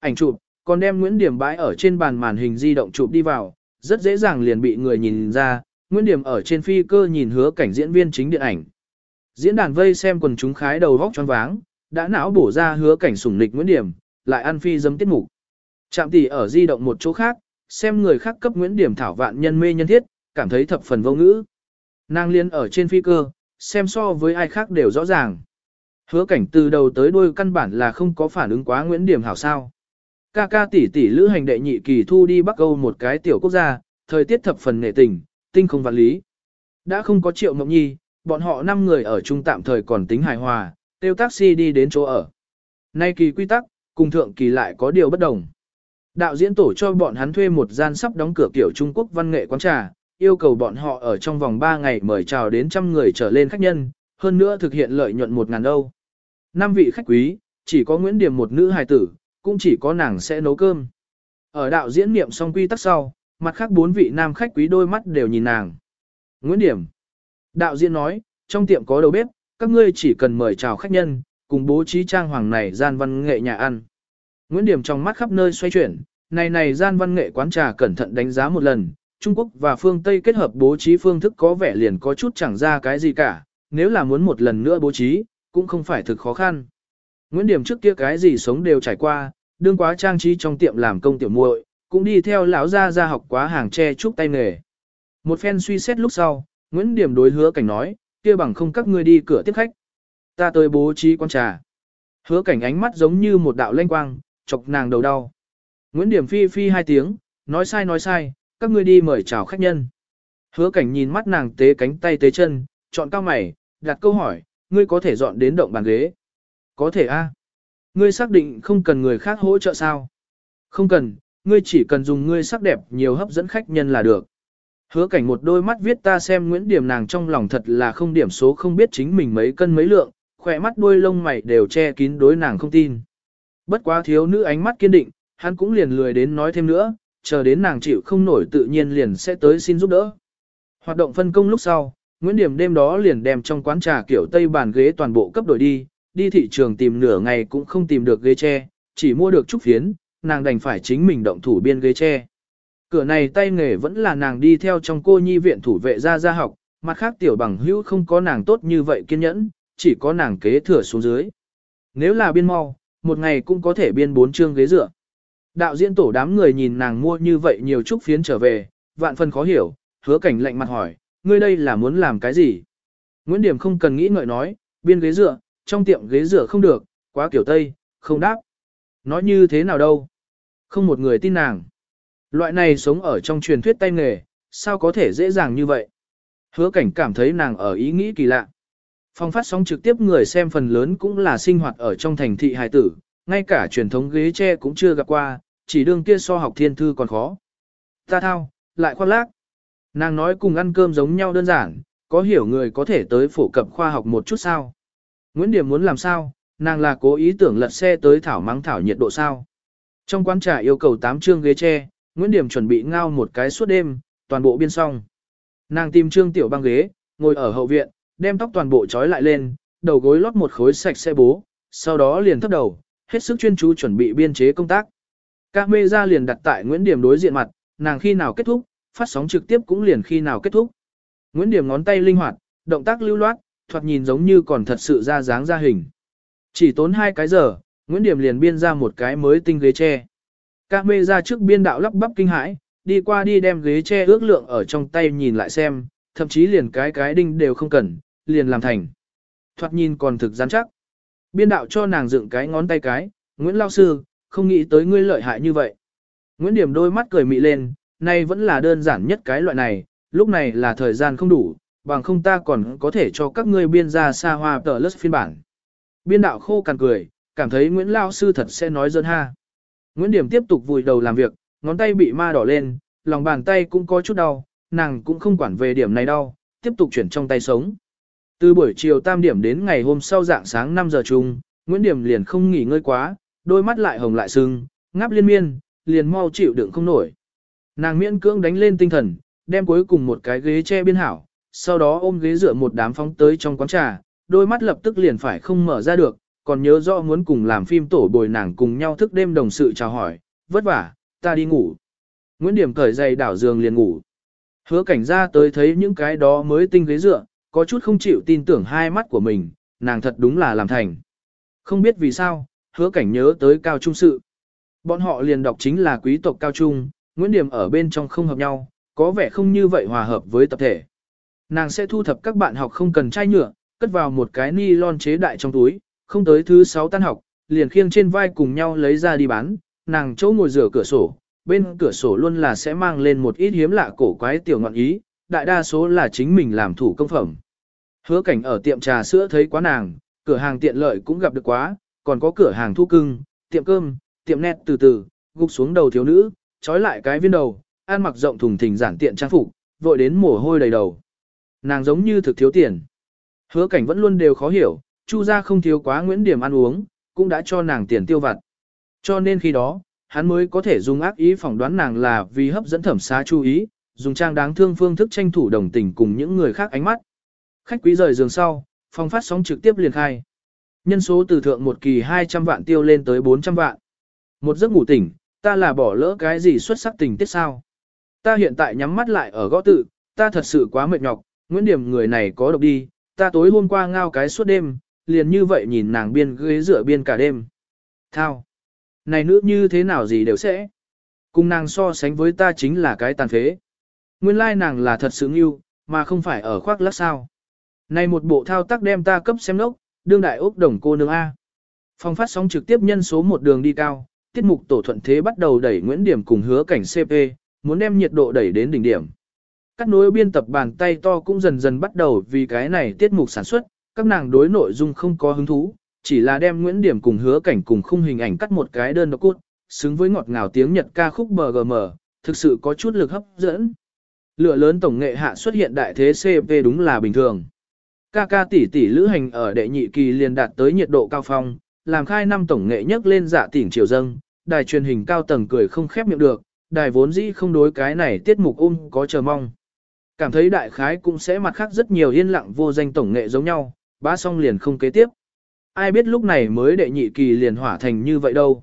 ảnh chụp, còn đem Nguyễn Điểm bãi ở trên bàn màn hình di động chụp đi vào, rất dễ dàng liền bị người nhìn ra, Nguyễn Điểm ở trên phi cơ nhìn hứa cảnh diễn viên chính điện ảnh. Diễn đàn vây xem quần chúng khái đầu góc choáng váng, đã não bổ ra hứa cảnh sủng nịch Nguyễn Điểm, lại ăn phi dấm tiết mục. Trạm tỷ ở di động một chỗ khác, xem người khác cấp Nguyễn Điểm thảo vạn nhân mê nhân thiết, cảm thấy thập phần vô ngữ. Nàng liên ở trên phi cơ, xem so với ai khác đều rõ ràng. Hứa cảnh từ đầu tới đuôi căn bản là không có phản ứng quá Nguyễn Điểm hảo sao. Ca ca tỷ tỷ lữ hành đệ nhị kỳ thu đi Bắc Âu một cái tiểu quốc gia, thời tiết thập phần nệ tình, tinh không vạn lý. Đã không có triệu mộng nhi, bọn họ 5 người ở chung tạm thời còn tính hài hòa, tiêu taxi đi đến chỗ ở. Nay kỳ quy tắc, cùng thượng kỳ lại có điều bất đồng. Đạo diễn tổ cho bọn hắn thuê một gian sắp đóng cửa kiểu Trung Quốc văn nghệ quán trà, yêu cầu bọn họ ở trong vòng 3 ngày mời chào đến trăm người trở lên khách nhân, hơn nữa thực hiện lợi nhuận 1.000 đâu. Năm vị khách quý, chỉ có Nguyễn Điểm một nữ hài tử, cũng chỉ có nàng sẽ nấu cơm. Ở đạo diễn niệm xong quy tắc sau, mặt khác bốn vị nam khách quý đôi mắt đều nhìn nàng. Nguyễn Điểm. Đạo diễn nói, trong tiệm có đầu bếp, các ngươi chỉ cần mời chào khách nhân, cùng bố trí trang hoàng này gian văn nghệ nhà ăn. Nguyễn Điểm trong mắt khắp nơi xoay chuyển, này này gian văn nghệ quán trà cẩn thận đánh giá một lần, Trung Quốc và phương Tây kết hợp bố trí phương thức có vẻ liền có chút chẳng ra cái gì cả, nếu là muốn một lần nữa bố trí, cũng không phải thực khó khăn. Nguyễn Điểm trước kia cái gì sống đều trải qua, đương quá trang trí trong tiệm làm công tiểu muội, cũng đi theo lão gia ra học quá hàng tre trúc tay nghề. Một phen suy xét lúc sau, Nguyễn Điểm đối hứa cảnh nói, kia bằng không các ngươi đi cửa tiếp khách. Ta tới bố trí quán trà. Hứa cảnh ánh mắt giống như một đạo lanh quang, chọc nàng đầu đau. Nguyễn Điểm phi phi hai tiếng, nói sai nói sai, các ngươi đi mời chào khách nhân. Hứa cảnh nhìn mắt nàng tế cánh tay tế chân, chọn cao mày, đặt câu hỏi, ngươi có thể dọn đến động bàn ghế. Có thể a. Ngươi xác định không cần người khác hỗ trợ sao? Không cần, ngươi chỉ cần dùng ngươi sắc đẹp nhiều hấp dẫn khách nhân là được. Hứa cảnh một đôi mắt viết ta xem Nguyễn Điểm nàng trong lòng thật là không điểm số không biết chính mình mấy cân mấy lượng, khỏe mắt đuôi lông mày đều che kín đối nàng không tin. Bất quá thiếu nữ ánh mắt kiên định, hắn cũng liền lười đến nói thêm nữa, chờ đến nàng chịu không nổi tự nhiên liền sẽ tới xin giúp đỡ. Hoạt động phân công lúc sau, Nguyễn Điểm đêm đó liền đem trong quán trà kiểu Tây bàn ghế toàn bộ cấp đổi đi, đi thị trường tìm nửa ngày cũng không tìm được ghế tre, chỉ mua được trúc phiến, nàng đành phải chính mình động thủ biên ghế tre. Cửa này tay nghề vẫn là nàng đi theo trong cô nhi viện thủ vệ ra gia học, mặt khác tiểu bằng hữu không có nàng tốt như vậy kiên nhẫn, chỉ có nàng kế thừa xuống dưới. Nếu là biên mau, một ngày cũng có thể biên bốn chương ghế dựa. Đạo diễn tổ đám người nhìn nàng mua như vậy nhiều trúc phiến trở về, vạn phần khó hiểu, hứa cảnh lạnh mặt hỏi, ngươi đây là muốn làm cái gì? Nguyễn Điểm không cần nghĩ ngợi nói, biên ghế dựa, trong tiệm ghế rửa không được, quá kiểu Tây, không đáp. Nói như thế nào đâu? Không một người tin nàng. Loại này sống ở trong truyền thuyết tay nghề, sao có thể dễ dàng như vậy? Hứa cảnh cảm thấy nàng ở ý nghĩ kỳ lạ. Phong phát sóng trực tiếp người xem phần lớn cũng là sinh hoạt ở trong thành thị hài tử, ngay cả truyền thống ghế tre cũng chưa gặp qua, chỉ đương kia so học thiên thư còn khó. Ta thao, lại khoác lác. Nàng nói cùng ăn cơm giống nhau đơn giản, có hiểu người có thể tới phổ cập khoa học một chút sao. Nguyễn Điểm muốn làm sao, nàng là cố ý tưởng lật xe tới thảo mắng thảo nhiệt độ sao. Trong quán trà yêu cầu 8 chương ghế tre, Nguyễn Điểm chuẩn bị ngao một cái suốt đêm, toàn bộ biên xong. Nàng tìm trương tiểu băng ghế, ngồi ở hậu viện, đem tóc toàn bộ trói lại lên, đầu gối lót một khối sạch xe bố, sau đó liền thấp đầu, hết sức chuyên chú chuẩn bị biên chế công tác. Các mê ra liền đặt tại Nguyễn Điểm đối diện mặt, nàng khi nào kết thúc, phát sóng trực tiếp cũng liền khi nào kết thúc. Nguyễn Điểm ngón tay linh hoạt, động tác lưu loát, thoạt nhìn giống như còn thật sự ra dáng ra hình. Chỉ tốn hai cái giờ, Nguyễn Điểm liền biên ra một cái mới tinh ghế tre. Các mê ra trước biên đạo lắp bắp kinh hãi, đi qua đi đem ghế tre ước lượng ở trong tay nhìn lại xem, thậm chí liền cái cái đinh đều không cần, liền làm thành. Thoạt nhìn còn thực rắn chắc. Biên đạo cho nàng dựng cái ngón tay cái, Nguyễn Lao Sư, không nghĩ tới ngươi lợi hại như vậy. Nguyễn Điểm đôi mắt cười mị lên, nay vẫn là đơn giản nhất cái loại này, lúc này là thời gian không đủ, bằng không ta còn có thể cho các ngươi biên ra xa hoa tờ lất phiên bản. Biên đạo khô cằn cười, cảm thấy Nguyễn Lao Sư thật sẽ nói dân ha. Nguyễn Điểm tiếp tục vùi đầu làm việc, ngón tay bị ma đỏ lên, lòng bàn tay cũng có chút đau, nàng cũng không quản về điểm này đau, tiếp tục chuyển trong tay sống. Từ buổi chiều tam điểm đến ngày hôm sau dạng sáng 5 giờ chung, Nguyễn Điểm liền không nghỉ ngơi quá, đôi mắt lại hồng lại sưng, ngáp liên miên, liền mau chịu đựng không nổi. Nàng miễn cưỡng đánh lên tinh thần, đem cuối cùng một cái ghế che biên hảo, sau đó ôm ghế dựa một đám phóng tới trong quán trà, đôi mắt lập tức liền phải không mở ra được, còn nhớ rõ muốn cùng làm phim tổ bồi nàng cùng nhau thức đêm đồng sự chào hỏi, vất vả, ta đi ngủ. Nguyễn Điểm cởi giày đảo giường liền ngủ. Hứa cảnh ra tới thấy những cái đó mới tinh ghế dựa, có chút không chịu tin tưởng hai mắt của mình, nàng thật đúng là làm thành. Không biết vì sao, hứa cảnh nhớ tới cao trung sự. Bọn họ liền đọc chính là quý tộc cao trung, Nguyễn Điểm ở bên trong không hợp nhau, có vẻ không như vậy hòa hợp với tập thể. Nàng sẽ thu thập các bạn học không cần chai nhựa, cất vào một cái ni lon chế đại trong túi, không tới thứ 6 tan học, liền khiêng trên vai cùng nhau lấy ra đi bán, nàng chỗ ngồi rửa cửa sổ, bên cửa sổ luôn là sẽ mang lên một ít hiếm lạ cổ quái tiểu ngọn ý, đại đa số là chính mình làm thủ công phẩm. Hứa cảnh ở tiệm trà sữa thấy quá nàng, cửa hàng tiện lợi cũng gặp được quá, còn có cửa hàng thu cưng, tiệm cơm, tiệm nét từ từ, gục xuống đầu thiếu nữ, trói lại cái viên đầu, ăn mặc rộng thùng thình giản tiện trang phục, vội đến mồ hôi đầy đầu. Nàng giống như thực thiếu tiền. Hứa cảnh vẫn luôn đều khó hiểu, Chu gia không thiếu quá Nguyễn Điểm ăn uống, cũng đã cho nàng tiền tiêu vặt. Cho nên khi đó, hắn mới có thể dùng ác ý phỏng đoán nàng là vì hấp dẫn thẩm xá chú ý, dùng trang đáng thương phương thức tranh thủ đồng tình cùng những người khác ánh mắt. Khách quý rời giường sau, phòng phát sóng trực tiếp liền khai. Nhân số từ thượng một kỳ 200 vạn tiêu lên tới 400 vạn. Một giấc ngủ tỉnh, ta là bỏ lỡ cái gì xuất sắc tình tiết sao? Ta hiện tại nhắm mắt lại ở gõ tự, ta thật sự quá mệt nhọc, Nguyễn Điểm người này có độc đi, ta tối hôm qua ngao cái suốt đêm, liền như vậy nhìn nàng biên ghế dựa biên cả đêm. Thao! Này nữ như thế nào gì đều sẽ. Cùng nàng so sánh với ta chính là cái tàn phế. Nguyên lai nàng là thật sự yêu, mà không phải ở khoác lắc sao. Này một bộ thao tác đem ta cấp xem nốc, đương đại ốc đồng cô nương A. Phong phát sóng trực tiếp nhân số một đường đi cao, tiết mục tổ thuận thế bắt đầu đẩy Nguyễn Điểm cùng hứa cảnh CP, muốn đem nhiệt độ đẩy đến đỉnh điểm. Các nối biên tập bàn tay to cũng dần dần bắt đầu vì cái này tiết mục sản xuất, các nàng đối nội dung không có hứng thú, chỉ là đem Nguyễn Điểm cùng hứa cảnh cùng khung hình ảnh cắt một cái đơn độc cút, xứng với ngọt ngào tiếng Nhật ca khúc BGM, thực sự có chút lực hấp dẫn. Lửa lớn tổng nghệ hạ xuất hiện đại thế CP đúng là bình thường. Ca ca tỷ tỷ lữ hành ở đệ nhị kỳ liền đạt tới nhiệt độ cao phong, làm khai năm tổng nghệ nhất lên dạ tỉnh triều dâng, đài truyền hình cao tầng cười không khép miệng được, đài vốn dĩ không đối cái này tiết mục ung có chờ mong. Cảm thấy đại khái cũng sẽ mặt khác rất nhiều yên lặng vô danh tổng nghệ giống nhau, bá xong liền không kế tiếp. Ai biết lúc này mới đệ nhị kỳ liền hỏa thành như vậy đâu.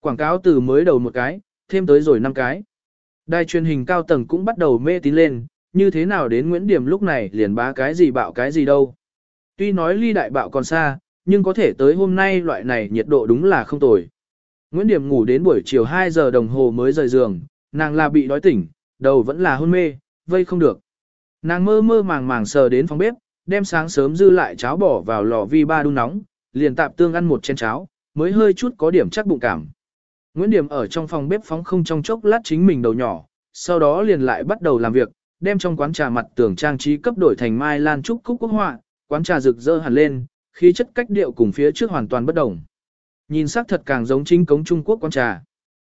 Quảng cáo từ mới đầu một cái, thêm tới rồi năm cái. Đài truyền hình cao tầng cũng bắt đầu mê tín lên, như thế nào đến Nguyễn Điểm lúc này liền bá cái gì bạo cái gì đâu. Tuy nói ly đại bạo còn xa, nhưng có thể tới hôm nay loại này nhiệt độ đúng là không tồi. Nguyễn Điểm ngủ đến buổi chiều 2 giờ đồng hồ mới rời giường, nàng là bị đói tỉnh, đầu vẫn là hôn mê, vây không được. Nàng mơ mơ màng màng sờ đến phòng bếp, đem sáng sớm dư lại cháo bỏ vào lò vi ba đun nóng, liền tạp tương ăn một chén cháo, mới hơi chút có điểm chắc bụng cảm. Nguyễn Điểm ở trong phòng bếp phóng không trong chốc lát chính mình đầu nhỏ, sau đó liền lại bắt đầu làm việc, đem trong quán trà mặt tường trang trí cấp đổi thành mai lan trúc cúc quốc họa, quán trà rực rỡ hẳn lên, khí chất cách điệu cùng phía trước hoàn toàn bất đồng. Nhìn sắc thật càng giống chính cống Trung Quốc quán trà.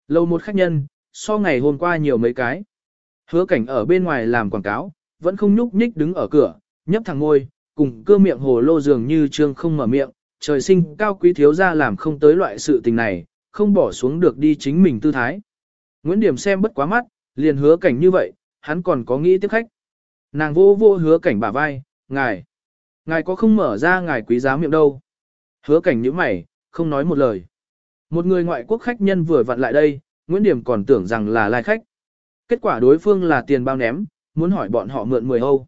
Lâu một khách nhân, so ngày hôm qua nhiều mấy cái. Hứa cảnh ở bên ngoài làm quảng cáo, vẫn không nhúc nhích đứng ở cửa, nhấp thẳng ngôi, cùng cơ miệng hồ lô dường như trương không mở miệng, trời sinh cao quý thiếu gia làm không tới loại sự tình này, không bỏ xuống được đi chính mình tư thái. Nguyễn Điểm xem bất quá mắt, liền hứa cảnh như vậy, hắn còn có nghĩ tiếp khách. Nàng vô vô hứa cảnh bả vai, ngài, ngài có không mở ra ngài quý giá miệng đâu. Hứa cảnh như mày, không nói một lời. Một người ngoại quốc khách nhân vừa vặn lại đây, Nguyễn Điểm còn tưởng rằng là lai khách. Kết quả đối phương là tiền bao ném, muốn hỏi bọn họ mượn 10 Âu.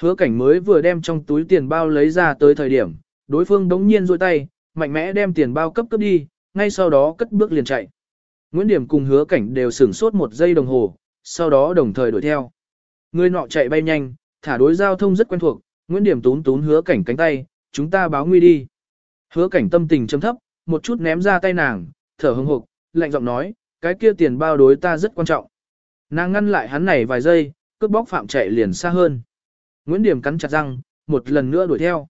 Hứa cảnh mới vừa đem trong túi tiền bao lấy ra tới thời điểm, đối phương đống nhiên rôi tay, mạnh mẽ đem tiền bao cấp cấp đi, ngay sau đó cất bước liền chạy. Nguyễn Điểm cùng hứa cảnh đều sửng sốt một giây đồng hồ, sau đó đồng thời đuổi theo. Người nọ chạy bay nhanh, thả đối giao thông rất quen thuộc, Nguyễn Điểm tún tún hứa cảnh cánh tay, chúng ta báo nguy đi. Hứa cảnh tâm tình chấm thấp, một chút ném ra tay nàng, thở hừng hực, lạnh giọng nói, cái kia tiền bao đối ta rất quan trọng. Nàng ngăn lại hắn này vài giây, cướp bóc phạm chạy liền xa hơn. Nguyễn Điểm cắn chặt răng, một lần nữa đuổi theo.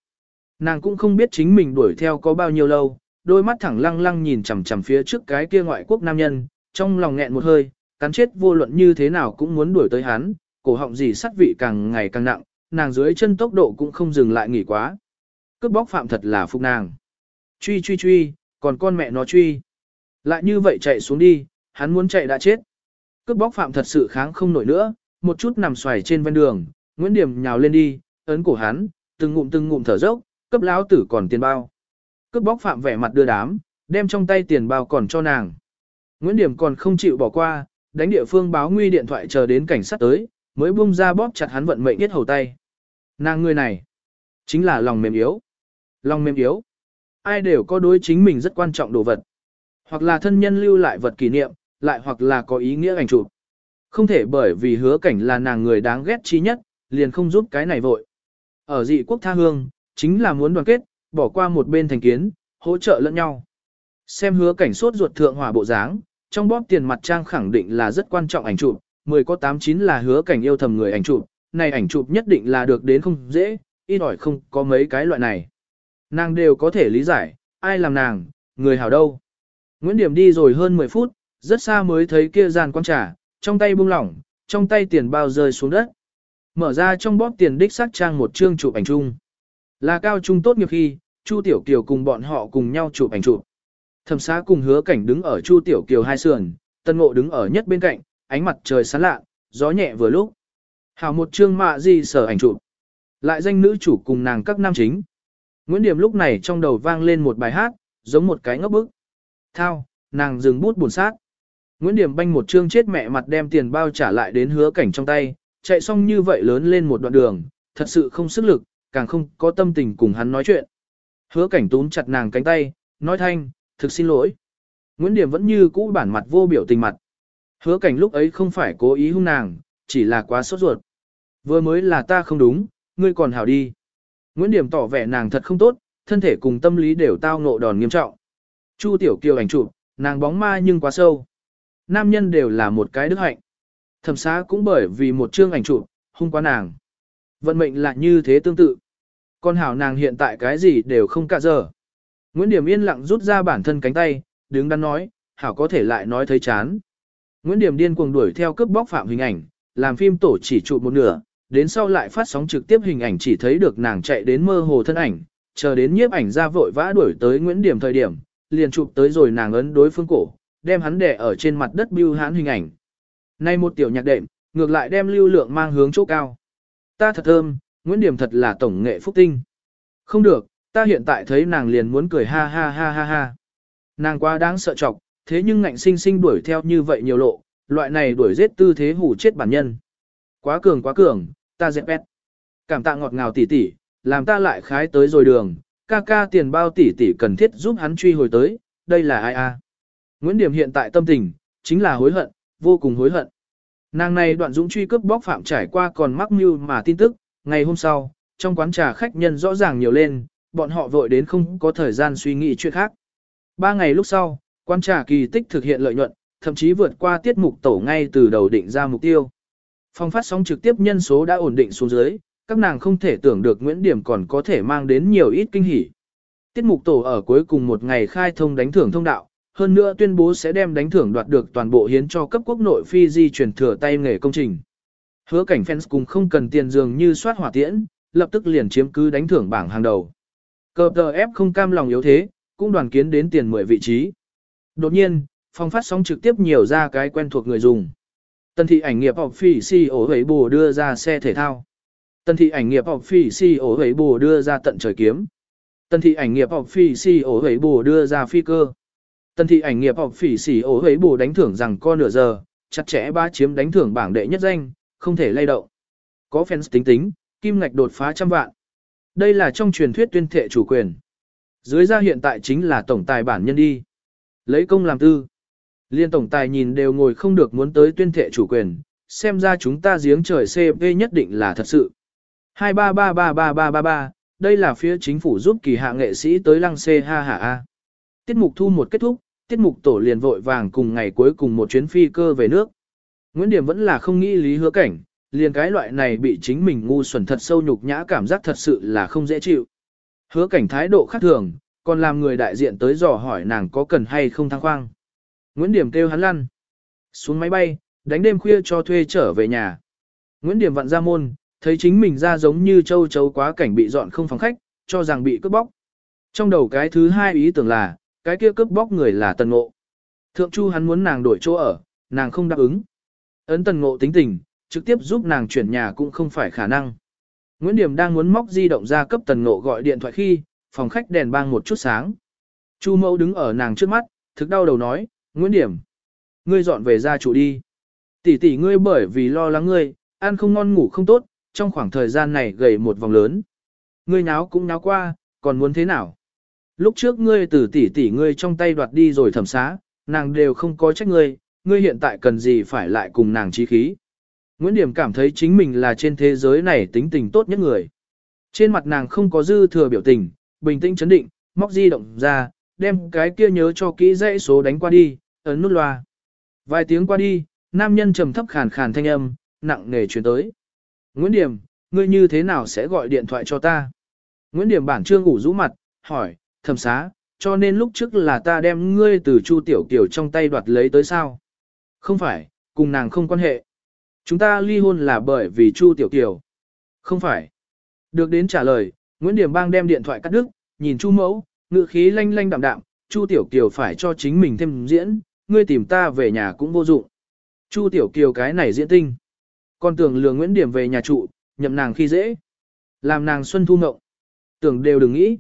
Nàng cũng không biết chính mình đuổi theo có bao nhiêu lâu, đôi mắt thẳng lăng lăng nhìn chằm chằm phía trước cái kia ngoại quốc nam nhân, trong lòng nghẹn một hơi, cắn chết vô luận như thế nào cũng muốn đuổi tới hắn, cổ họng gì sắt vị càng ngày càng nặng, nàng dưới chân tốc độ cũng không dừng lại nghỉ quá. Cướp bóc phạm thật là phục nàng. Truy truy truy, còn con mẹ nó truy. Lại như vậy chạy xuống đi, hắn muốn chạy đã chết. Cướp bóc phạm thật sự kháng không nổi nữa, một chút nằm xoài trên ven đường, Nguyễn Điểm nhào lên đi, ấn cổ hắn, từng ngụm từng ngụm thở dốc, cấp lão tử còn tiền bao. Cướp bóc phạm vẻ mặt đưa đám, đem trong tay tiền bao còn cho nàng. Nguyễn Điểm còn không chịu bỏ qua, đánh địa phương báo nguy điện thoại chờ đến cảnh sát tới, mới buông ra bóp chặt hắn vận mệnh giết hầu tay. Nàng người này, chính là lòng mềm yếu. Lòng mềm yếu. Ai đều có đối chính mình rất quan trọng đồ vật. Hoặc là thân nhân lưu lại vật kỷ niệm, lại hoặc là có ý nghĩa ảnh chụp. Không thể bởi vì hứa cảnh là nàng người đáng ghét chi nhất, liền không giúp cái này vội. Ở dị quốc tha hương, chính là muốn đoàn kết, bỏ qua một bên thành kiến, hỗ trợ lẫn nhau. Xem hứa cảnh sốt ruột thượng hỏa bộ dáng, trong bóp tiền mặt trang khẳng định là rất quan trọng ảnh chụp, 10 có 89 là hứa cảnh yêu thầm người ảnh chụp, này ảnh chụp nhất định là được đến không dễ, ít ỏi không có mấy cái loại này. Nàng đều có thể lý giải, ai làm nàng, người hảo đâu. Nguyễn Điểm đi rồi hơn 10 phút, rất xa mới thấy kia gian quán trà, trong tay buông lỏng, trong tay tiền bao rơi xuống đất. Mở ra trong bóp tiền đích sắc trang một chương chụp ảnh chung. Là cao trung tốt nghiệp khi, Chu Tiểu Kiều cùng bọn họ cùng nhau chụp ảnh chụp. Thẩm xá cùng hứa cảnh đứng ở Chu Tiểu Kiều hai sườn, Tân Ngộ đứng ở nhất bên cạnh, ánh mặt trời sáng lạ, gió nhẹ vừa lúc. Hảo một chương mạ gì sở ảnh chụp. Lại danh nữ chủ cùng nàng các nam chính. Nguyễn Điểm lúc này trong đầu vang lên một bài hát, giống một cái ngốc bức. Thao, nàng dừng bút buồn sát. Nguyễn Điểm banh một chương chết mẹ mặt đem tiền bao trả lại đến hứa cảnh trong tay, chạy xong như vậy lớn lên một đoạn đường, thật sự không sức lực, càng không có tâm tình cùng hắn nói chuyện. Hứa cảnh túm chặt nàng cánh tay, nói thanh, thực xin lỗi. Nguyễn Điểm vẫn như cũ bản mặt vô biểu tình mặt. Hứa cảnh lúc ấy không phải cố ý hung nàng, chỉ là quá sốt ruột. Vừa mới là ta không đúng, ngươi còn hảo đi. Nguyễn Điểm tỏ vẻ nàng thật không tốt, thân thể cùng tâm lý đều tao ngộ đòn nghiêm trọng. Chu Tiểu Kiều ảnh chụp, nàng bóng ma nhưng quá sâu. Nam nhân đều là một cái đức hạnh. Thẩm xá cũng bởi vì một chương ảnh chụp, hung quá nàng. Vận mệnh là như thế tương tự. Con hảo nàng hiện tại cái gì đều không cả giờ. Nguyễn Điểm yên lặng rút ra bản thân cánh tay, đứng đắn nói, hảo có thể lại nói thấy chán. Nguyễn Điểm điên cuồng đuổi theo cướp bóc phạm hình ảnh, làm phim tổ chỉ chụp một nửa, đến sau lại phát sóng trực tiếp hình ảnh chỉ thấy được nàng chạy đến mơ hồ thân ảnh, chờ đến nhiếp ảnh ra vội vã đuổi tới Nguyễn Điểm thời điểm, liền chụp tới rồi nàng ấn đối phương cổ, đem hắn đè ở trên mặt đất bưu hãn hình ảnh. Nay một tiểu nhạc đệm, ngược lại đem lưu lượng mang hướng chỗ cao. Ta thật thơm, Nguyễn Điểm thật là tổng nghệ phúc tinh. Không được, ta hiện tại thấy nàng liền muốn cười ha ha ha ha ha. Nàng quá đáng sợ chọc, thế nhưng ngạnh sinh sinh đuổi theo như vậy nhiều lộ, loại này đuổi giết tư thế hủ chết bản nhân. Quá cường quá cường, ta dẹp bét. Cảm tạ ngọt ngào tỉ tỉ, làm ta lại khái tới rồi đường, ca ca tiền bao tỉ tỉ cần thiết giúp hắn truy hồi tới, đây là ai a? Nguyễn Điểm hiện tại tâm tình, chính là hối hận, vô cùng hối hận. Nàng này đoạn dũng truy cướp bóc phạm trải qua còn mắc mưu mà tin tức, ngày hôm sau, trong quán trà khách nhân rõ ràng nhiều lên, bọn họ vội đến không có thời gian suy nghĩ chuyện khác. Ba ngày lúc sau, quán trà kỳ tích thực hiện lợi nhuận, thậm chí vượt qua tiết mục tổ ngay từ đầu định ra mục tiêu. Phong phát sóng trực tiếp nhân số đã ổn định xuống dưới, các nàng không thể tưởng được Nguyễn Điểm còn có thể mang đến nhiều ít kinh hỉ. Tiết mục tổ ở cuối cùng một ngày khai thông đánh thưởng thông đạo, hơn nữa tuyên bố sẽ đem đánh thưởng đoạt được toàn bộ hiến cho cấp quốc nội phi di chuyển thừa tay nghề công trình. Hứa cảnh fans cùng không cần tiền dường như soát hỏa tiễn, lập tức liền chiếm cứ đánh thưởng bảng hàng đầu. Cờ ép không cam lòng yếu thế, cũng đoàn kiến đến tiền 10 vị trí. Đột nhiên, phong phát sóng trực tiếp nhiều ra cái quen thuộc người dùng. Tân thị ảnh nghiệp học phỉ si ổ hấy bù đưa ra xe thể thao. Tân thị ảnh nghiệp học phỉ si ổ hấy bù đưa ra tận trời kiếm. Tân thị ảnh nghiệp học phỉ si ổ hấy bù đưa ra phi cơ. Tần thị ảnh nghiệp học phỉ xỉ ổ ấy bù đánh thưởng rằng co nửa giờ, chặt chẽ ba chiếm đánh thưởng bảng đệ nhất danh, không thể lay động. Có fans tính tính, kim ngạch đột phá trăm vạn. Đây là trong truyền thuyết tuyên thệ chủ quyền. Dưới ra hiện tại chính là tổng tài bản nhân đi. Lấy công làm tư. Liên tổng tài nhìn đều ngồi không được muốn tới tuyên thệ chủ quyền, xem ra chúng ta giếng trời CP nhất định là thật sự. 2333333, đây là phía chính phủ giúp kỳ hạ nghệ sĩ tới lăng C ha ha a. Tiết mục thu một kết thúc, tiết mục tổ liền vội vàng cùng ngày cuối cùng một chuyến phi cơ về nước. Nguyễn Điểm vẫn là không nghĩ lý hứa cảnh, liền cái loại này bị chính mình ngu xuẩn thật sâu nhục nhã cảm giác thật sự là không dễ chịu. Hứa cảnh thái độ khác thường, còn làm người đại diện tới dò hỏi nàng có cần hay không thăng khoang. Nguyễn Điểm kêu hắn lăn. Xuống máy bay, đánh đêm khuya cho thuê trở về nhà. Nguyễn Điểm vặn ra môn, thấy chính mình ra giống như châu chấu quá cảnh bị dọn không phòng khách, cho rằng bị cướp bóc. Trong đầu cái thứ hai ý tưởng là, cái kia cướp bóc người là tần ngộ. Thượng Chu hắn muốn nàng đổi chỗ ở, nàng không đáp ứng. Ấn tần ngộ tính tình, trực tiếp giúp nàng chuyển nhà cũng không phải khả năng. Nguyễn Điểm đang muốn móc di động ra cấp tần ngộ gọi điện thoại khi, phòng khách đèn bang một chút sáng, Chu mẫu đứng ở nàng trước mắt, thực đau đầu nói, Nguyễn Điểm. Ngươi dọn về gia chủ đi. Tỷ tỷ ngươi bởi vì lo lắng ngươi, ăn không ngon ngủ không tốt, trong khoảng thời gian này gầy một vòng lớn. Ngươi nháo cũng nháo qua, còn muốn thế nào? Lúc trước ngươi từ tỷ tỷ ngươi trong tay đoạt đi rồi thẩm xá, nàng đều không có trách ngươi, ngươi hiện tại cần gì phải lại cùng nàng trí khí. Nguyễn Điểm cảm thấy chính mình là trên thế giới này tính tình tốt nhất người. Trên mặt nàng không có dư thừa biểu tình, bình tĩnh chấn định, móc di động ra, đem cái kia nhớ cho kỹ dãy số đánh qua đi, ấn nút loa. Vài tiếng qua đi, nam nhân trầm thấp khàn khàn thanh âm, nặng nề truyền tới. Nguyễn Điểm, ngươi như thế nào sẽ gọi điện thoại cho ta? Nguyễn Điểm bản trương ngủ rũ mặt, hỏi, thầm xá, cho nên lúc trước là ta đem ngươi từ Chu Tiểu Kiều trong tay đoạt lấy tới sao? Không phải, cùng nàng không quan hệ. Chúng ta ly hôn là bởi vì Chu Tiểu Kiều. Không phải. Được đến trả lời, Nguyễn Điểm Bang đem điện thoại cắt đứt, nhìn Chu Mẫu, ngữ khí lanh lanh đạm đạm, Chu Tiểu Kiều phải cho chính mình thêm diễn, ngươi tìm ta về nhà cũng vô dụng. Chu Tiểu Kiều cái này diễn tinh. Còn tưởng lừa Nguyễn Điểm về nhà trụ, nhậm nàng khi dễ. Làm nàng xuân thu ngộng. Tưởng đều đừng nghĩ.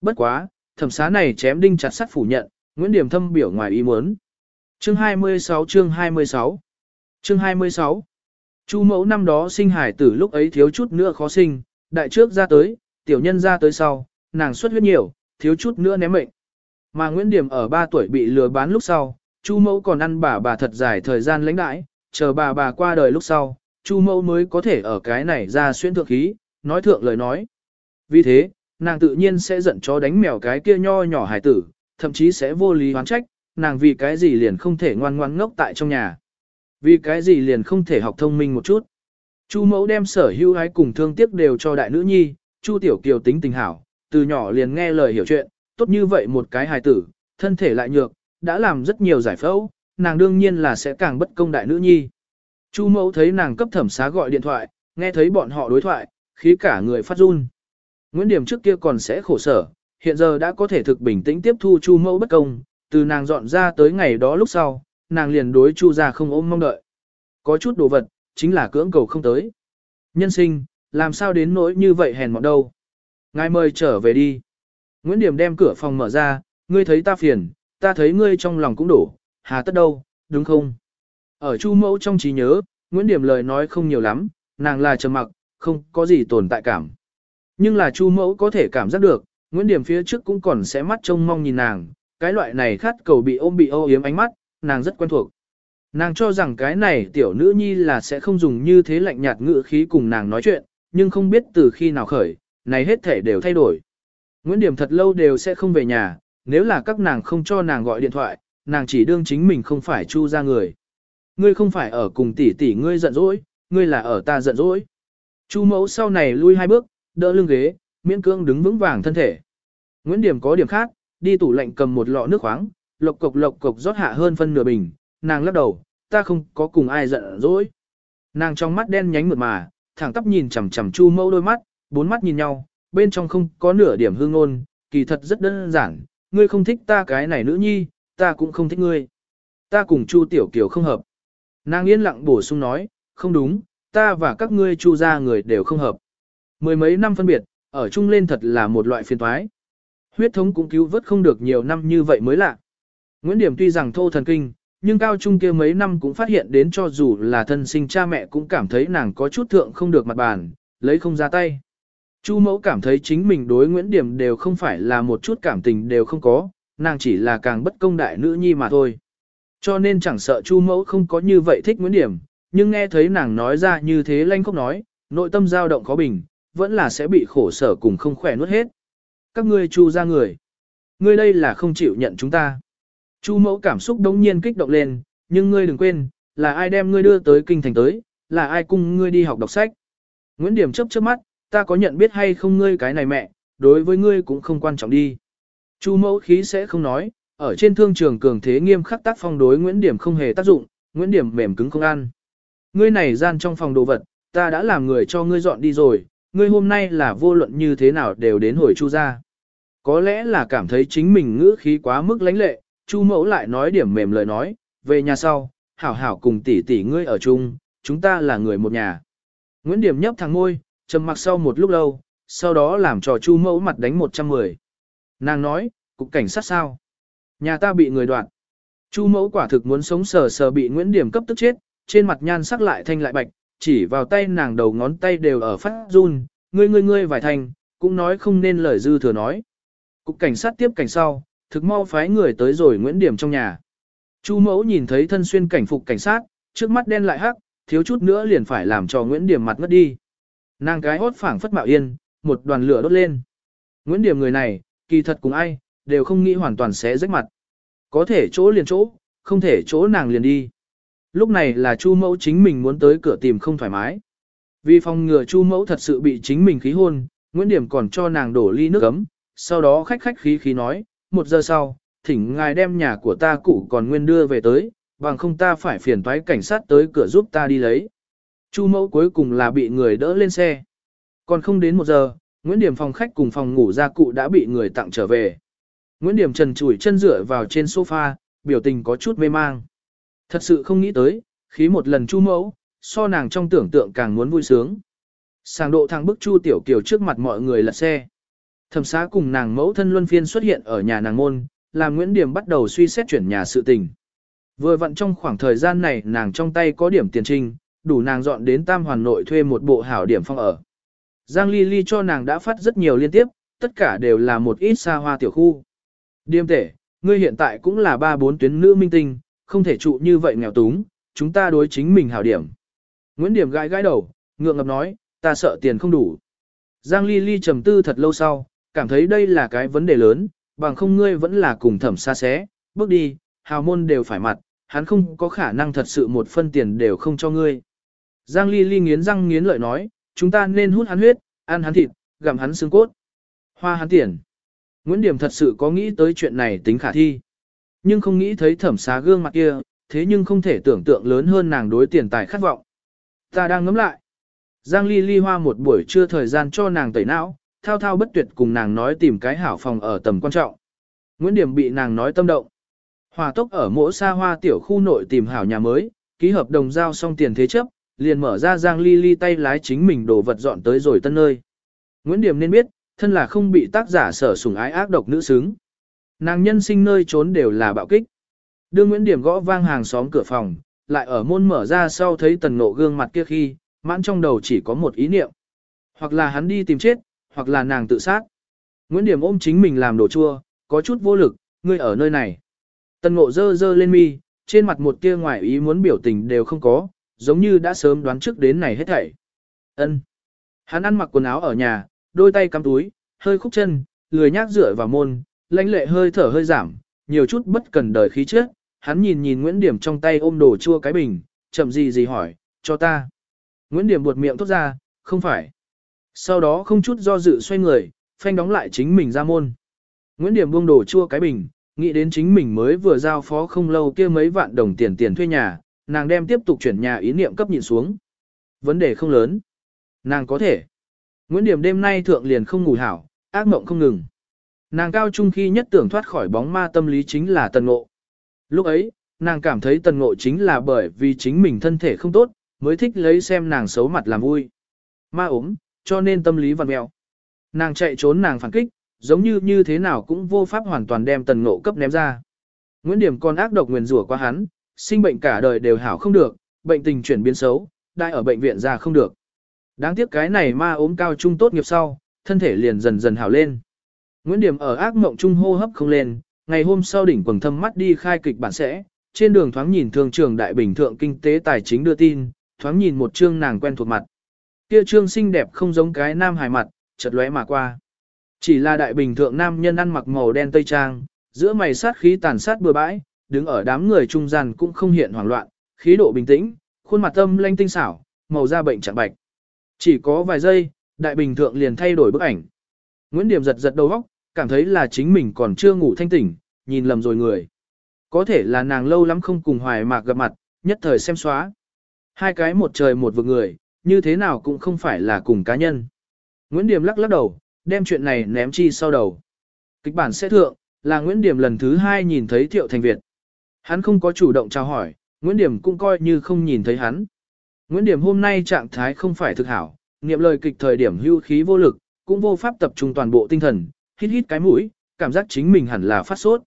Bất quá, thẩm xá này chém đinh chặt sắt phủ nhận, Nguyễn Điểm thâm biểu ngoài ý muốn. Chương 26 chương 26 Chương 26 Chu mẫu năm đó sinh hải tử lúc ấy thiếu chút nữa khó sinh, đại trước ra tới, tiểu nhân ra tới sau, nàng xuất huyết nhiều, thiếu chút nữa ném mệnh. Mà Nguyễn Điểm ở 3 tuổi bị lừa bán lúc sau, Chu mẫu còn ăn bà bà thật dài thời gian lãnh đãi, chờ bà bà qua đời lúc sau, Chu mẫu mới có thể ở cái này ra xuyên thượng khí, nói thượng lời nói. Vì thế, nàng tự nhiên sẽ giận chó đánh mèo cái kia nho nhỏ hải tử, thậm chí sẽ vô lý oán trách, nàng vì cái gì liền không thể ngoan ngoan ngốc tại trong nhà. Vì cái gì liền không thể học thông minh một chút. Chu mẫu đem sở hữu ái cùng thương tiếc đều cho đại nữ nhi, Chu tiểu kiều tính tình hảo, từ nhỏ liền nghe lời hiểu chuyện, tốt như vậy một cái hài tử, thân thể lại nhược, đã làm rất nhiều giải phẫu, nàng đương nhiên là sẽ càng bất công đại nữ nhi. Chu mẫu thấy nàng cấp thẩm xá gọi điện thoại, nghe thấy bọn họ đối thoại, khí cả người phát run. Nguyễn Điểm trước kia còn sẽ khổ sở, hiện giờ đã có thể thực bình tĩnh tiếp thu Chu mẫu bất công, từ nàng dọn ra tới ngày đó lúc sau, nàng liền đối Chu gia không ôm mong đợi. Có chút đồ vật, chính là cưỡng cầu không tới. Nhân sinh, làm sao đến nỗi như vậy hèn mọn đâu. Ngài mời trở về đi. Nguyễn Điểm đem cửa phòng mở ra, ngươi thấy ta phiền, ta thấy ngươi trong lòng cũng đổ, hà tất đâu, đúng không? Ở Chu mẫu trong trí nhớ, Nguyễn Điểm lời nói không nhiều lắm, nàng là trầm mặc, không có gì tồn tại cảm. Nhưng là Chu mẫu có thể cảm giác được, Nguyễn Điểm phía trước cũng còn sẽ mắt trông mong nhìn nàng, cái loại này khát cầu bị ôm bị ô yếm ánh mắt, nàng rất quen thuộc. Nàng cho rằng cái này tiểu nữ nhi là sẽ không dùng như thế lạnh nhạt ngữ khí cùng nàng nói chuyện, nhưng không biết từ khi nào khởi, này hết thể đều thay đổi. Nguyễn Điểm thật lâu đều sẽ không về nhà, nếu là các nàng không cho nàng gọi điện thoại, nàng chỉ đương chính mình không phải chu ra người. Ngươi không phải ở cùng tỷ tỷ ngươi giận dỗi, ngươi là ở ta giận dỗi. Chu mẫu sau này lui hai bước, đỡ lưng ghế, miễn cưỡng đứng vững vàng thân thể. Nguyễn Điểm có điểm khác, đi tủ lạnh cầm một lọ nước khoáng, lộc cộc lộc cộc rót hạ hơn phân nửa bình, nàng lắc đầu, ta không có cùng ai giận dỗi. Nàng trong mắt đen nhánh mượt mà, thẳng tắp nhìn chằm chằm Chu Mẫu đôi mắt, bốn mắt nhìn nhau, bên trong không có nửa điểm hương ngôn, kỳ thật rất đơn giản, ngươi không thích ta cái này nữ nhi, ta cũng không thích ngươi. Ta cùng Chu Tiểu Kiều không hợp. Nàng yên lặng bổ sung nói, không đúng, ta và các ngươi Chu gia người đều không hợp. Mười mấy năm phân biệt, ở chung lên thật là một loại phiền toái. Huyết thống cũng cứu vớt không được nhiều năm như vậy mới lạ. Nguyễn Điểm tuy rằng thô thần kinh, nhưng cao trung kia mấy năm cũng phát hiện đến cho dù là thân sinh cha mẹ cũng cảm thấy nàng có chút thượng không được mặt bàn, lấy không ra tay. Chu mẫu cảm thấy chính mình đối Nguyễn Điểm đều không phải là một chút cảm tình đều không có, nàng chỉ là càng bất công đại nữ nhi mà thôi. Cho nên chẳng sợ Chu mẫu không có như vậy thích Nguyễn Điểm, nhưng nghe thấy nàng nói ra như thế lanh khóc nói, nội tâm dao động khó bình, vẫn là sẽ bị khổ sở cùng không khỏe nuốt hết. Các ngươi Chu ra người. Ngươi đây là không chịu nhận chúng ta. Chu mẫu cảm xúc đống nhiên kích động lên, nhưng ngươi đừng quên, là ai đem ngươi đưa tới kinh thành tới, là ai cùng ngươi đi học đọc sách. Nguyễn Điểm chấp chớp mắt, ta có nhận biết hay không ngươi cái này mẹ, đối với ngươi cũng không quan trọng đi. Chu mẫu khí sẽ không nói, ở trên thương trường cường thế nghiêm khắc tác phong đối Nguyễn Điểm không hề tác dụng, Nguyễn Điểm mềm cứng không ăn. Ngươi này gian trong phòng đồ vật, ta đã làm người cho ngươi dọn đi rồi, ngươi hôm nay là vô luận như thế nào đều đến hồi chu ra. Có lẽ là cảm thấy chính mình ngữ khí quá mức lãnh lệ, chu mẫu lại nói điểm mềm lời nói, về nhà sau, hảo hảo cùng tỷ tỷ ngươi ở chung, chúng ta là người một nhà. Nguyễn Điểm nhấp thằng ngôi, trầm mặc sau một lúc lâu, sau đó làm trò chu mẫu mặt đánh 110. Nàng nói, cục cảnh sát sao? Nhà ta bị người đoạn. Chu mẫu quả thực muốn sống sờ sờ bị Nguyễn Điểm cấp tức chết, trên mặt nhan sắc lại thanh lại bạch, chỉ vào tay nàng đầu ngón tay đều ở phát run, ngươi ngươi ngươi vài thành, cũng nói không nên lời dư thừa nói. Cục cảnh sát tiếp cảnh sau, thực mau phái người tới rồi Nguyễn Điểm trong nhà. Chu mẫu nhìn thấy thân xuyên cảnh phục cảnh sát, trước mắt đen lại hắc, thiếu chút nữa liền phải làm cho Nguyễn Điểm mặt ngất đi. Nàng cái hốt phảng phất mạo yên, một đoàn lửa đốt lên. Nguyễn Điểm người này, kỳ thật cùng ai, đều không nghĩ hoàn toàn sẽ rách mặt. Có thể chỗ liền chỗ, không thể chỗ nàng liền đi. Lúc này là Chu mẫu chính mình muốn tới cửa tìm không thoải mái. Vì phòng ngừa Chu mẫu thật sự bị chính mình khí hôn, Nguyễn Điểm còn cho nàng đổ ly nước ấm, sau đó khách khách khí khí nói, một giờ sau, thỉnh ngài đem nhà của ta cụ còn nguyên đưa về tới, bằng không ta phải phiền toái cảnh sát tới cửa giúp ta đi lấy. Chu mẫu cuối cùng là bị người đỡ lên xe. Còn không đến một giờ, Nguyễn Điểm phòng khách cùng phòng ngủ gia cụ đã bị người tặng trở về. Nguyễn Điểm trần chủi chân dựa vào trên sofa, biểu tình có chút mê mang. Thật sự không nghĩ tới, khí một lần chu mẫu, so nàng trong tưởng tượng càng muốn vui sướng. Sàng độ thằng bức chu tiểu kiều trước mặt mọi người lật xe. Thẩm xá cùng nàng mẫu thân luân phiên xuất hiện ở nhà nàng môn, làm Nguyễn Điểm bắt đầu suy xét chuyển nhà sự tình. Vừa vặn trong khoảng thời gian này nàng trong tay có điểm tiền trinh, đủ nàng dọn đến Tam Hoàn nội thuê một bộ hảo điểm phong ở. Giang Ly Ly cho nàng đã phát rất nhiều liên tiếp, tất cả đều là một ít xa hoa tiểu khu. Điềm tể, ngươi hiện tại cũng là ba bốn tuyến nữ minh tinh, không thể trụ như vậy nghèo túng, chúng ta đối chính mình hảo điểm. Nguyễn Điểm gãi gãi đầu, ngượng ngập nói, ta sợ tiền không đủ. Giang Ly Ly trầm tư thật lâu sau, cảm thấy đây là cái vấn đề lớn, bằng không ngươi vẫn là cùng thẩm xa xé, bước đi, hào môn đều phải mặt, hắn không có khả năng thật sự một phân tiền đều không cho ngươi. Giang Ly Ly nghiến răng nghiến lợi nói, chúng ta nên hút hắn huyết, ăn hắn thịt, gặm hắn xương cốt, hoa hắn tiền. Nguyễn Điểm thật sự có nghĩ tới chuyện này tính khả thi. Nhưng không nghĩ thấy thẩm xá gương mặt kia, thế nhưng không thể tưởng tượng lớn hơn nàng đối tiền tài khát vọng. Ta đang ngấm lại. Giang Ly Ly hoa một buổi trưa thời gian cho nàng tẩy não, thao thao bất tuyệt cùng nàng nói tìm cái hảo phòng ở tầm quan trọng. Nguyễn Điểm bị nàng nói tâm động. Hòa tốc ở mỗi xa hoa tiểu khu nội tìm hảo nhà mới, ký hợp đồng giao xong tiền thế chấp, liền mở ra Giang Ly Ly tay lái chính mình đồ vật dọn tới rồi tân nơi. Nguyễn Điểm nên biết, thân là không bị tác giả sở sủng ái ác độc nữ xứng. Nàng nhân sinh nơi trốn đều là bạo kích. Đưa Nguyễn Điểm gõ vang hàng xóm cửa phòng, lại ở môn mở ra sau thấy tần ngộ gương mặt kia khi, mãn trong đầu chỉ có một ý niệm. Hoặc là hắn đi tìm chết, hoặc là nàng tự sát. Nguyễn Điểm ôm chính mình làm đồ chua, có chút vô lực, ngươi ở nơi này. Tần ngộ dơ dơ lên mi, trên mặt một tia ngoài ý muốn biểu tình đều không có, giống như đã sớm đoán trước đến này hết thảy. Ân. Hắn ăn mặc quần áo ở nhà, đôi tay cắm túi, hơi khúc chân, lười nhác dựa vào môn, lãnh lệ hơi thở hơi giảm, nhiều chút bất cần đời khí trước. Hắn nhìn nhìn Nguyễn Điểm trong tay ôm đồ chua cái bình, chậm gì gì hỏi, cho ta. Nguyễn Điểm buột miệng thốt ra, không phải. Sau đó không chút do dự xoay người, phanh đóng lại chính mình ra môn. Nguyễn Điểm buông đồ chua cái bình, nghĩ đến chính mình mới vừa giao phó không lâu kia mấy vạn đồng tiền tiền thuê nhà, nàng đem tiếp tục chuyển nhà ý niệm cấp nhìn xuống. Vấn đề không lớn. Nàng có thể. Nguyễn Điểm đêm nay thượng liền không ngủ hảo, ác mộng không ngừng. Nàng cao trung khi nhất tưởng thoát khỏi bóng ma tâm lý chính là tần ngộ. Lúc ấy, nàng cảm thấy tần ngộ chính là bởi vì chính mình thân thể không tốt, mới thích lấy xem nàng xấu mặt làm vui. Ma ốm, cho nên tâm lý vặn mẹo. Nàng chạy trốn nàng phản kích, giống như như thế nào cũng vô pháp hoàn toàn đem tần ngộ cấp ném ra. Nguyễn Điểm còn ác độc nguyền rủa qua hắn, sinh bệnh cả đời đều hảo không được, bệnh tình chuyển biến xấu, đại ở bệnh viện ra không được. Đáng tiếc cái này ma ốm cao trung tốt nghiệp sau, thân thể liền dần dần hảo lên. Nguyễn Điểm ở ác mộng trung hô hấp không lên, ngày hôm sau đỉnh quầng thâm mắt đi khai kịch bản sẽ, trên đường thoáng nhìn thương trường đại bình thượng kinh tế tài chính đưa tin, thoáng nhìn một chương nàng quen thuộc mặt. Kia trương xinh đẹp không giống cái nam hài mặt, chợt lóe mà qua. Chỉ là đại bình thượng nam nhân ăn mặc màu đen tây trang, giữa mày sát khí tàn sát bừa bãi, đứng ở đám người trung gian cũng không hiện hoảng loạn, khí độ bình tĩnh, khuôn mặt tâm lanh tinh xảo, màu da bệnh trạng bạch. Chỉ có vài giây, đại bình thượng liền thay đổi bức ảnh. Nguyễn Điểm giật giật đầu óc, cảm thấy là chính mình còn chưa ngủ thanh tỉnh, nhìn lầm rồi người. Có thể là nàng lâu lắm không cùng hoài mạc gặp mặt, nhất thời xem xóa. Hai cái một trời một vực người, như thế nào cũng không phải là cùng cá nhân. Nguyễn Điểm lắc lắc đầu, đem chuyện này ném chi sau đầu. Kịch bản sẽ thượng, là Nguyễn Điểm lần thứ hai nhìn thấy Thiệu Thành Việt. Hắn không có chủ động chào hỏi, Nguyễn Điểm cũng coi như không nhìn thấy hắn. Nguyễn Điểm hôm nay trạng thái không phải thực hảo, niệm lời kịch thời điểm hưu khí vô lực, cũng vô pháp tập trung toàn bộ tinh thần, hít hít cái mũi, cảm giác chính mình hẳn là phát sốt.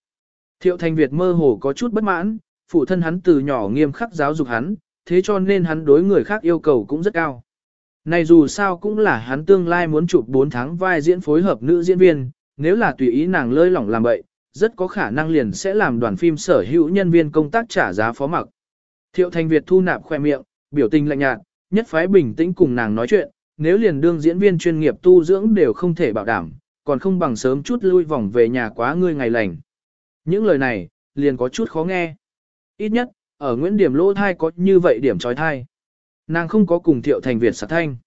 Thiệu Thành Việt mơ hồ có chút bất mãn, phụ thân hắn từ nhỏ nghiêm khắc giáo dục hắn, thế cho nên hắn đối người khác yêu cầu cũng rất cao. Này dù sao cũng là hắn tương lai muốn chụp 4 tháng vai diễn phối hợp nữ diễn viên, nếu là tùy ý nàng lơi lỏng làm bậy, rất có khả năng liền sẽ làm đoàn phim sở hữu nhân viên công tác trả giá phó mặc. Thiệu Thành Việt thu nạp khoe miệng, biểu tình lạnh nhạt, nhất phái bình tĩnh cùng nàng nói chuyện, nếu liền đương diễn viên chuyên nghiệp tu dưỡng đều không thể bảo đảm, còn không bằng sớm chút lui vòng về nhà quá ngươi ngày lành. Những lời này, liền có chút khó nghe. Ít nhất, ở Nguyễn Điểm lỗ thai có như vậy điểm trói thai. Nàng không có cùng Thiệu Thành Việt sạc thanh.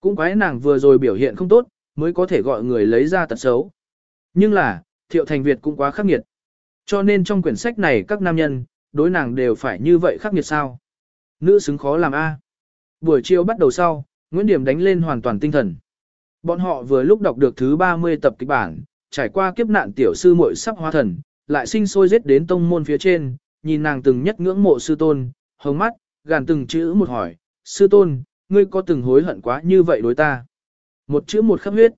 Cũng quái nàng vừa rồi biểu hiện không tốt, mới có thể gọi người lấy ra tật xấu. Nhưng là, Thiệu Thành Việt cũng quá khắc nghiệt. Cho nên trong quyển sách này các nam nhân, đối nàng đều phải như vậy khắc nghiệt sao. Nữ xứng khó làm A. Buổi chiều bắt đầu sau, Nguyễn Điểm đánh lên hoàn toàn tinh thần. Bọn họ vừa lúc đọc được thứ 30 tập kịch bản, trải qua kiếp nạn tiểu sư muội sắp hóa thần, lại sinh sôi giết đến tông môn phía trên, nhìn nàng từng nhất ngưỡng mộ sư tôn, hồng mắt, gàn từng chữ một hỏi, sư tôn, ngươi có từng hối hận quá như vậy đối ta? Một chữ một khắp huyết.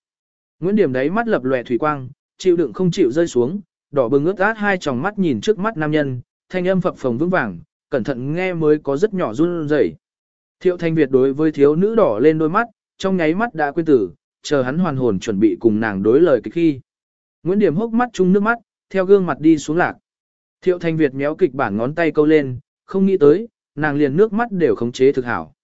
Nguyễn Điểm đấy mắt lập lòe thủy quang, chịu đựng không chịu rơi xuống, đỏ bừng ướt át hai tròng mắt nhìn trước mắt nam nhân, thanh âm phập phồng vững vàng, cẩn thận nghe mới có rất nhỏ run rẩy. Thiệu Thanh Việt đối với thiếu nữ đỏ lên đôi mắt, trong nháy mắt đã quên tử, chờ hắn hoàn hồn chuẩn bị cùng nàng đối lời kịch khi. Nguyễn Điểm hốc mắt chung nước mắt, theo gương mặt đi xuống lạc. Thiệu Thanh Việt méo kịch bản ngón tay câu lên, không nghĩ tới, nàng liền nước mắt đều khống chế thực hảo.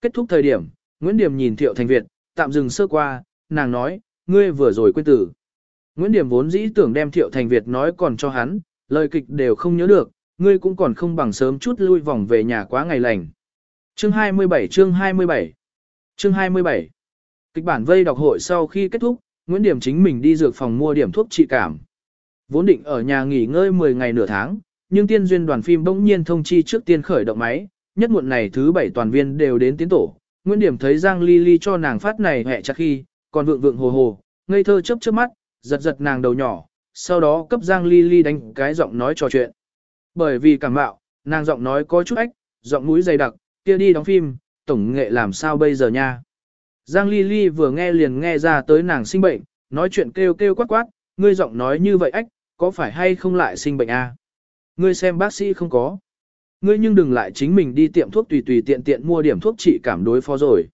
Kết thúc thời điểm, Nguyễn Điểm nhìn Thiệu Thanh Việt, tạm dừng sơ qua, nàng nói, ngươi vừa rồi quên tử. Nguyễn Điểm vốn dĩ tưởng đem Thiệu Thành Việt nói còn cho hắn, lời kịch đều không nhớ được, ngươi cũng còn không bằng sớm chút lui vòng về nhà quá ngày lành. Chương 27 chương 27 Chương 27 Kịch bản vây đọc hội sau khi kết thúc, Nguyễn Điểm chính mình đi dược phòng mua điểm thuốc trị cảm. Vốn định ở nhà nghỉ ngơi 10 ngày nửa tháng, nhưng tiên duyên đoàn phim bỗng nhiên thông chi trước tiên khởi động máy, nhất muộn này thứ bảy toàn viên đều đến tiến tổ. Nguyễn Điểm thấy Giang Ly Ly cho nàng phát này hẹ chắc khi, còn vượng vượng hồ hồ, ngây thơ chớp chớp mắt, giật giật nàng đầu nhỏ, sau đó cấp Giang Ly Ly đánh cái giọng nói trò chuyện. Bởi vì cảm mạo, nàng giọng nói có chút ách, giọng mũi dày đặc, kia đi đóng phim, tổng nghệ làm sao bây giờ nha. Giang Ly Ly vừa nghe liền nghe ra tới nàng sinh bệnh, nói chuyện kêu kêu quát quát, ngươi giọng nói như vậy ách, có phải hay không lại sinh bệnh a? À? Ngươi xem bác sĩ không có. Ngươi nhưng đừng lại chính mình đi tiệm thuốc tùy tùy tiện tiện mua điểm thuốc trị cảm đối phó rồi.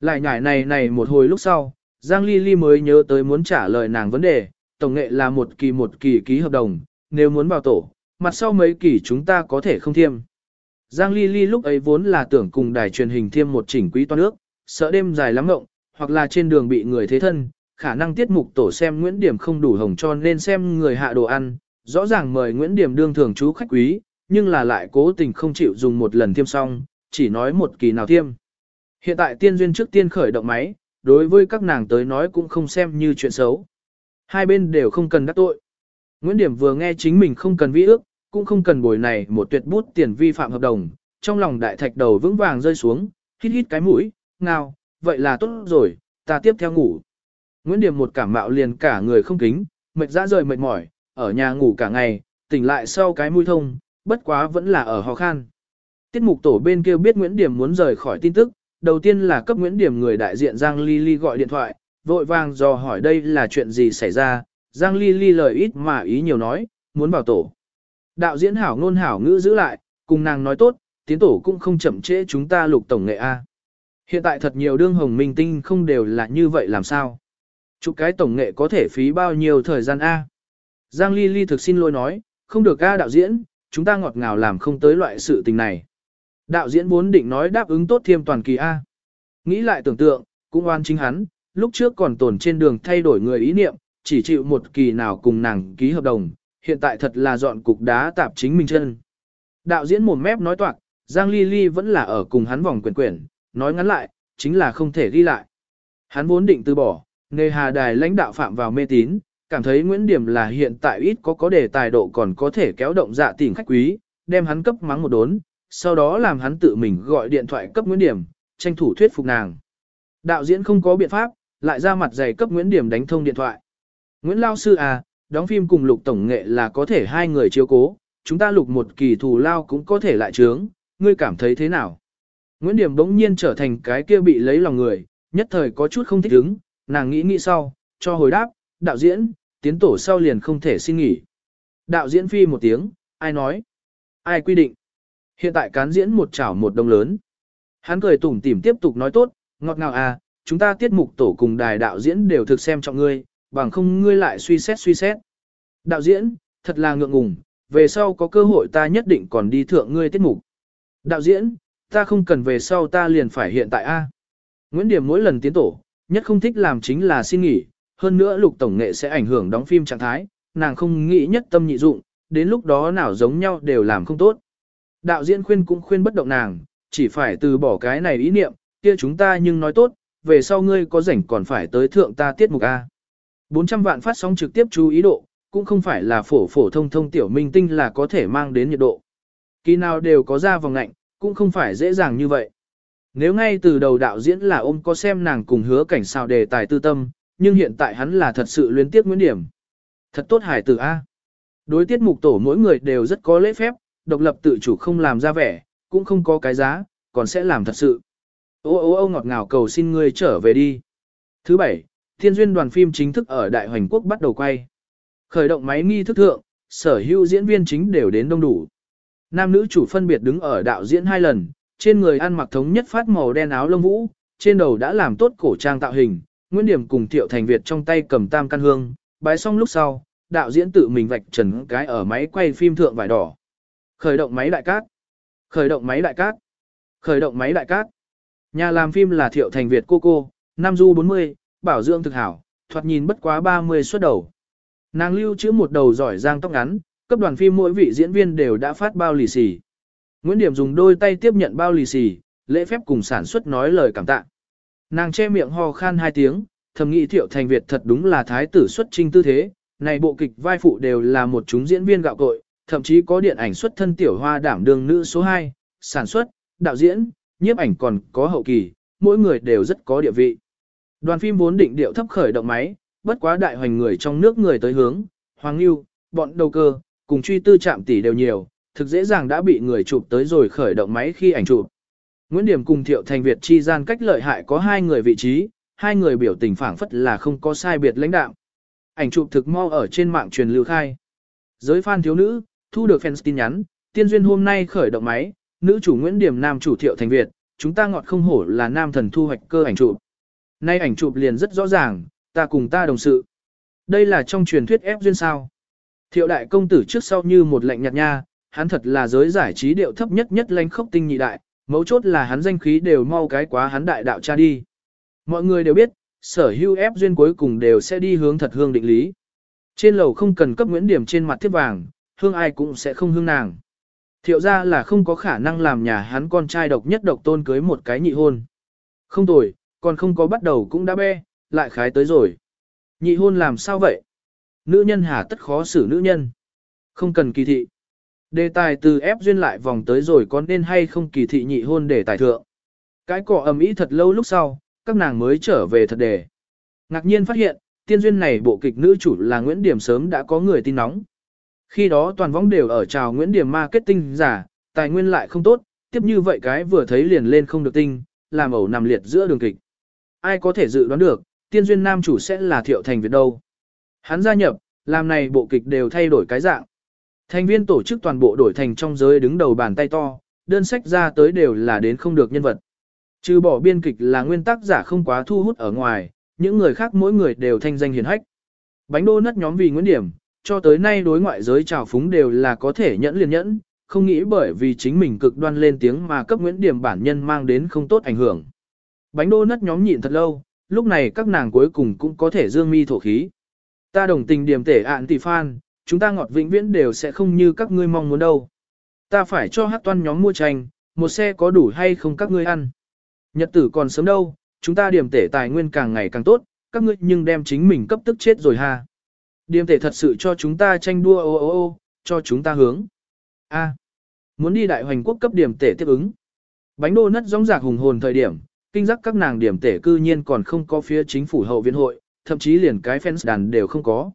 Lại nhải này này một hồi lúc sau, Giang Ly Ly mới nhớ tới muốn trả lời nàng vấn đề, tổng nghệ là một kỳ một kỳ ký hợp đồng, nếu muốn vào tổ, mặt sau mấy kỳ chúng ta có thể không thiêm. Giang Ly Ly lúc ấy vốn là tưởng cùng đài truyền hình thiêm một chỉnh quý toan nước, sợ đêm dài lắm ngộng, hoặc là trên đường bị người thế thân, khả năng tiết mục tổ xem Nguyễn Điểm không đủ hồng cho nên xem người hạ đồ ăn, rõ ràng mời Nguyễn Điểm đương thường chú khách quý, nhưng là lại cố tình không chịu dùng một lần thiêm xong, chỉ nói một kỳ nào thiêm. Hiện tại tiên duyên trước tiên khởi động máy, đối với các nàng tới nói cũng không xem như chuyện xấu. Hai bên đều không cần đắc tội. Nguyễn Điểm vừa nghe chính mình không cần vi ước, cũng không cần bồi này một tuyệt bút tiền vi phạm hợp đồng, trong lòng đại thạch đầu vững vàng rơi xuống, hít hít cái mũi, ngao, vậy là tốt rồi, ta tiếp theo ngủ. Nguyễn Điểm một cảm mạo liền cả người không kính, mệt ra rời mệt mỏi, ở nhà ngủ cả ngày, tỉnh lại sau cái mũi thông, bất quá vẫn là ở ho khan. Tiết mục tổ bên kia biết Nguyễn Điểm muốn rời khỏi tin tức, đầu tiên là cấp Nguyễn Điểm người đại diện Giang Ly Ly gọi điện thoại, vội vàng dò hỏi đây là chuyện gì xảy ra, Giang Ly Ly lời ít mà ý nhiều nói, muốn bảo tổ. Đạo diễn hảo ngôn hảo ngữ giữ lại, cùng nàng nói tốt, tiến tổ cũng không chậm trễ chúng ta lục tổng nghệ A. Hiện tại thật nhiều đương hồng minh tinh không đều là như vậy làm sao. Chụp cái tổng nghệ có thể phí bao nhiêu thời gian A. Giang Ly Ly thực xin lỗi nói, không được A đạo diễn, chúng ta ngọt ngào làm không tới loại sự tình này. Đạo diễn vốn định nói đáp ứng tốt thêm toàn kỳ A. Nghĩ lại tưởng tượng, cũng oan chính hắn, lúc trước còn tồn trên đường thay đổi người ý niệm, chỉ chịu một kỳ nào cùng nàng ký hợp đồng, hiện tại thật là dọn cục đá tạp chính mình chân. Đạo diễn mồm mép nói toạc, Giang Ly Ly vẫn là ở cùng hắn vòng quyển quyển, nói ngắn lại, chính là không thể ghi lại. Hắn vốn định từ bỏ, nghe hà đài lãnh đạo phạm vào mê tín, cảm thấy Nguyễn Điểm là hiện tại ít có có đề tài độ còn có thể kéo động dạ tình khách quý, đem hắn cấp mắng một đốn, sau đó làm hắn tự mình gọi điện thoại cấp Nguyễn Điểm, tranh thủ thuyết phục nàng. Đạo diễn không có biện pháp, lại ra mặt dày cấp Nguyễn Điểm đánh thông điện thoại. Nguyễn Lao Sư à, đóng phim cùng lục tổng nghệ là có thể hai người chiếu cố, chúng ta lục một kỳ thù lao cũng có thể lại trướng, ngươi cảm thấy thế nào? Nguyễn Điểm bỗng nhiên trở thành cái kia bị lấy lòng người, nhất thời có chút không thích ứng, nàng nghĩ nghĩ sau, cho hồi đáp, đạo diễn, tiến tổ sau liền không thể xin nghỉ. Đạo diễn phi một tiếng, ai nói? Ai quy định? Hiện tại cán diễn một chảo một đồng lớn. Hắn cười tủm tỉm tiếp tục nói tốt, ngọt ngào à, chúng ta tiết mục tổ cùng đài đạo diễn đều thực xem trọng ngươi, bằng không ngươi lại suy xét suy xét. Đạo diễn, thật là ngượng ngùng, về sau có cơ hội ta nhất định còn đi thượng ngươi tiết mục. Đạo diễn, ta không cần về sau ta liền phải hiện tại A. Nguyễn Điểm mỗi lần tiến tổ, nhất không thích làm chính là xin nghỉ, hơn nữa lục tổng nghệ sẽ ảnh hưởng đóng phim trạng thái, nàng không nghĩ nhất tâm nhị dụng, đến lúc đó nào giống nhau đều làm không tốt. Đạo diễn khuyên cũng khuyên bất động nàng, chỉ phải từ bỏ cái này ý niệm, kia chúng ta nhưng nói tốt, về sau ngươi có rảnh còn phải tới thượng ta tiết mục A. 400 vạn phát sóng trực tiếp chú ý độ, cũng không phải là phổ phổ thông thông tiểu minh tinh là có thể mang đến nhiệt độ. Kỳ nào đều có ra vòng ngạnh, cũng không phải dễ dàng như vậy. Nếu ngay từ đầu đạo diễn là ôm có xem nàng cùng hứa cảnh sao đề tài tư tâm, nhưng hiện tại hắn là thật sự luyến tiếc Nguyễn Điểm. Thật tốt hải tử A. Đối tiết mục tổ mỗi người đều rất có lễ phép, độc lập tự chủ không làm ra vẻ, cũng không có cái giá, còn sẽ làm thật sự. Ô ô ô ngọt ngào cầu xin ngươi trở về đi. Thứ bảy, Thiên Duyên đoàn phim chính thức ở Đại Hoành Quốc bắt đầu quay. Khởi động máy nghi thức thượng, sở hữu diễn viên chính đều đến đông đủ. Nam nữ chủ phân biệt đứng ở đạo diễn hai lần, trên người ăn mặc thống nhất phát màu đen áo lông vũ, trên đầu đã làm tốt cổ trang tạo hình, Nguyễn Điểm cùng Thiệu Thành Việt trong tay cầm tam căn hương, bái xong lúc sau, đạo diễn tự mình vạch trần cái ở máy quay phim thượng vải đỏ. Khởi động máy đại cát. Khởi động máy đại cát. Khởi động máy đại cát. Nhà làm phim là Thiệu Thành Việt cô cô, Nam Du 40, bảo dưỡng thực hảo, thoạt nhìn bất quá 30 xuất đầu. Nàng lưu chữ một đầu giỏi giang tóc ngắn, cấp đoàn phim mỗi vị diễn viên đều đã phát bao lì xì. Nguyễn Điểm dùng đôi tay tiếp nhận bao lì xì, lễ phép cùng sản xuất nói lời cảm tạ. Nàng che miệng ho khan hai tiếng, thầm nghĩ Thiệu Thành Việt thật đúng là thái tử xuất trinh tư thế, này bộ kịch vai phụ đều là một chúng diễn viên gạo cội, thậm chí có điện ảnh xuất thân tiểu hoa đảm đương nữ số 2, sản xuất, đạo diễn, nhiếp ảnh còn có hậu kỳ, mỗi người đều rất có địa vị. Đoàn phim vốn định điệu thấp khởi động máy, bất quá đại hoành người trong nước người tới hướng, Hoàng Lưu, bọn đầu cơ, cùng truy tư chạm tỷ đều nhiều, thực dễ dàng đã bị người chụp tới rồi khởi động máy khi ảnh chụp. Nguyễn Điểm cùng Thiệu Thành Việt chi gian cách lợi hại có hai người vị trí, hai người biểu tình phảng phất là không có sai biệt lãnh đạo. Ảnh chụp thực mau ở trên mạng truyền lưu khai. Giới fan thiếu nữ, thu được fans tin nhắn, tiên duyên hôm nay khởi động máy, nữ chủ Nguyễn Điểm nam chủ Thiệu Thành Việt, chúng ta ngọt không hổ là nam thần thu hoạch cơ ảnh chụp. Nay ảnh chụp liền rất rõ ràng, ta cùng ta đồng sự. Đây là trong truyền thuyết ép duyên sao. Thiệu đại công tử trước sau như một lệnh nhạt nha, hắn thật là giới giải trí điệu thấp nhất nhất lãnh khốc tinh nhị đại, mấu chốt là hắn danh khí đều mau cái quá hắn đại đạo cha đi. Mọi người đều biết, sở hữu ép duyên cuối cùng đều sẽ đi hướng thật hương định lý. Trên lầu không cần cấp nguyễn điểm trên mặt thiết vàng, hương ai cũng sẽ không hương nàng. Thiệu ra là không có khả năng làm nhà hắn con trai độc nhất độc tôn cưới một cái nhị hôn. Không tồi, còn không có bắt đầu cũng đã be, lại khái tới rồi. Nhị hôn làm sao vậy? Nữ nhân hà tất khó xử nữ nhân. Không cần kỳ thị. Đề tài từ ép duyên lại vòng tới rồi có nên hay không kỳ thị nhị hôn để tài thượng. Cái cỏ ầm ĩ thật lâu lúc sau, các nàng mới trở về thật đề. Ngạc nhiên phát hiện, tiên duyên này bộ kịch nữ chủ là Nguyễn Điểm sớm đã có người tin nóng. Khi đó toàn võng đều ở chào Nguyễn Điểm marketing giả, tài nguyên lại không tốt, tiếp như vậy cái vừa thấy liền lên không được tinh, làm ẩu nằm liệt giữa đường kịch. Ai có thể dự đoán được, tiên duyên nam chủ sẽ là thiệu thành Việt đâu. Hắn gia nhập, làm này bộ kịch đều thay đổi cái dạng. Thành viên tổ chức toàn bộ đổi thành trong giới đứng đầu bàn tay to, đơn sách ra tới đều là đến không được nhân vật. Trừ bỏ biên kịch là nguyên tắc giả không quá thu hút ở ngoài, những người khác mỗi người đều thanh danh hiển hách. Bánh đô nất nhóm vì nguyên điểm, cho tới nay đối ngoại giới trào phúng đều là có thể nhẫn liền nhẫn, không nghĩ bởi vì chính mình cực đoan lên tiếng mà cấp Nguyễn Điểm bản nhân mang đến không tốt ảnh hưởng. Bánh đô nất nhóm nhịn thật lâu, lúc này các nàng cuối cùng cũng có thể dương mi thổ khí. Ta đồng tình điểm tể ạn tỷ phan, chúng ta ngọt vĩnh viễn đều sẽ không như các ngươi mong muốn đâu. Ta phải cho hát toan nhóm mua tranh, một xe có đủ hay không các ngươi ăn. Nhật tử còn sớm đâu, chúng ta điểm tể tài nguyên càng ngày càng tốt, các ngươi nhưng đem chính mình cấp tức chết rồi ha. Điểm tể thật sự cho chúng ta tranh đua ô ô ô, cho chúng ta hướng. A. muốn đi đại hoành quốc cấp điểm tể tiếp ứng. Bánh đô nất rong rạc hùng hồn thời điểm, kinh giác các nàng điểm tể cư nhiên còn không có phía chính phủ hậu viện hội, thậm chí liền cái fans đàn đều không có.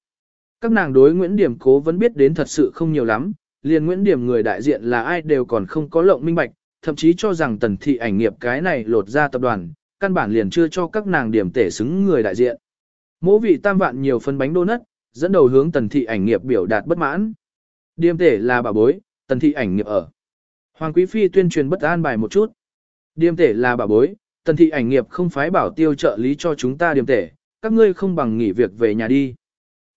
Các nàng đối Nguyễn Điểm cố vẫn biết đến thật sự không nhiều lắm, liền Nguyễn Điểm người đại diện là ai đều còn không có lộng minh bạch, thậm chí cho rằng tần thị ảnh nghiệp cái này lột ra tập đoàn, căn bản liền chưa cho các nàng điểm tể xứng người đại diện. Mỗ vị tam vạn nhiều phân bánh đô nất, dẫn đầu hướng tần thị ảnh nghiệp biểu đạt bất mãn. điểm tể là bà bối, tần thị ảnh nghiệp ở. Hoàng Quý Phi tuyên truyền bất an bài một chút. điểm tể là bà bối, tần thị ảnh nghiệp không phái bảo tiêu trợ lý cho chúng ta điểm tể, các ngươi không bằng nghỉ việc về nhà đi.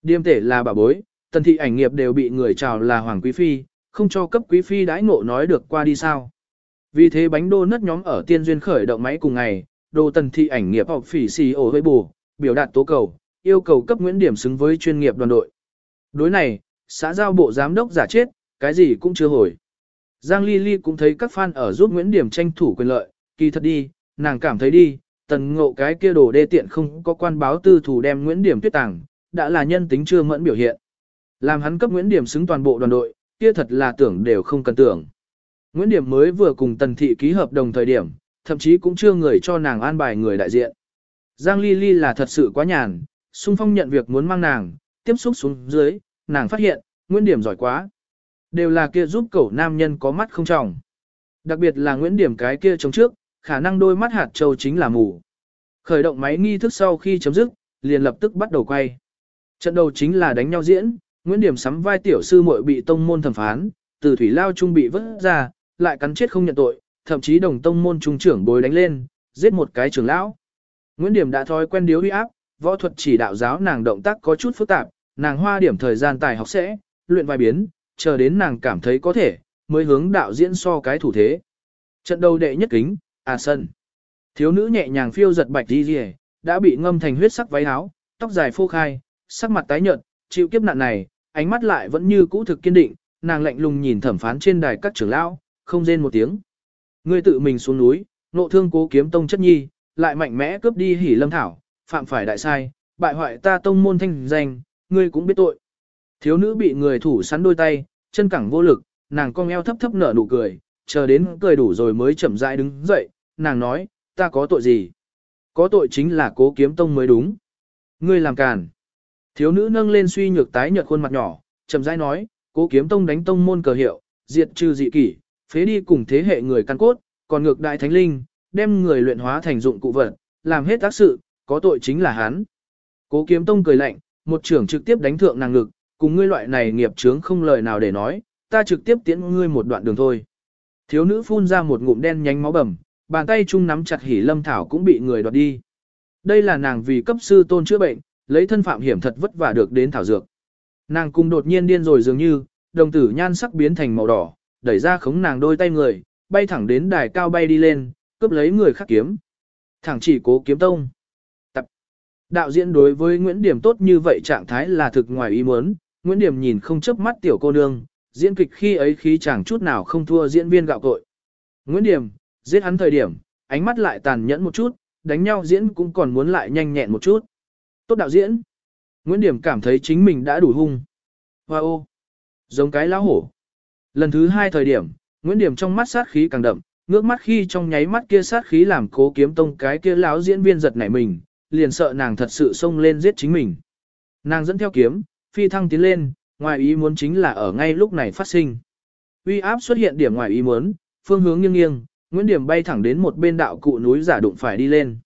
Điềm tể là bà bối, tần thị ảnh nghiệp đều bị người chào là Hoàng Quý Phi, không cho cấp Quý Phi đãi ngộ nói được qua đi sao. Vì thế bánh đô nất nhóm ở tiên duyên khởi động máy cùng ngày, đồ tần thị ảnh nghiệp học phỉ xì ổ với bù, biểu đạt tố cầu, yêu cầu cấp Nguyễn Điểm xứng với chuyên nghiệp đoàn đội. Đối này, xã giao bộ giám đốc giả chết, cái gì cũng chưa hồi. Giang Ly Ly cũng thấy các fan ở giúp Nguyễn Điểm tranh thủ quyền lợi, kỳ thật đi, nàng cảm thấy đi, tần ngộ cái kia đồ đê tiện không có quan báo tư thủ đem Nguyễn Điểm tuyết tàng, đã là nhân tính chưa mẫn biểu hiện. Làm hắn cấp Nguyễn Điểm xứng toàn bộ đoàn đội, kia thật là tưởng đều không cần tưởng. Nguyễn Điểm mới vừa cùng Tần Thị ký hợp đồng thời điểm, thậm chí cũng chưa người cho nàng an bài người đại diện. Giang Ly Ly là thật sự quá nhàn, Xung Phong nhận việc muốn mang nàng, tiếp xúc xuống dưới, nàng phát hiện, Nguyễn Điểm giỏi quá. Đều là kia giúp cậu nam nhân có mắt không trọng. Đặc biệt là Nguyễn Điểm cái kia chống trước, khả năng đôi mắt hạt châu chính là mù. Khởi động máy nghi thức sau khi chấm dứt, liền lập tức bắt đầu quay. Trận đầu chính là đánh nhau diễn, Nguyễn Điểm sắm vai tiểu sư muội bị tông môn thẩm phán, từ thủy lao trung bị vứt ra, lại cắn chết không nhận tội, thậm chí đồng tông môn trung trưởng bồi đánh lên, giết một cái trưởng lão. Nguyễn Điểm đã thói quen điếu uy áp, võ thuật chỉ đạo giáo nàng động tác có chút phức tạp, nàng hoa điểm thời gian tài học sẽ, luyện vài biến, chờ đến nàng cảm thấy có thể, mới hướng đạo diễn so cái thủ thế. Trận đầu đệ nhất kính, à sân. Thiếu nữ nhẹ nhàng phiêu giật bạch đi rìa, đã bị ngâm thành huyết sắc váy áo, tóc dài phô khai, sắc mặt tái nhợt, chịu kiếp nạn này, ánh mắt lại vẫn như cũ thực kiên định, nàng lạnh lùng nhìn thẩm phán trên đài các trưởng lão, không rên một tiếng. Ngươi tự mình xuống núi, nộ thương cố kiếm tông chất nhi, lại mạnh mẽ cướp đi hỉ lâm thảo, phạm phải đại sai, bại hoại ta tông môn thanh danh, ngươi cũng biết tội. Thiếu nữ bị người thủ sắn đôi tay, chân cẳng vô lực, nàng cong eo thấp thấp nở nụ cười, chờ đến cười đủ rồi mới chậm rãi đứng dậy, nàng nói, ta có tội gì? Có tội chính là cố kiếm tông mới đúng. Ngươi làm càn. Thiếu nữ nâng lên suy nhược tái nhợt khuôn mặt nhỏ, chậm rãi nói, cố kiếm tông đánh tông môn cờ hiệu, diệt trừ dị kỷ, phế đi cùng thế hệ người căn cốt, còn ngược đại thánh linh, đem người luyện hóa thành dụng cụ vật, làm hết tác sự, có tội chính là hắn. Cố kiếm tông cười lạnh, một trưởng trực tiếp đánh thượng nàng ngực, cùng ngươi loại này nghiệp chướng không lời nào để nói, ta trực tiếp tiễn ngươi một đoạn đường thôi. Thiếu nữ phun ra một ngụm đen nhánh máu bầm, bàn tay chung nắm chặt hỉ lâm thảo cũng bị người đoạt đi. Đây là nàng vì cấp sư tôn chữa bệnh, lấy thân phạm hiểm thật vất vả được đến thảo dược. Nàng cùng đột nhiên điên rồi dường như, đồng tử nhan sắc biến thành màu đỏ, đẩy ra khống nàng đôi tay người, bay thẳng đến đài cao bay đi lên, cướp lấy người khác kiếm. Thẳng chỉ cố kiếm tông. Tập. Đạo diễn đối với Nguyễn Điểm tốt như vậy trạng thái là thực ngoài ý muốn, Nguyễn Điểm nhìn không chớp mắt tiểu cô nương, diễn kịch khi ấy khí chẳng chút nào không thua diễn viên gạo cội. Nguyễn Điểm, giết hắn thời điểm, ánh mắt lại tàn nhẫn một chút, đánh nhau diễn cũng còn muốn lại nhanh nhẹn một chút. Tốt đạo diễn. Nguyễn Điểm cảm thấy chính mình đã đủ hung. Hoa ô. Giống cái lão hổ. Lần thứ hai thời điểm, Nguyễn Điểm trong mắt sát khí càng đậm, ngước mắt khi trong nháy mắt kia sát khí làm cố kiếm tông cái kia lão diễn viên giật nảy mình, liền sợ nàng thật sự xông lên giết chính mình. Nàng dẫn theo kiếm, phi thăng tiến lên, ngoài ý muốn chính là ở ngay lúc này phát sinh. Uy áp xuất hiện điểm ngoài ý muốn, phương hướng nghiêng nghiêng, Nguyễn Điểm bay thẳng đến một bên đạo cụ núi giả đụng phải đi lên.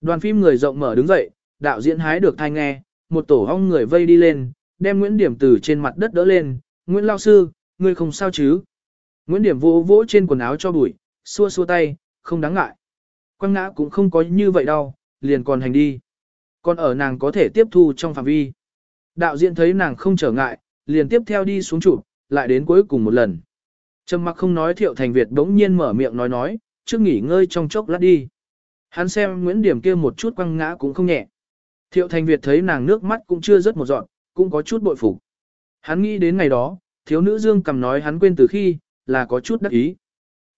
Đoàn phim người rộng mở đứng dậy, đạo diễn hái được thanh nghe, một tổ hong người vây đi lên, đem Nguyễn Điểm từ trên mặt đất đỡ lên, Nguyễn Lao Sư, ngươi không sao chứ? Nguyễn Điểm vỗ vỗ trên quần áo cho bụi, xua xua tay, không đáng ngại. Quăng ngã cũng không có như vậy đâu, liền còn hành đi. Còn ở nàng có thể tiếp thu trong phạm vi. Đạo diễn thấy nàng không trở ngại, liền tiếp theo đi xuống chụp, lại đến cuối cùng một lần. Trầm mặc không nói thiệu thành Việt bỗng nhiên mở miệng nói nói, trước nghỉ ngơi trong chốc lát đi. Hắn xem Nguyễn Điểm kia một chút quăng ngã cũng không nhẹ. Thiệu thành Việt thấy nàng nước mắt cũng chưa rớt một giọt, cũng có chút bội phục. Hắn nghĩ đến ngày đó, thiếu nữ dương cầm nói hắn quên từ khi, là có chút đắc ý.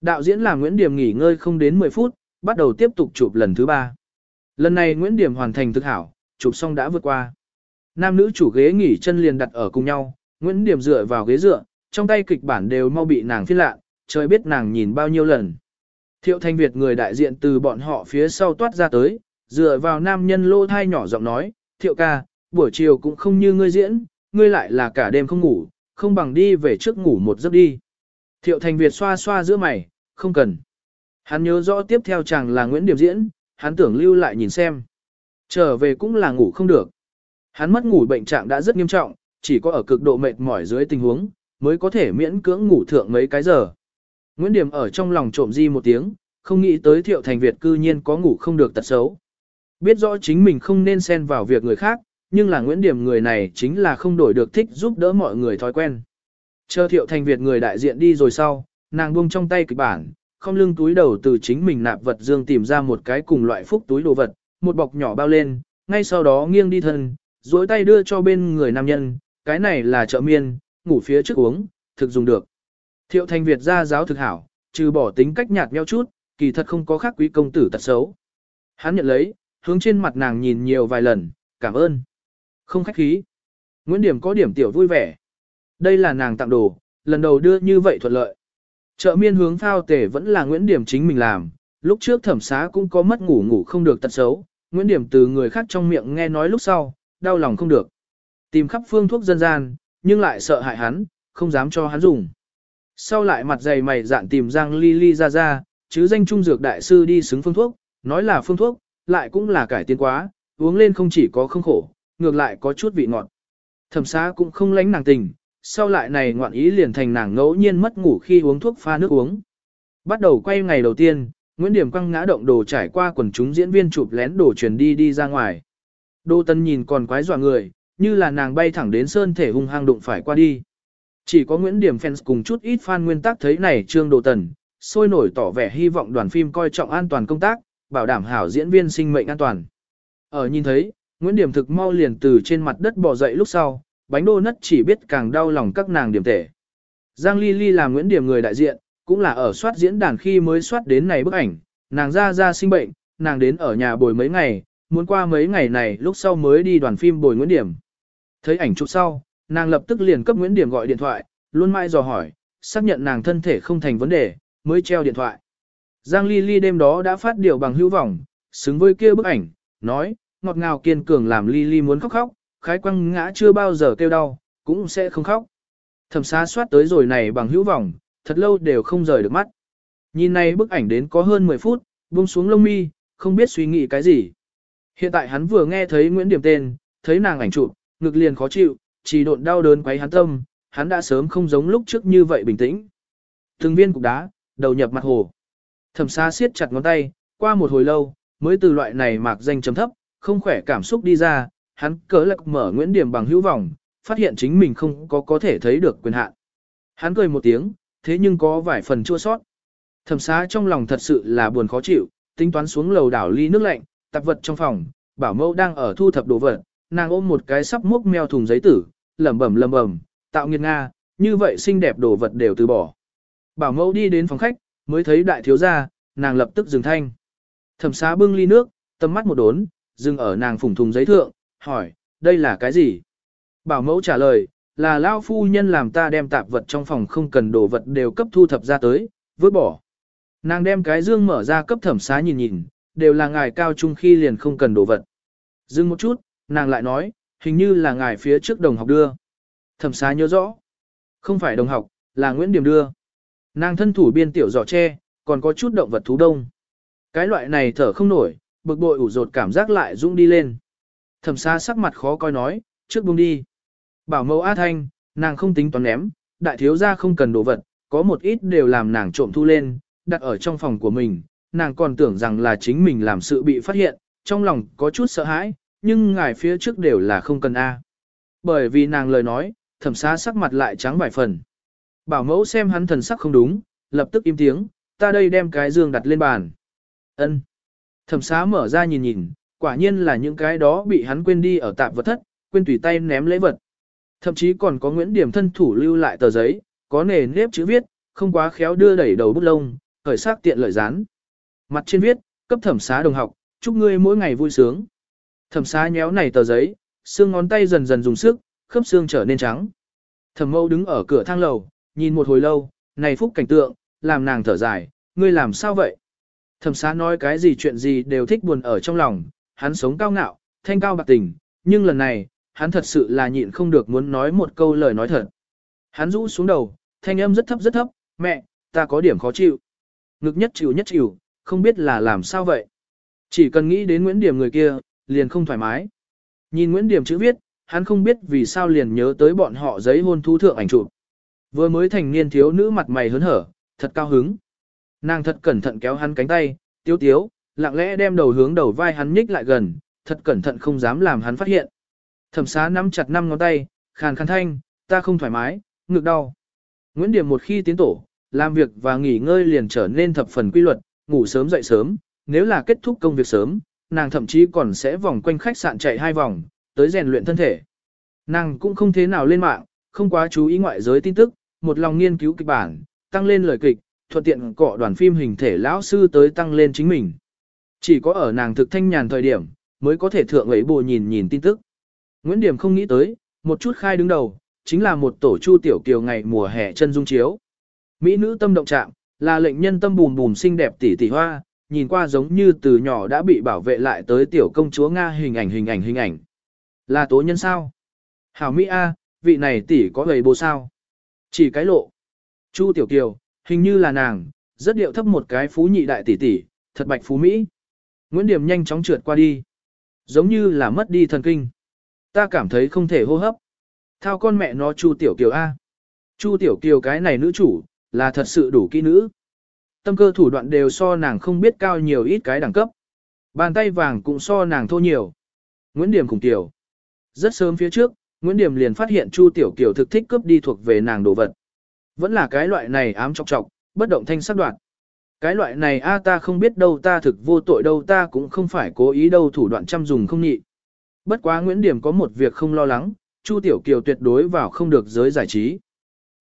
Đạo diễn là Nguyễn Điểm nghỉ ngơi không đến 10 phút, bắt đầu tiếp tục chụp lần thứ ba. Lần này Nguyễn Điểm hoàn thành thực hảo, chụp xong đã vượt qua. Nam nữ chủ ghế nghỉ chân liền đặt ở cùng nhau, Nguyễn Điểm dựa vào ghế dựa, trong tay kịch bản đều mau bị nàng phiên lạ, trời biết nàng nhìn bao nhiêu lần. Thiệu Thanh Việt người đại diện từ bọn họ phía sau toát ra tới, dựa vào nam nhân lô thai nhỏ giọng nói, Thiệu ca, buổi chiều cũng không như ngươi diễn, ngươi lại là cả đêm không ngủ, không bằng đi về trước ngủ một giấc đi. Thiệu Thanh Việt xoa xoa giữa mày, không cần. Hắn nhớ rõ tiếp theo chàng là Nguyễn Điểm diễn, hắn tưởng lưu lại nhìn xem. Trở về cũng là ngủ không được. Hắn mất ngủ bệnh trạng đã rất nghiêm trọng, chỉ có ở cực độ mệt mỏi dưới tình huống, mới có thể miễn cưỡng ngủ thượng mấy cái giờ. Nguyễn Điểm ở trong lòng trộm di một tiếng, không nghĩ tới Thiệu Thành Việt cư nhiên có ngủ không được tật xấu. Biết rõ chính mình không nên xen vào việc người khác, nhưng là Nguyễn Điểm người này chính là không đổi được thích giúp đỡ mọi người thói quen. Chờ Thiệu Thành Việt người đại diện đi rồi sau, nàng buông trong tay kịch bản, không lưng túi đầu từ chính mình nạp vật dương tìm ra một cái cùng loại phúc túi đồ vật, một bọc nhỏ bao lên, ngay sau đó nghiêng đi thân, duỗi tay đưa cho bên người nam nhân, cái này là trợ miên, ngủ phía trước uống, thực dùng được. Thiệu Thành Việt ra giáo thực hảo, trừ bỏ tính cách nhạt nhẽo chút, kỳ thật không có khác quý công tử tật xấu. Hắn nhận lấy, hướng trên mặt nàng nhìn nhiều vài lần, cảm ơn. Không khách khí. Nguyễn Điểm có điểm tiểu vui vẻ. Đây là nàng tặng đồ, lần đầu đưa như vậy thuận lợi. Chợ miên hướng phao tể vẫn là Nguyễn Điểm chính mình làm, lúc trước thẩm xá cũng có mất ngủ ngủ không được tật xấu, Nguyễn Điểm từ người khác trong miệng nghe nói lúc sau, đau lòng không được. Tìm khắp phương thuốc dân gian, nhưng lại sợ hại hắn, không dám cho hắn dùng. Sau lại mặt dày mày dạn tìm Giang Ly Ly ra ra, chứ danh trung dược đại sư đi xứng phương thuốc, nói là phương thuốc, lại cũng là cải tiến quá, uống lên không chỉ có không khổ, ngược lại có chút vị ngọt. Thẩm xá cũng không lánh nàng tình, sau lại này ngoạn ý liền thành nàng ngẫu nhiên mất ngủ khi uống thuốc pha nước uống. Bắt đầu quay ngày đầu tiên, Nguyễn Điểm quăng ngã động đồ trải qua quần chúng diễn viên chụp lén đồ truyền đi đi ra ngoài. Đô Tân nhìn còn quái dọa người, như là nàng bay thẳng đến sơn thể hung hăng đụng phải qua đi. Chỉ có Nguyễn Điểm fans cùng chút ít fan nguyên tắc thấy này Trương Đồ Tần, sôi nổi tỏ vẻ hy vọng đoàn phim coi trọng an toàn công tác, bảo đảm hảo diễn viên sinh mệnh an toàn. Ở nhìn thấy, Nguyễn Điểm thực mau liền từ trên mặt đất bò dậy lúc sau, bánh đô nất chỉ biết càng đau lòng các nàng điểm tể. Giang Ly Ly là Nguyễn Điểm người đại diện, cũng là ở soát diễn đàn khi mới soát đến này bức ảnh, nàng ra ra sinh bệnh, nàng đến ở nhà bồi mấy ngày, muốn qua mấy ngày này lúc sau mới đi đoàn phim bồi Nguyễn Điểm. Thấy ảnh chụp sau, nàng lập tức liền cấp Nguyễn Điểm gọi điện thoại, luôn mãi dò hỏi, xác nhận nàng thân thể không thành vấn đề, mới treo điện thoại. Giang Ly Ly đêm đó đã phát điều bằng hữu vọng, xứng với kia bức ảnh, nói, ngọt ngào kiên cường làm Ly Ly muốn khóc khóc, khái quăng ngã chưa bao giờ kêu đau, cũng sẽ không khóc. Thẩm xá soát tới rồi này bằng hữu vọng, thật lâu đều không rời được mắt. Nhìn này bức ảnh đến có hơn 10 phút, buông xuống lông mi, không biết suy nghĩ cái gì. Hiện tại hắn vừa nghe thấy Nguyễn Điểm tên, thấy nàng ảnh chụp, ngực liền khó chịu, chỉ độn đau đớn quấy hắn tâm, hắn đã sớm không giống lúc trước như vậy bình tĩnh. Từng viên cục đá, đầu nhập mặt hồ. Thẩm xa siết chặt ngón tay, qua một hồi lâu, mới từ loại này mạc danh chấm thấp, không khỏe cảm xúc đi ra, hắn cớ lạc mở Nguyễn Điểm bằng hữu vọng, phát hiện chính mình không có có thể thấy được quyền hạn. Hắn cười một tiếng, thế nhưng có vài phần chua sót. Thẩm xá trong lòng thật sự là buồn khó chịu, tính toán xuống lầu đảo ly nước lạnh, tạp vật trong phòng, bảo mẫu đang ở thu thập đồ vật, nàng ôm một cái sắp múc meo thùng giấy tử, lẩm bẩm lẩm bẩm, tạo nghiệt nga, như vậy xinh đẹp đồ vật đều từ bỏ. Bảo mẫu đi đến phòng khách, mới thấy đại thiếu gia, nàng lập tức dừng thanh. Thẩm xá bưng ly nước, tầm mắt một đốn, dừng ở nàng phủng thùng giấy thượng, hỏi, đây là cái gì? Bảo mẫu trả lời, là lao phu nhân làm ta đem tạp vật trong phòng không cần đồ vật đều cấp thu thập ra tới, vứt bỏ. Nàng đem cái dương mở ra cấp thẩm xá nhìn nhìn, đều là ngài cao trung khi liền không cần đồ vật. Dừng một chút, nàng lại nói, hình như là ngài phía trước đồng học đưa. Thẩm xá nhớ rõ. Không phải đồng học, là Nguyễn Điểm đưa. Nàng thân thủ biên tiểu giỏ tre, còn có chút động vật thú đông. Cái loại này thở không nổi, bực bội ủ rột cảm giác lại rung đi lên. Thẩm xá sắc mặt khó coi nói, trước buông đi. Bảo mẫu A Thanh, nàng không tính toán ném, đại thiếu gia không cần đồ vật, có một ít đều làm nàng trộm thu lên, đặt ở trong phòng của mình, nàng còn tưởng rằng là chính mình làm sự bị phát hiện, trong lòng có chút sợ hãi, nhưng ngài phía trước đều là không cần A. Bởi vì nàng lời nói, thẩm xá sắc mặt lại trắng vài phần. Bảo mẫu xem hắn thần sắc không đúng, lập tức im tiếng, ta đây đem cái dương đặt lên bàn. ân Thẩm xá mở ra nhìn nhìn, quả nhiên là những cái đó bị hắn quên đi ở tạp vật thất, quên tùy tay ném lễ vật. Thậm chí còn có Nguyễn Điểm thân thủ lưu lại tờ giấy, có nề nếp chữ viết, không quá khéo đưa đẩy đầu bút lông, khởi sắc tiện lợi dán. Mặt trên viết, cấp thẩm xá đồng học, chúc ngươi mỗi ngày vui sướng. Thẩm xá nhéo này tờ giấy, xương ngón tay dần dần dùng sức, khớp xương trở nên trắng. Thẩm mâu đứng ở cửa thang lầu, nhìn một hồi lâu, này phúc cảnh tượng, làm nàng thở dài, ngươi làm sao vậy? Thẩm xá nói cái gì chuyện gì đều thích buồn ở trong lòng, hắn sống cao ngạo, thanh cao bạc tình, nhưng lần này, hắn thật sự là nhịn không được muốn nói một câu lời nói thật. Hắn rũ xuống đầu, thanh âm rất thấp rất thấp, mẹ, ta có điểm khó chịu. Ngực nhất chịu nhất chịu, không biết là làm sao vậy. Chỉ cần nghĩ đến Nguyễn Điểm người kia, liền không thoải mái. Nhìn Nguyễn Điểm chữ viết, hắn không biết vì sao liền nhớ tới bọn họ giấy hôn thú thượng ảnh chụp. Vừa mới thành niên thiếu nữ mặt mày hớn hở, thật cao hứng. Nàng thật cẩn thận kéo hắn cánh tay, tiếu tiếu, lặng lẽ đem đầu hướng đầu vai hắn nhích lại gần, thật cẩn thận không dám làm hắn phát hiện. Thẩm xá nắm chặt năm ngón tay, khàn khàn thanh, ta không thoải mái, ngực đau. Nguyễn Điểm một khi tiến tổ, làm việc và nghỉ ngơi liền trở nên thập phần quy luật, ngủ sớm dậy sớm, nếu là kết thúc công việc sớm, nàng thậm chí còn sẽ vòng quanh khách sạn chạy hai vòng, tới rèn luyện thân thể. Nàng cũng không thế nào lên mạng, không quá chú ý ngoại giới tin tức, một lòng nghiên cứu kịch bản, tăng lên lời kịch, thuận tiện cọ đoàn phim hình thể lão sư tới tăng lên chính mình. Chỉ có ở nàng thực thanh nhàn thời điểm, mới có thể thượng ấy bồ nhìn nhìn tin tức. Nguyễn Điểm không nghĩ tới, một chút khai đứng đầu, chính là một tổ chu tiểu kiều ngày mùa hè chân dung chiếu. Mỹ nữ tâm động trạng, là lệnh nhân tâm bùm bùm xinh đẹp tỷ tỷ hoa, nhìn qua giống như từ nhỏ đã bị bảo vệ lại tới tiểu công chúa Nga hình ảnh hình ảnh hình ảnh. Là tố nhân sao? Hảo Mỹ A, vị này tỷ có gầy bồ sao? Chỉ cái lộ. Chu tiểu kiều, hình như là nàng, rất điệu thấp một cái phú nhị đại tỷ tỷ, thật bạch phú Mỹ. Nguyễn Điểm nhanh chóng trượt qua đi. Giống như là mất đi thần kinh. Ta cảm thấy không thể hô hấp. Thao con mẹ nó Chu Tiểu Kiều A. Chu Tiểu Kiều cái này nữ chủ, là thật sự đủ kỹ nữ. Tâm cơ thủ đoạn đều so nàng không biết cao nhiều ít cái đẳng cấp. Bàn tay vàng cũng so nàng thô nhiều. Nguyễn Điểm cùng Tiểu. Rất sớm phía trước, Nguyễn Điểm liền phát hiện Chu Tiểu Kiều thực thích cướp đi thuộc về nàng đồ vật. Vẫn là cái loại này ám chọc chọc, bất động thanh sắc đoạn. Cái loại này a ta không biết đâu ta thực vô tội đâu ta cũng không phải cố ý đâu thủ đoạn chăm dùng không nhị. Bất quá Nguyễn Điểm có một việc không lo lắng, Chu Tiểu Kiều tuyệt đối vào không được giới giải trí.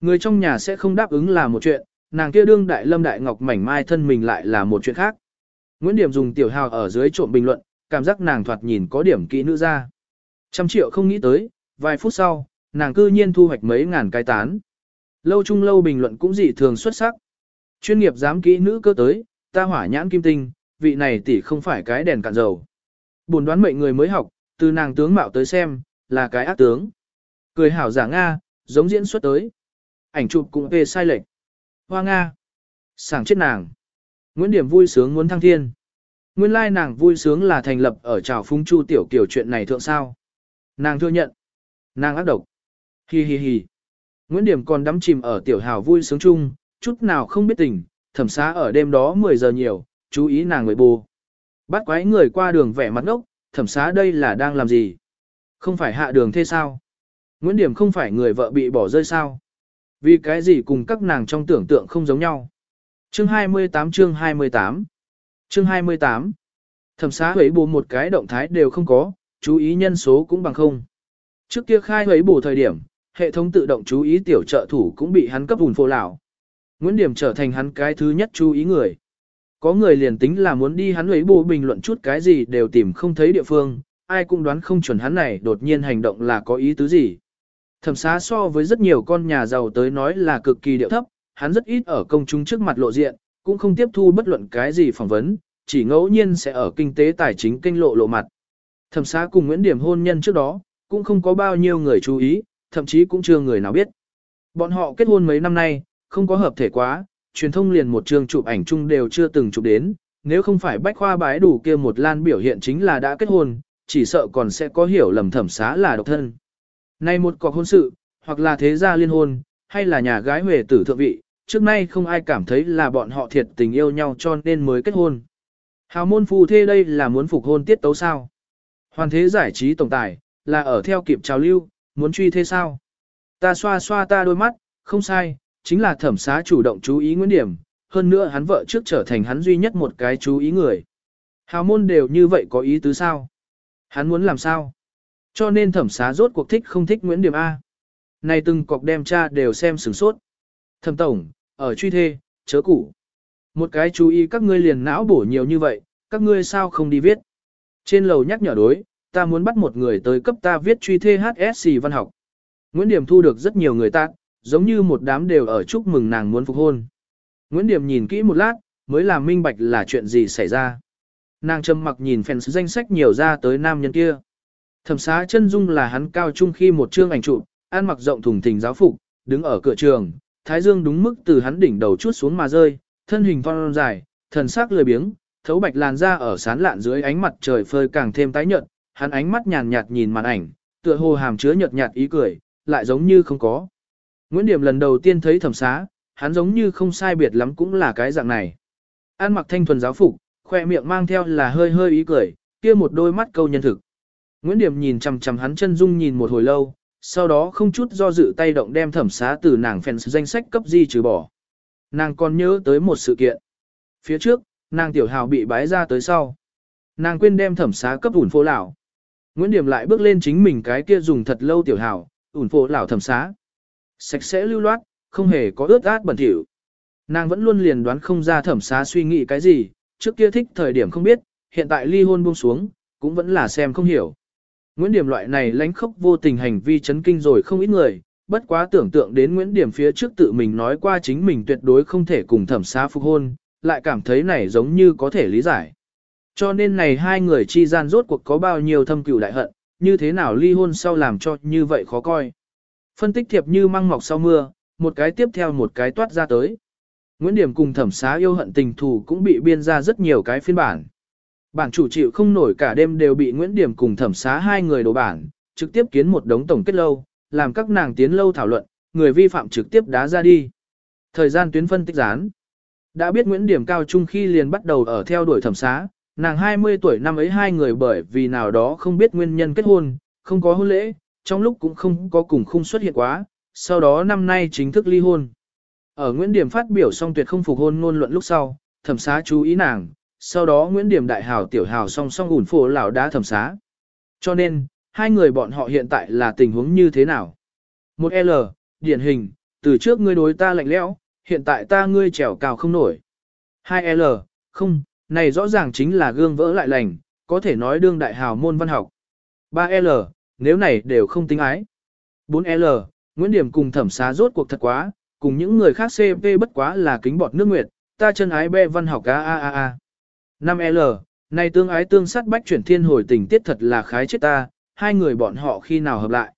Người trong nhà sẽ không đáp ứng là một chuyện, nàng kia đương đại lâm đại ngọc mảnh mai thân mình lại là một chuyện khác. Nguyễn Điểm dùng tiểu hào ở dưới trộm bình luận, cảm giác nàng thoạt nhìn có điểm kỹ nữ ra. Trăm triệu không nghĩ tới, vài phút sau, nàng cư nhiên thu hoạch mấy ngàn cái tán. Lâu chung lâu bình luận cũng dị thường xuất sắc. Chuyên nghiệp dám kỹ nữ cơ tới, ta hỏa nhãn kim tinh, vị này tỷ không phải cái đèn cạn dầu. Buồn đoán mệnh người mới học, từ nàng tướng mạo tới xem, là cái ác tướng. Cười hảo giả Nga, giống diễn xuất tới. Ảnh chụp cũng về sai lệch. Hoa Nga. Sảng chết nàng. Nguyễn Điểm vui sướng muốn thăng thiên. Nguyên lai nàng vui sướng là thành lập ở trào phung chu tiểu kiểu chuyện này thượng sao. Nàng thừa nhận. Nàng ác độc. Hi hi hi. Nguyễn Điểm còn đắm chìm ở tiểu hào vui sướng chung, chút nào không biết tình, thẩm xá ở đêm đó 10 giờ nhiều, chú ý nàng người bù. Bắt quái người qua đường vẻ mặt ngốc, thẩm xá đây là đang làm gì? Không phải hạ đường thế sao? Nguyễn Điểm không phải người vợ bị bỏ rơi sao? Vì cái gì cùng các nàng trong tưởng tượng không giống nhau? Chương 28 chương 28 Chương 28 Thẩm xá huế bù một cái động thái đều không có, chú ý nhân số cũng bằng không. Trước kia khai huế bù thời điểm, hệ thống tự động chú ý tiểu trợ thủ cũng bị hắn cấp hùn phô lão. Nguyễn Điểm trở thành hắn cái thứ nhất chú ý người. Có người liền tính là muốn đi hắn huế bù bình luận chút cái gì đều tìm không thấy địa phương, ai cũng đoán không chuẩn hắn này đột nhiên hành động là có ý tứ gì. Thẩm xá so với rất nhiều con nhà giàu tới nói là cực kỳ điệu thấp, hắn rất ít ở công chúng trước mặt lộ diện, cũng không tiếp thu bất luận cái gì phỏng vấn, chỉ ngẫu nhiên sẽ ở kinh tế tài chính kênh lộ lộ mặt. Thẩm xá cùng Nguyễn Điểm hôn nhân trước đó, cũng không có bao nhiêu người chú ý, thậm chí cũng chưa người nào biết. Bọn họ kết hôn mấy năm nay, không có hợp thể quá, truyền thông liền một trường chụp ảnh chung đều chưa từng chụp đến, nếu không phải bách khoa bái đủ kia một lan biểu hiện chính là đã kết hôn, chỉ sợ còn sẽ có hiểu lầm thẩm xá là độc thân. Nay một cọc hôn sự, hoặc là thế gia liên hôn, hay là nhà gái huệ tử thượng vị, trước nay không ai cảm thấy là bọn họ thiệt tình yêu nhau cho nên mới kết hôn. Hào môn phù thê đây là muốn phục hôn tiết tấu sao? Hoàn thế giải trí tổng tài, là ở theo kịp trào lưu, muốn truy thế sao? Ta xoa xoa ta đôi mắt, không sai, chính là thẩm xá chủ động chú ý Nguyễn Điểm, hơn nữa hắn vợ trước trở thành hắn duy nhất một cái chú ý người. Hào môn đều như vậy có ý tứ sao? Hắn muốn làm sao? Cho nên thẩm xá rốt cuộc thích không thích Nguyễn Điểm A. Này từng cọc đem cha đều xem sửng sốt. Thẩm tổng, ở truy thê, chớ củ. Một cái chú ý các ngươi liền não bổ nhiều như vậy, các ngươi sao không đi viết. Trên lầu nhắc nhở đối, ta muốn bắt một người tới cấp ta viết truy thê HSC văn học. Nguyễn Điểm thu được rất nhiều người ta giống như một đám đều ở chúc mừng nàng muốn phục hôn. Nguyễn Điểm nhìn kỹ một lát, mới làm minh bạch là chuyện gì xảy ra. Nàng trầm mặc nhìn fans danh sách nhiều ra tới nam nhân kia. Thẩm xá chân dung là hắn cao trung khi một chương ảnh chụp, ăn mặc rộng thùng thình giáo phục, đứng ở cửa trường, thái dương đúng mức từ hắn đỉnh đầu chút xuống mà rơi, thân hình thon dài, thần sắc lười biếng, thấu bạch làn da ở sán lạn dưới ánh mặt trời phơi càng thêm tái nhợt, hắn ánh mắt nhàn nhạt nhìn màn ảnh, tựa hồ hàm chứa nhợt nhạt ý cười, lại giống như không có. Nguyễn Điểm lần đầu tiên thấy thẩm xá, hắn giống như không sai biệt lắm cũng là cái dạng này. An mặc thanh thuần giáo phục, khoe miệng mang theo là hơi hơi ý cười, kia một đôi mắt câu nhân thực. Nguyễn Điểm nhìn chằm chằm hắn chân dung nhìn một hồi lâu, sau đó không chút do dự tay động đem thẩm xá từ nàng phèn danh sách cấp di trừ bỏ. Nàng còn nhớ tới một sự kiện. Phía trước, nàng tiểu hào bị bái ra tới sau. Nàng quên đem thẩm xá cấp ủn phố lão. Nguyễn Điểm lại bước lên chính mình cái kia dùng thật lâu tiểu hào, ủn phố lão thẩm xá. Sạch sẽ lưu loát, không hề có ướt át bẩn thỉu. Nàng vẫn luôn liền đoán không ra thẩm xá suy nghĩ cái gì, trước kia thích thời điểm không biết, hiện tại ly hôn buông xuống, cũng vẫn là xem không hiểu. Nguyễn Điểm loại này lánh khốc vô tình hành vi chấn kinh rồi không ít người, bất quá tưởng tượng đến Nguyễn Điểm phía trước tự mình nói qua chính mình tuyệt đối không thể cùng thẩm xá phục hôn, lại cảm thấy này giống như có thể lý giải. Cho nên này hai người chi gian rốt cuộc có bao nhiêu thâm cừu đại hận, như thế nào ly hôn sau làm cho như vậy khó coi. Phân tích thiệp như măng mọc sau mưa, một cái tiếp theo một cái toát ra tới. Nguyễn Điểm cùng thẩm xá yêu hận tình thù cũng bị biên ra rất nhiều cái phiên bản. Bản chủ chịu không nổi cả đêm đều bị Nguyễn Điểm cùng thẩm xá hai người đổ bản, trực tiếp kiến một đống tổng kết lâu, làm các nàng tiến lâu thảo luận, người vi phạm trực tiếp đá ra đi. Thời gian tuyến phân tích gián. Đã biết Nguyễn Điểm cao trung khi liền bắt đầu ở theo đuổi thẩm xá, nàng 20 tuổi năm ấy hai người bởi vì nào đó không biết nguyên nhân kết hôn, không có hôn lễ, trong lúc cũng không có cùng khung xuất hiện quá, sau đó năm nay chính thức ly hôn. Ở Nguyễn Điểm phát biểu xong tuyệt không phục hôn ngôn luận lúc sau, thẩm xá chú ý nàng, sau đó Nguyễn Điểm đại hào tiểu hào song song ủn phổ lão đá thẩm xá. Cho nên, hai người bọn họ hiện tại là tình huống như thế nào? Một L, điển hình, từ trước ngươi đối ta lạnh lẽo, hiện tại ta ngươi trèo cao không nổi. hai l không, này rõ ràng chính là gương vỡ lại lành, có thể nói đương đại hào môn văn học. 3L, nếu này đều không tính ái. 4L, Nguyễn Điểm cùng thẩm xá rốt cuộc thật quá, cùng những người khác CP bất quá là kính bọt nước nguyệt, ta chân ái bê văn học a a a a. 5L, này tương ái tương sát bách chuyển thiên hồi tình tiết thật là khái chết ta, hai người bọn họ khi nào hợp lại.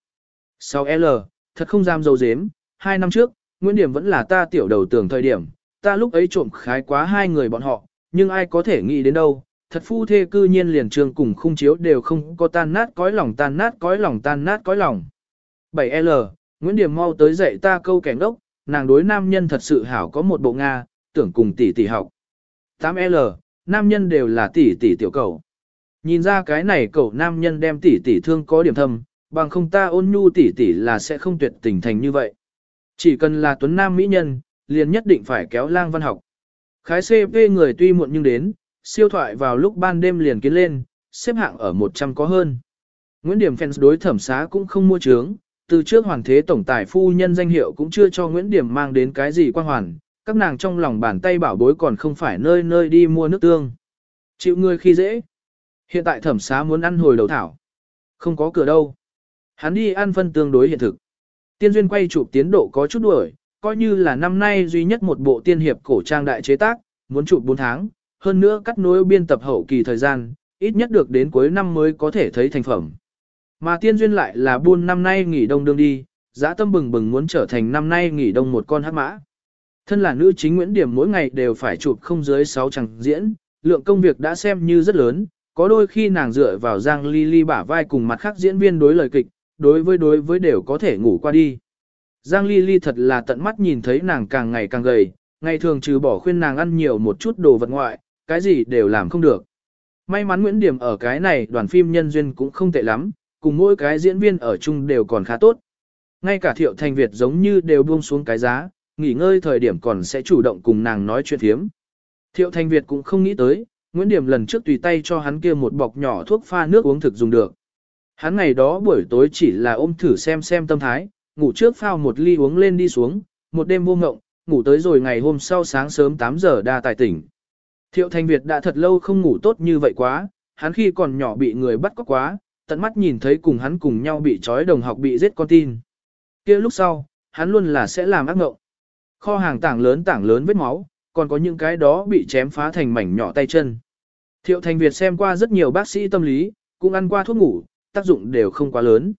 6L, thật không dám dâu dếm, hai năm trước, Nguyễn Điểm vẫn là ta tiểu đầu tưởng thời điểm, ta lúc ấy trộm khái quá hai người bọn họ, nhưng ai có thể nghĩ đến đâu, thật phu thê cư nhiên liền trường cùng khung chiếu đều không có tan nát cõi lòng tan nát cõi lòng tan nát cõi lòng. 7L, Nguyễn Điểm mau tới dạy ta câu kẻ ngốc, nàng đối nam nhân thật sự hảo có một bộ Nga, tưởng cùng tỷ tỷ học. 8L, nam nhân đều là tỷ tỷ tiểu cầu. Nhìn ra cái này cậu nam nhân đem tỷ tỷ thương có điểm thâm, bằng không ta ôn nhu tỷ tỷ là sẽ không tuyệt tình thành như vậy. Chỉ cần là tuấn nam mỹ nhân, liền nhất định phải kéo lang văn học. Khái CP người tuy muộn nhưng đến, siêu thoại vào lúc ban đêm liền kiến lên, xếp hạng ở 100 có hơn. Nguyễn Điểm fans đối thẩm xá cũng không mua trướng, từ trước hoàng thế tổng tài phu nhân danh hiệu cũng chưa cho Nguyễn Điểm mang đến cái gì quan hoàn, các nàng trong lòng bàn tay bảo bối còn không phải nơi nơi đi mua nước tương. Chịu người khi dễ. Hiện tại thẩm xá muốn ăn hồi đầu thảo. Không có cửa đâu. Hắn đi ăn phân tương đối hiện thực. Tiên duyên quay chụp tiến độ có chút đuổi, coi như là năm nay duy nhất một bộ tiên hiệp cổ trang đại chế tác, muốn chụp 4 tháng, hơn nữa cắt nối biên tập hậu kỳ thời gian, ít nhất được đến cuối năm mới có thể thấy thành phẩm. Mà tiên duyên lại là buôn năm nay nghỉ đông đương đi, dã tâm bừng bừng muốn trở thành năm nay nghỉ đông một con hát mã. Thân là nữ chính Nguyễn Điểm mỗi ngày đều phải chụp không dưới 6 chẳng diễn, lượng công việc đã xem như rất lớn, có đôi khi nàng dựa vào Giang Ly Ly bả vai cùng mặt khác diễn viên đối lời kịch, đối với đối với đều có thể ngủ qua đi. Giang Ly Ly thật là tận mắt nhìn thấy nàng càng ngày càng gầy, ngày thường trừ bỏ khuyên nàng ăn nhiều một chút đồ vật ngoại, cái gì đều làm không được. May mắn Nguyễn Điểm ở cái này đoàn phim nhân duyên cũng không tệ lắm, cùng mỗi cái diễn viên ở chung đều còn khá tốt. Ngay cả Thiệu Thành Việt giống như đều buông xuống cái giá, nghỉ ngơi thời điểm còn sẽ chủ động cùng nàng nói chuyện thiếm. Thiệu Thanh Việt cũng không nghĩ tới, Nguyễn Điểm lần trước tùy tay cho hắn kia một bọc nhỏ thuốc pha nước uống thực dùng được. Hắn ngày đó buổi tối chỉ là ôm thử xem xem tâm thái, ngủ trước phao một ly uống lên đi xuống, một đêm vô ngộng, ngủ tới rồi ngày hôm sau sáng sớm 8 giờ đa tài tỉnh. Thiệu Thanh Việt đã thật lâu không ngủ tốt như vậy quá, hắn khi còn nhỏ bị người bắt cóc quá, tận mắt nhìn thấy cùng hắn cùng nhau bị trói đồng học bị giết con tin. kia lúc sau, hắn luôn là sẽ làm ác ngộng. Kho hàng tảng lớn tảng lớn vết máu, còn có những cái đó bị chém phá thành mảnh nhỏ tay chân. Thiệu Thành Việt xem qua rất nhiều bác sĩ tâm lý, cũng ăn qua thuốc ngủ, tác dụng đều không quá lớn.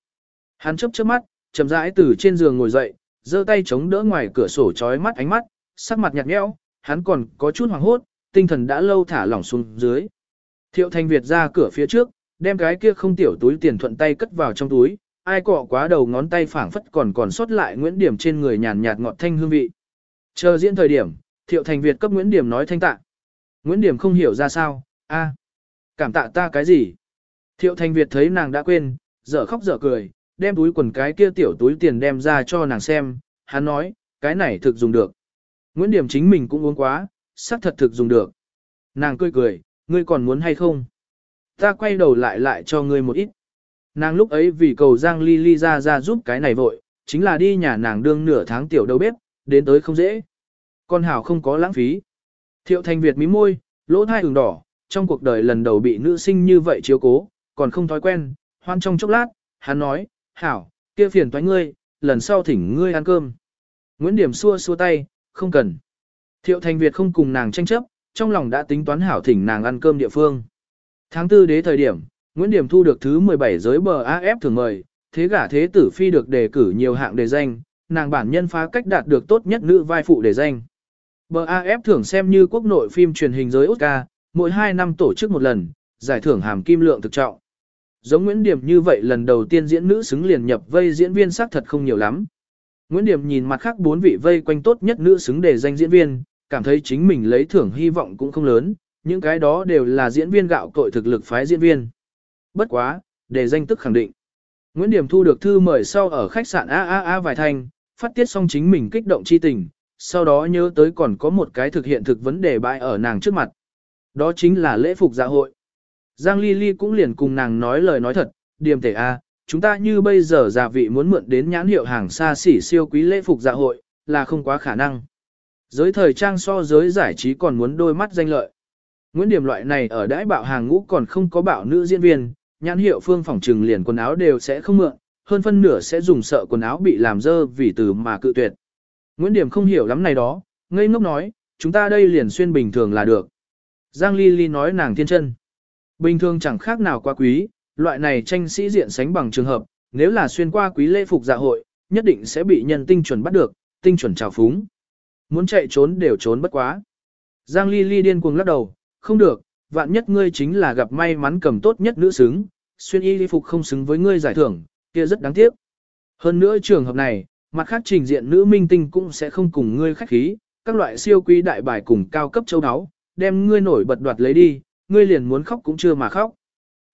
Hắn chớp chớp mắt, chậm rãi từ trên giường ngồi dậy, giơ tay chống đỡ ngoài cửa sổ chói mắt ánh mắt, sắc mặt nhạt nhẽo, hắn còn có chút hoảng hốt, tinh thần đã lâu thả lỏng xuống dưới. Thiệu Thành Việt ra cửa phía trước, đem cái kia không tiểu túi tiền thuận tay cất vào trong túi, ai cọ quá đầu ngón tay phảng phất còn còn sót lại Nguyễn Điểm trên người nhàn nhạt ngọt thanh hương vị. Chờ diễn thời điểm, Thiệu Thành Việt cấp Nguyễn Điểm nói thanh tạ. Nguyễn Điểm không hiểu ra sao, a, cảm tạ ta cái gì? Thiệu Thành Việt thấy nàng đã quên, dở khóc dở cười, đem túi quần cái kia tiểu túi tiền đem ra cho nàng xem, hắn nói, cái này thực dùng được. Nguyễn Điểm chính mình cũng uống quá, xác thật thực dùng được. Nàng cười cười, ngươi còn muốn hay không? Ta quay đầu lại lại cho ngươi một ít. Nàng lúc ấy vì cầu Giang Ly Ly ra ra giúp cái này vội, chính là đi nhà nàng đương nửa tháng tiểu đầu bếp, đến tới không dễ. Con hảo không có lãng phí. Thiệu Thành Việt mí môi, lỗ thai ửng đỏ, trong cuộc đời lần đầu bị nữ sinh như vậy chiếu cố, còn không thói quen, hoan trong chốc lát, hắn nói, hảo, kia phiền toái ngươi, lần sau thỉnh ngươi ăn cơm. Nguyễn Điểm xua xua tay, không cần. Thiệu Thành Việt không cùng nàng tranh chấp, trong lòng đã tính toán hảo thỉnh nàng ăn cơm địa phương. Tháng tư đế thời điểm, Nguyễn Điểm thu được thứ 17 giới bờ AF thường mời, thế gả thế tử phi được đề cử nhiều hạng đề danh, nàng bản nhân phá cách đạt được tốt nhất nữ vai phụ để danh. BAF thưởng xem như quốc nội phim truyền hình giới Oscar, mỗi 2 năm tổ chức một lần, giải thưởng hàm kim lượng thực trọng. Giống Nguyễn Điểm như vậy lần đầu tiên diễn nữ xứng liền nhập vây diễn viên sắc thật không nhiều lắm. Nguyễn Điểm nhìn mặt khác bốn vị vây quanh tốt nhất nữ xứng để danh diễn viên, cảm thấy chính mình lấy thưởng hy vọng cũng không lớn, những cái đó đều là diễn viên gạo cội thực lực phái diễn viên. Bất quá, để danh tức khẳng định. Nguyễn Điểm thu được thư mời sau ở khách sạn AAA vài thanh, phát tiết xong chính mình kích động chi tình, sau đó nhớ tới còn có một cái thực hiện thực vấn đề bại ở nàng trước mặt. Đó chính là lễ phục dạ hội. Giang Ly Ly cũng liền cùng nàng nói lời nói thật, điềm thể A, chúng ta như bây giờ giả vị muốn mượn đến nhãn hiệu hàng xa xỉ siêu quý lễ phục dạ hội, là không quá khả năng. Giới thời trang so giới giải trí còn muốn đôi mắt danh lợi. Nguyễn Điểm loại này ở đãi bạo hàng ngũ còn không có bạo nữ diễn viên, nhãn hiệu phương phòng trừng liền quần áo đều sẽ không mượn, hơn phân nửa sẽ dùng sợ quần áo bị làm dơ vì từ mà cự tuyệt. Nguyễn Điểm không hiểu lắm này đó, ngây ngốc nói, chúng ta đây liền xuyên bình thường là được. Giang Ly Ly nói nàng thiên chân. Bình thường chẳng khác nào quá quý, loại này tranh sĩ diện sánh bằng trường hợp, nếu là xuyên qua quý lễ phục dạ hội, nhất định sẽ bị nhân tinh chuẩn bắt được, tinh chuẩn trào phúng. Muốn chạy trốn đều trốn bất quá. Giang Ly Ly điên cuồng lắc đầu, không được, vạn nhất ngươi chính là gặp may mắn cầm tốt nhất nữ xứng, xuyên y lễ phục không xứng với ngươi giải thưởng, kia rất đáng tiếc. Hơn nữa trường hợp này, mặt khác trình diện nữ minh tinh cũng sẽ không cùng ngươi khách khí, các loại siêu quý đại bài cùng cao cấp châu áo, đem ngươi nổi bật đoạt lấy đi, ngươi liền muốn khóc cũng chưa mà khóc.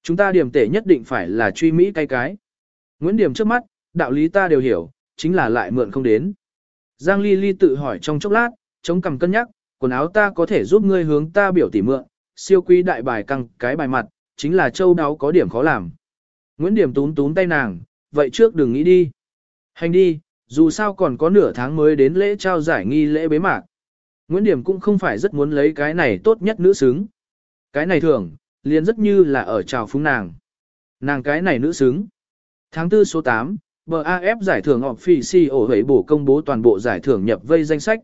Chúng ta điểm tể nhất định phải là truy Mỹ cay cái. Nguyễn Điểm trước mắt, đạo lý ta đều hiểu, chính là lại mượn không đến. Giang Ly Ly tự hỏi trong chốc lát, chống cằm cân nhắc, quần áo ta có thể giúp ngươi hướng ta biểu tỉ mượn, siêu quý đại bài căng cái bài mặt, chính là châu đáo có điểm khó làm. Nguyễn Điểm tún tún tay nàng, vậy trước đừng nghĩ đi. Hành đi, dù sao còn có nửa tháng mới đến lễ trao giải nghi lễ bế mạc. Nguyễn Điểm cũng không phải rất muốn lấy cái này tốt nhất nữ xứng. Cái này thường, liền rất như là ở chào phúng nàng. Nàng cái này nữ xứng. Tháng 4 số 8, BAF giải thưởng Officio hấy bổ công bố toàn bộ giải thưởng nhập vây danh sách.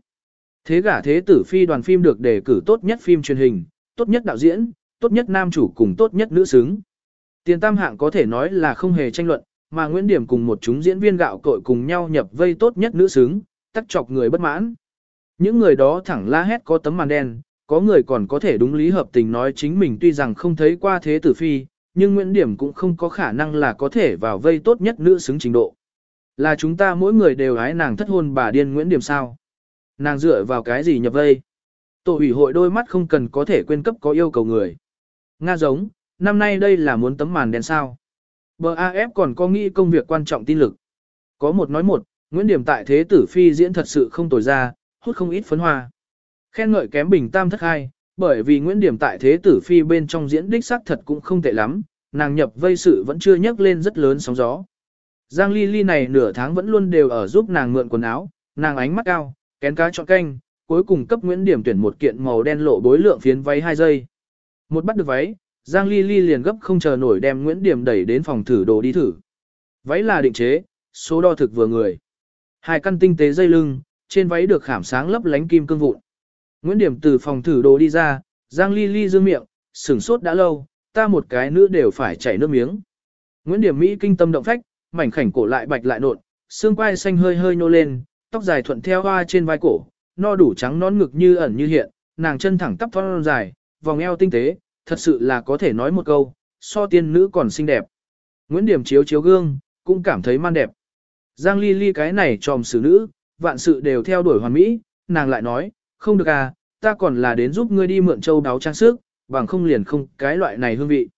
Thế gả thế tử phi đoàn phim được đề cử tốt nhất phim truyền hình, tốt nhất đạo diễn, tốt nhất nam chủ cùng tốt nhất nữ xứng. Tiền tam hạng có thể nói là không hề tranh luận, mà Nguyễn Điểm cùng một chúng diễn viên gạo cội cùng nhau nhập vây tốt nhất nữ xứng, tắc chọc người bất mãn. Những người đó thẳng la hét có tấm màn đen, có người còn có thể đúng lý hợp tình nói chính mình tuy rằng không thấy qua thế tử phi, nhưng Nguyễn Điểm cũng không có khả năng là có thể vào vây tốt nhất nữ xứng trình độ. Là chúng ta mỗi người đều ái nàng thất hôn bà điên Nguyễn Điểm sao? Nàng dựa vào cái gì nhập vây? Tổ ủy hội đôi mắt không cần có thể quên cấp có yêu cầu người. Nga giống, năm nay đây là muốn tấm màn đen sao. BAF còn có nghĩ công việc quan trọng tin lực. Có một nói một, Nguyễn Điểm tại thế tử phi diễn thật sự không tồi ra, hút không ít phấn hoa. Khen ngợi kém bình tam thất hai, bởi vì Nguyễn Điểm tại thế tử phi bên trong diễn đích xác thật cũng không tệ lắm, nàng nhập vây sự vẫn chưa nhấc lên rất lớn sóng gió. Giang Ly Ly này nửa tháng vẫn luôn đều ở giúp nàng mượn quần áo, nàng ánh mắt cao, kén cá chọn canh, cuối cùng cấp Nguyễn Điểm tuyển một kiện màu đen lộ bối lượng phiến váy 2 giây. Một bắt được váy, Giang Ly Ly liền gấp không chờ nổi đem Nguyễn Điểm đẩy đến phòng thử đồ đi thử. Váy là định chế, số đo thực vừa người. Hai căn tinh tế dây lưng, trên váy được khảm sáng lấp lánh kim cương vụn. Nguyễn Điểm từ phòng thử đồ đi ra, Giang Ly Ly dương miệng, sửng sốt đã lâu, ta một cái nữa đều phải chảy nước miếng. Nguyễn Điểm Mỹ kinh tâm động phách, mảnh khảnh cổ lại bạch lại nộn, xương quai xanh hơi hơi nô lên, tóc dài thuận theo hoa trên vai cổ, no đủ trắng nón ngực như ẩn như hiện, nàng chân thẳng tắp thon dài, vòng eo tinh tế, thật sự là có thể nói một câu, so tiên nữ còn xinh đẹp. Nguyễn Điểm chiếu chiếu gương, cũng cảm thấy man đẹp. Giang Ly Ly cái này tròm xử nữ, vạn sự đều theo đuổi hoàn mỹ, nàng lại nói, không được à, ta còn là đến giúp ngươi đi mượn châu đáo trang sức, bằng không liền không cái loại này hương vị.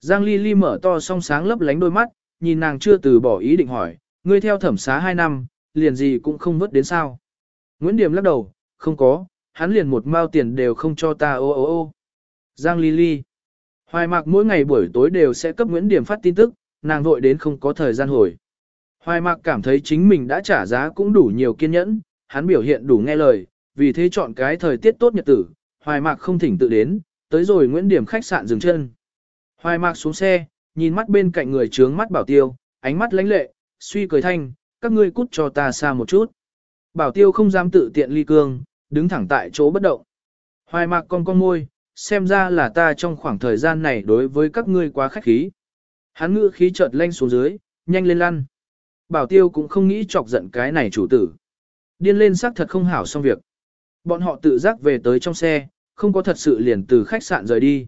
Giang Ly Ly mở to song sáng lấp lánh đôi mắt, nhìn nàng chưa từ bỏ ý định hỏi, ngươi theo thẩm xá 2 năm, liền gì cũng không vớt đến sao. Nguyễn Điểm lắc đầu, không có, hắn liền một mao tiền đều không cho ta ô ô ô. Giang Ly Ly. Hoài mạc mỗi ngày buổi tối đều sẽ cấp Nguyễn Điểm phát tin tức, nàng vội đến không có thời gian hồi. Hoài mạc cảm thấy chính mình đã trả giá cũng đủ nhiều kiên nhẫn, hắn biểu hiện đủ nghe lời, vì thế chọn cái thời tiết tốt nhật tử, hoài mạc không thỉnh tự đến, tới rồi Nguyễn Điểm khách sạn dừng chân. Hoài mạc xuống xe, nhìn mắt bên cạnh người trướng mắt bảo tiêu, ánh mắt lãnh lệ, suy cười thanh, các ngươi cút cho ta xa một chút. Bảo tiêu không dám tự tiện ly cương, đứng thẳng tại chỗ bất động. Hoài mạc con con môi, xem ra là ta trong khoảng thời gian này đối với các ngươi quá khách khí. Hắn ngữ khí chợt lanh xuống dưới, nhanh lên lăn. Bảo tiêu cũng không nghĩ chọc giận cái này chủ tử. Điên lên xác thật không hảo xong việc. Bọn họ tự giác về tới trong xe, không có thật sự liền từ khách sạn rời đi.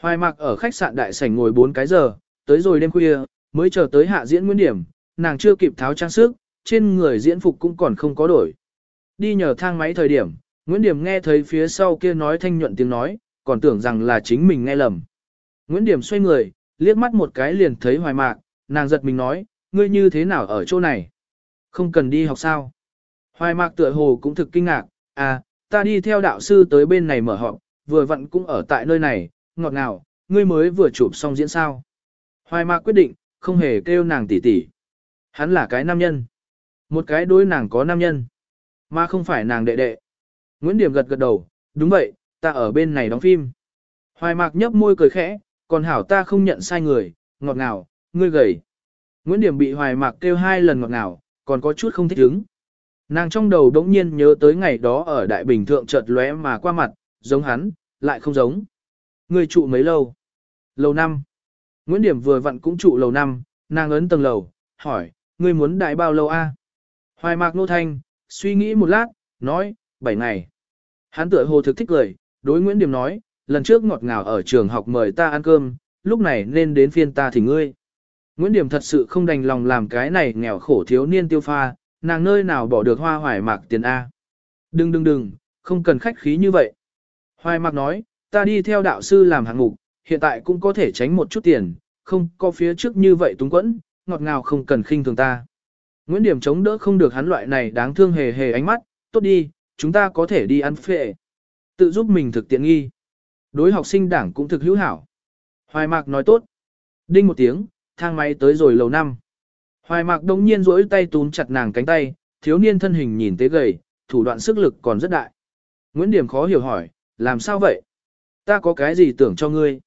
Hoài mạc ở khách sạn đại sảnh ngồi 4 cái giờ, tới rồi đêm khuya, mới chờ tới hạ diễn nguyên điểm, nàng chưa kịp tháo trang sức, trên người diễn phục cũng còn không có đổi. Đi nhờ thang máy thời điểm, Nguyễn Điểm nghe thấy phía sau kia nói thanh nhuận tiếng nói, còn tưởng rằng là chính mình nghe lầm. Nguyễn Điểm xoay người, liếc mắt một cái liền thấy hoài mạc, nàng giật mình nói, ngươi như thế nào ở chỗ này? Không cần đi học sao? Hoài mạc tựa hồ cũng thực kinh ngạc, à, ta đi theo đạo sư tới bên này mở họp, vừa vặn cũng ở tại nơi này, ngọt ngào, ngươi mới vừa chụp xong diễn sao. Hoài mạc quyết định, không hề kêu nàng tỷ tỷ. Hắn là cái nam nhân. Một cái đối nàng có nam nhân. Mà không phải nàng đệ đệ. Nguyễn Điểm gật gật đầu, đúng vậy, ta ở bên này đóng phim. Hoài mạc nhấp môi cười khẽ, còn hảo ta không nhận sai người, ngọt ngào, ngươi gầy. Nguyễn Điểm bị hoài mạc kêu hai lần ngọt ngào, còn có chút không thích ứng. Nàng trong đầu đống nhiên nhớ tới ngày đó ở Đại Bình Thượng chợt lóe mà qua mặt, giống hắn, lại không giống. Ngươi trụ mấy lâu? Lầu năm. Nguyễn Điểm vừa vặn cũng trụ lầu năm, nàng ấn tầng lầu, hỏi, ngươi muốn đại bao lâu a? Hoài mạc nô thanh, suy nghĩ một lát, nói, bảy ngày. Hắn tựa hồ thực thích cười, đối Nguyễn Điểm nói, lần trước ngọt ngào ở trường học mời ta ăn cơm, lúc này nên đến phiên ta thì ngươi. Nguyễn Điểm thật sự không đành lòng làm cái này nghèo khổ thiếu niên tiêu pha, nàng nơi nào bỏ được hoa hoài mạc tiền A. Đừng đừng đừng, không cần khách khí như vậy. Hoài mạc nói, ta đi theo đạo sư làm hạng mục, hiện tại cũng có thể tránh một chút tiền, không có phía trước như vậy túng quẫn, ngọt ngào không cần khinh thường ta. Nguyễn Điểm chống đỡ không được hắn loại này đáng thương hề hề ánh mắt, tốt đi, chúng ta có thể đi ăn phệ. Tự giúp mình thực tiện nghi. Đối học sinh đảng cũng thực hữu hảo. Hoài Mạc nói tốt. Đinh một tiếng, thang máy tới rồi lầu năm. Hoài Mạc đông nhiên rỗi tay túm chặt nàng cánh tay, thiếu niên thân hình nhìn tế gầy, thủ đoạn sức lực còn rất đại. Nguyễn Điểm khó hiểu hỏi, làm sao vậy? Ta có cái gì tưởng cho ngươi?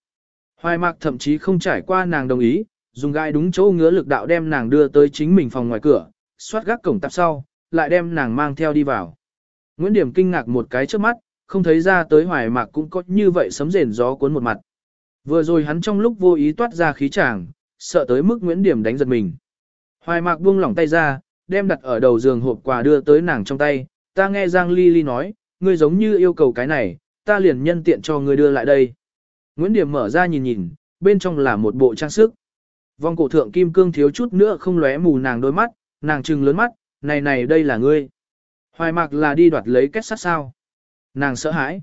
Hoài Mạc thậm chí không trải qua nàng đồng ý, dùng gai đúng chỗ ngứa lực đạo đem nàng đưa tới chính mình phòng ngoài cửa, xoát gác cổng tạp sau, lại đem nàng mang theo đi vào. Nguyễn Điểm kinh ngạc một cái trước mắt, không thấy ra tới hoài mạc cũng có như vậy sấm rền gió cuốn một mặt. Vừa rồi hắn trong lúc vô ý toát ra khí chàng, sợ tới mức Nguyễn Điểm đánh giật mình. Hoài mạc buông lỏng tay ra, đem đặt ở đầu giường hộp quà đưa tới nàng trong tay, ta nghe Giang Ly Ly nói, ngươi giống như yêu cầu cái này, ta liền nhân tiện cho ngươi đưa lại đây. Nguyễn Điểm mở ra nhìn nhìn, bên trong là một bộ trang sức. Vòng cổ thượng kim cương thiếu chút nữa không lóe mù nàng đôi mắt, nàng trừng lớn mắt, này này đây là ngươi. Hoài mạc là đi đoạt lấy kết sắt sao. Nàng sợ hãi.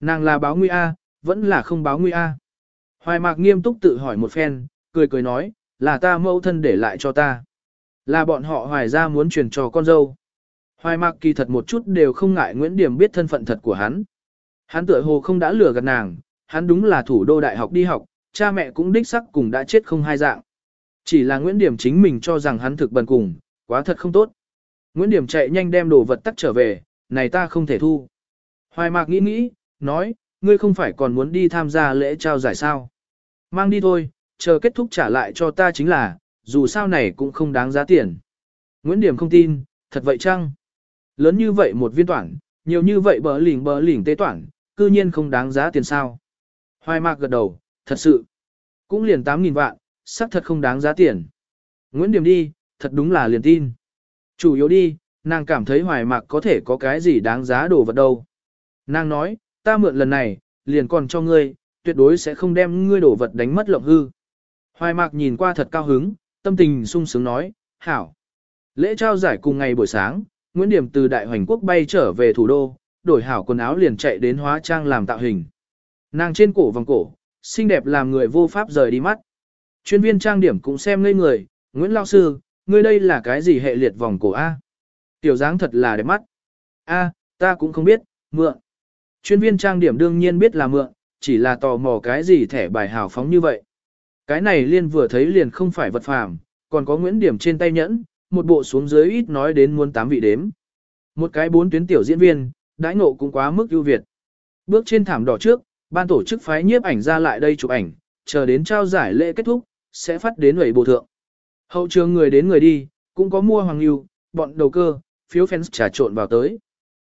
Nàng là báo nguy A, vẫn là không báo nguy A. Hoài mạc nghiêm túc tự hỏi một phen, cười cười nói, là ta mẫu thân để lại cho ta. Là bọn họ hoài ra muốn truyền cho con dâu. Hoài mạc kỳ thật một chút đều không ngại Nguyễn Điểm biết thân phận thật của hắn. Hắn tựa hồ không đã lừa gạt nàng, hắn đúng là thủ đô đại học đi học, cha mẹ cũng đích sắc cùng đã chết không hai dạng. Chỉ là Nguyễn Điểm chính mình cho rằng hắn thực bần cùng, quá thật không tốt. Nguyễn Điểm chạy nhanh đem đồ vật tắt trở về, này ta không thể thu. Hoài Mạc nghĩ nghĩ, nói, ngươi không phải còn muốn đi tham gia lễ trao giải sao. Mang đi thôi, chờ kết thúc trả lại cho ta chính là, dù sao này cũng không đáng giá tiền. Nguyễn Điểm không tin, thật vậy chăng? Lớn như vậy một viên toản, nhiều như vậy bờ lỉnh bờ lỉnh tế toản, cư nhiên không đáng giá tiền sao. Hoài Mạc gật đầu, thật sự, cũng liền 8.000 vạn, xác thật không đáng giá tiền. Nguyễn Điểm đi, thật đúng là liền tin. Chủ yếu đi, nàng cảm thấy hoài mạc có thể có cái gì đáng giá đồ vật đâu. Nàng nói, ta mượn lần này, liền còn cho ngươi, tuyệt đối sẽ không đem ngươi đổ vật đánh mất lộng hư. Hoài mạc nhìn qua thật cao hứng, tâm tình sung sướng nói, hảo. Lễ trao giải cùng ngày buổi sáng, Nguyễn Điểm từ Đại Hoành Quốc bay trở về thủ đô, đổi hảo quần áo liền chạy đến hóa trang làm tạo hình. Nàng trên cổ vòng cổ, xinh đẹp làm người vô pháp rời đi mắt. Chuyên viên trang điểm cũng xem ngây người, Nguyễn Lao Sư, ngươi đây là cái gì hệ liệt vòng cổ A? Tiểu dáng thật là đẹp mắt. A, ta cũng không biết, mượn. Chuyên viên trang điểm đương nhiên biết là mượn, chỉ là tò mò cái gì thẻ bài hào phóng như vậy. Cái này liên vừa thấy liền không phải vật phàm, còn có Nguyễn Điểm trên tay nhẫn, một bộ xuống dưới ít nói đến muôn tám vị đếm. Một cái bốn tuyến tiểu diễn viên, đãi ngộ cũng quá mức ưu việt. Bước trên thảm đỏ trước, ban tổ chức phái nhiếp ảnh ra lại đây chụp ảnh, chờ đến trao giải lễ kết thúc, sẽ phát đến ủy bộ thượng. Hậu trường người đến người đi, cũng có mua hoàng lưu, bọn đầu cơ, phiếu fans trà trộn vào tới.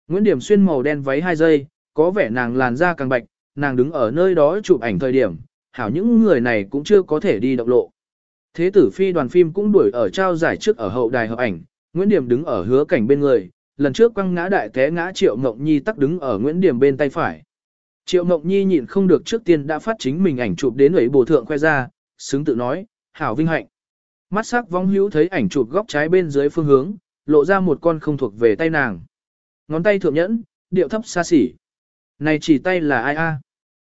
Nguyễn Điểm xuyên màu đen váy 2 giây, có vẻ nàng làn da càng bạch, nàng đứng ở nơi đó chụp ảnh thời điểm, hảo những người này cũng chưa có thể đi động lộ. Thế tử phi đoàn phim cũng đuổi ở trao giải trước ở hậu đài hợp ảnh, Nguyễn Điểm đứng ở hứa cảnh bên người, lần trước quăng ngã đại té ngã Triệu Ngộng Nhi tắc đứng ở Nguyễn Điểm bên tay phải. Triệu Ngộng Nhi nhịn không được trước tiên đã phát chính mình ảnh chụp đến ấy bồ thượng khoe ra, xứng tự nói, hảo vinh hạnh. Mắt sắc vong hữu thấy ảnh chụp góc trái bên dưới phương hướng, lộ ra một con không thuộc về tay nàng. Ngón tay thượng nhẫn, điệu thấp xa xỉ. Này chỉ tay là ai a?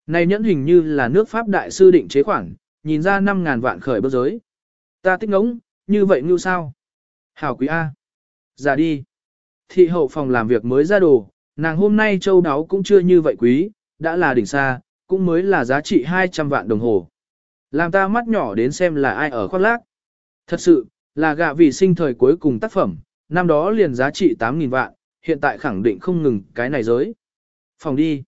Này nhẫn hình như là nước Pháp đại sư định chế khoản, nhìn ra 5.000 vạn khởi bước giới. Ta tích ngỗng, như vậy như sao? Hảo quý A. giả đi. Thị hậu phòng làm việc mới ra đồ, nàng hôm nay châu đáo cũng chưa như vậy quý, đã là đỉnh xa, cũng mới là giá trị 200 vạn đồng hồ. Làm ta mắt nhỏ đến xem là ai ở khoác lác. Thật sự, là gạ vì sinh thời cuối cùng tác phẩm, năm đó liền giá trị 8.000 vạn, hiện tại khẳng định không ngừng cái này giới. Phòng đi.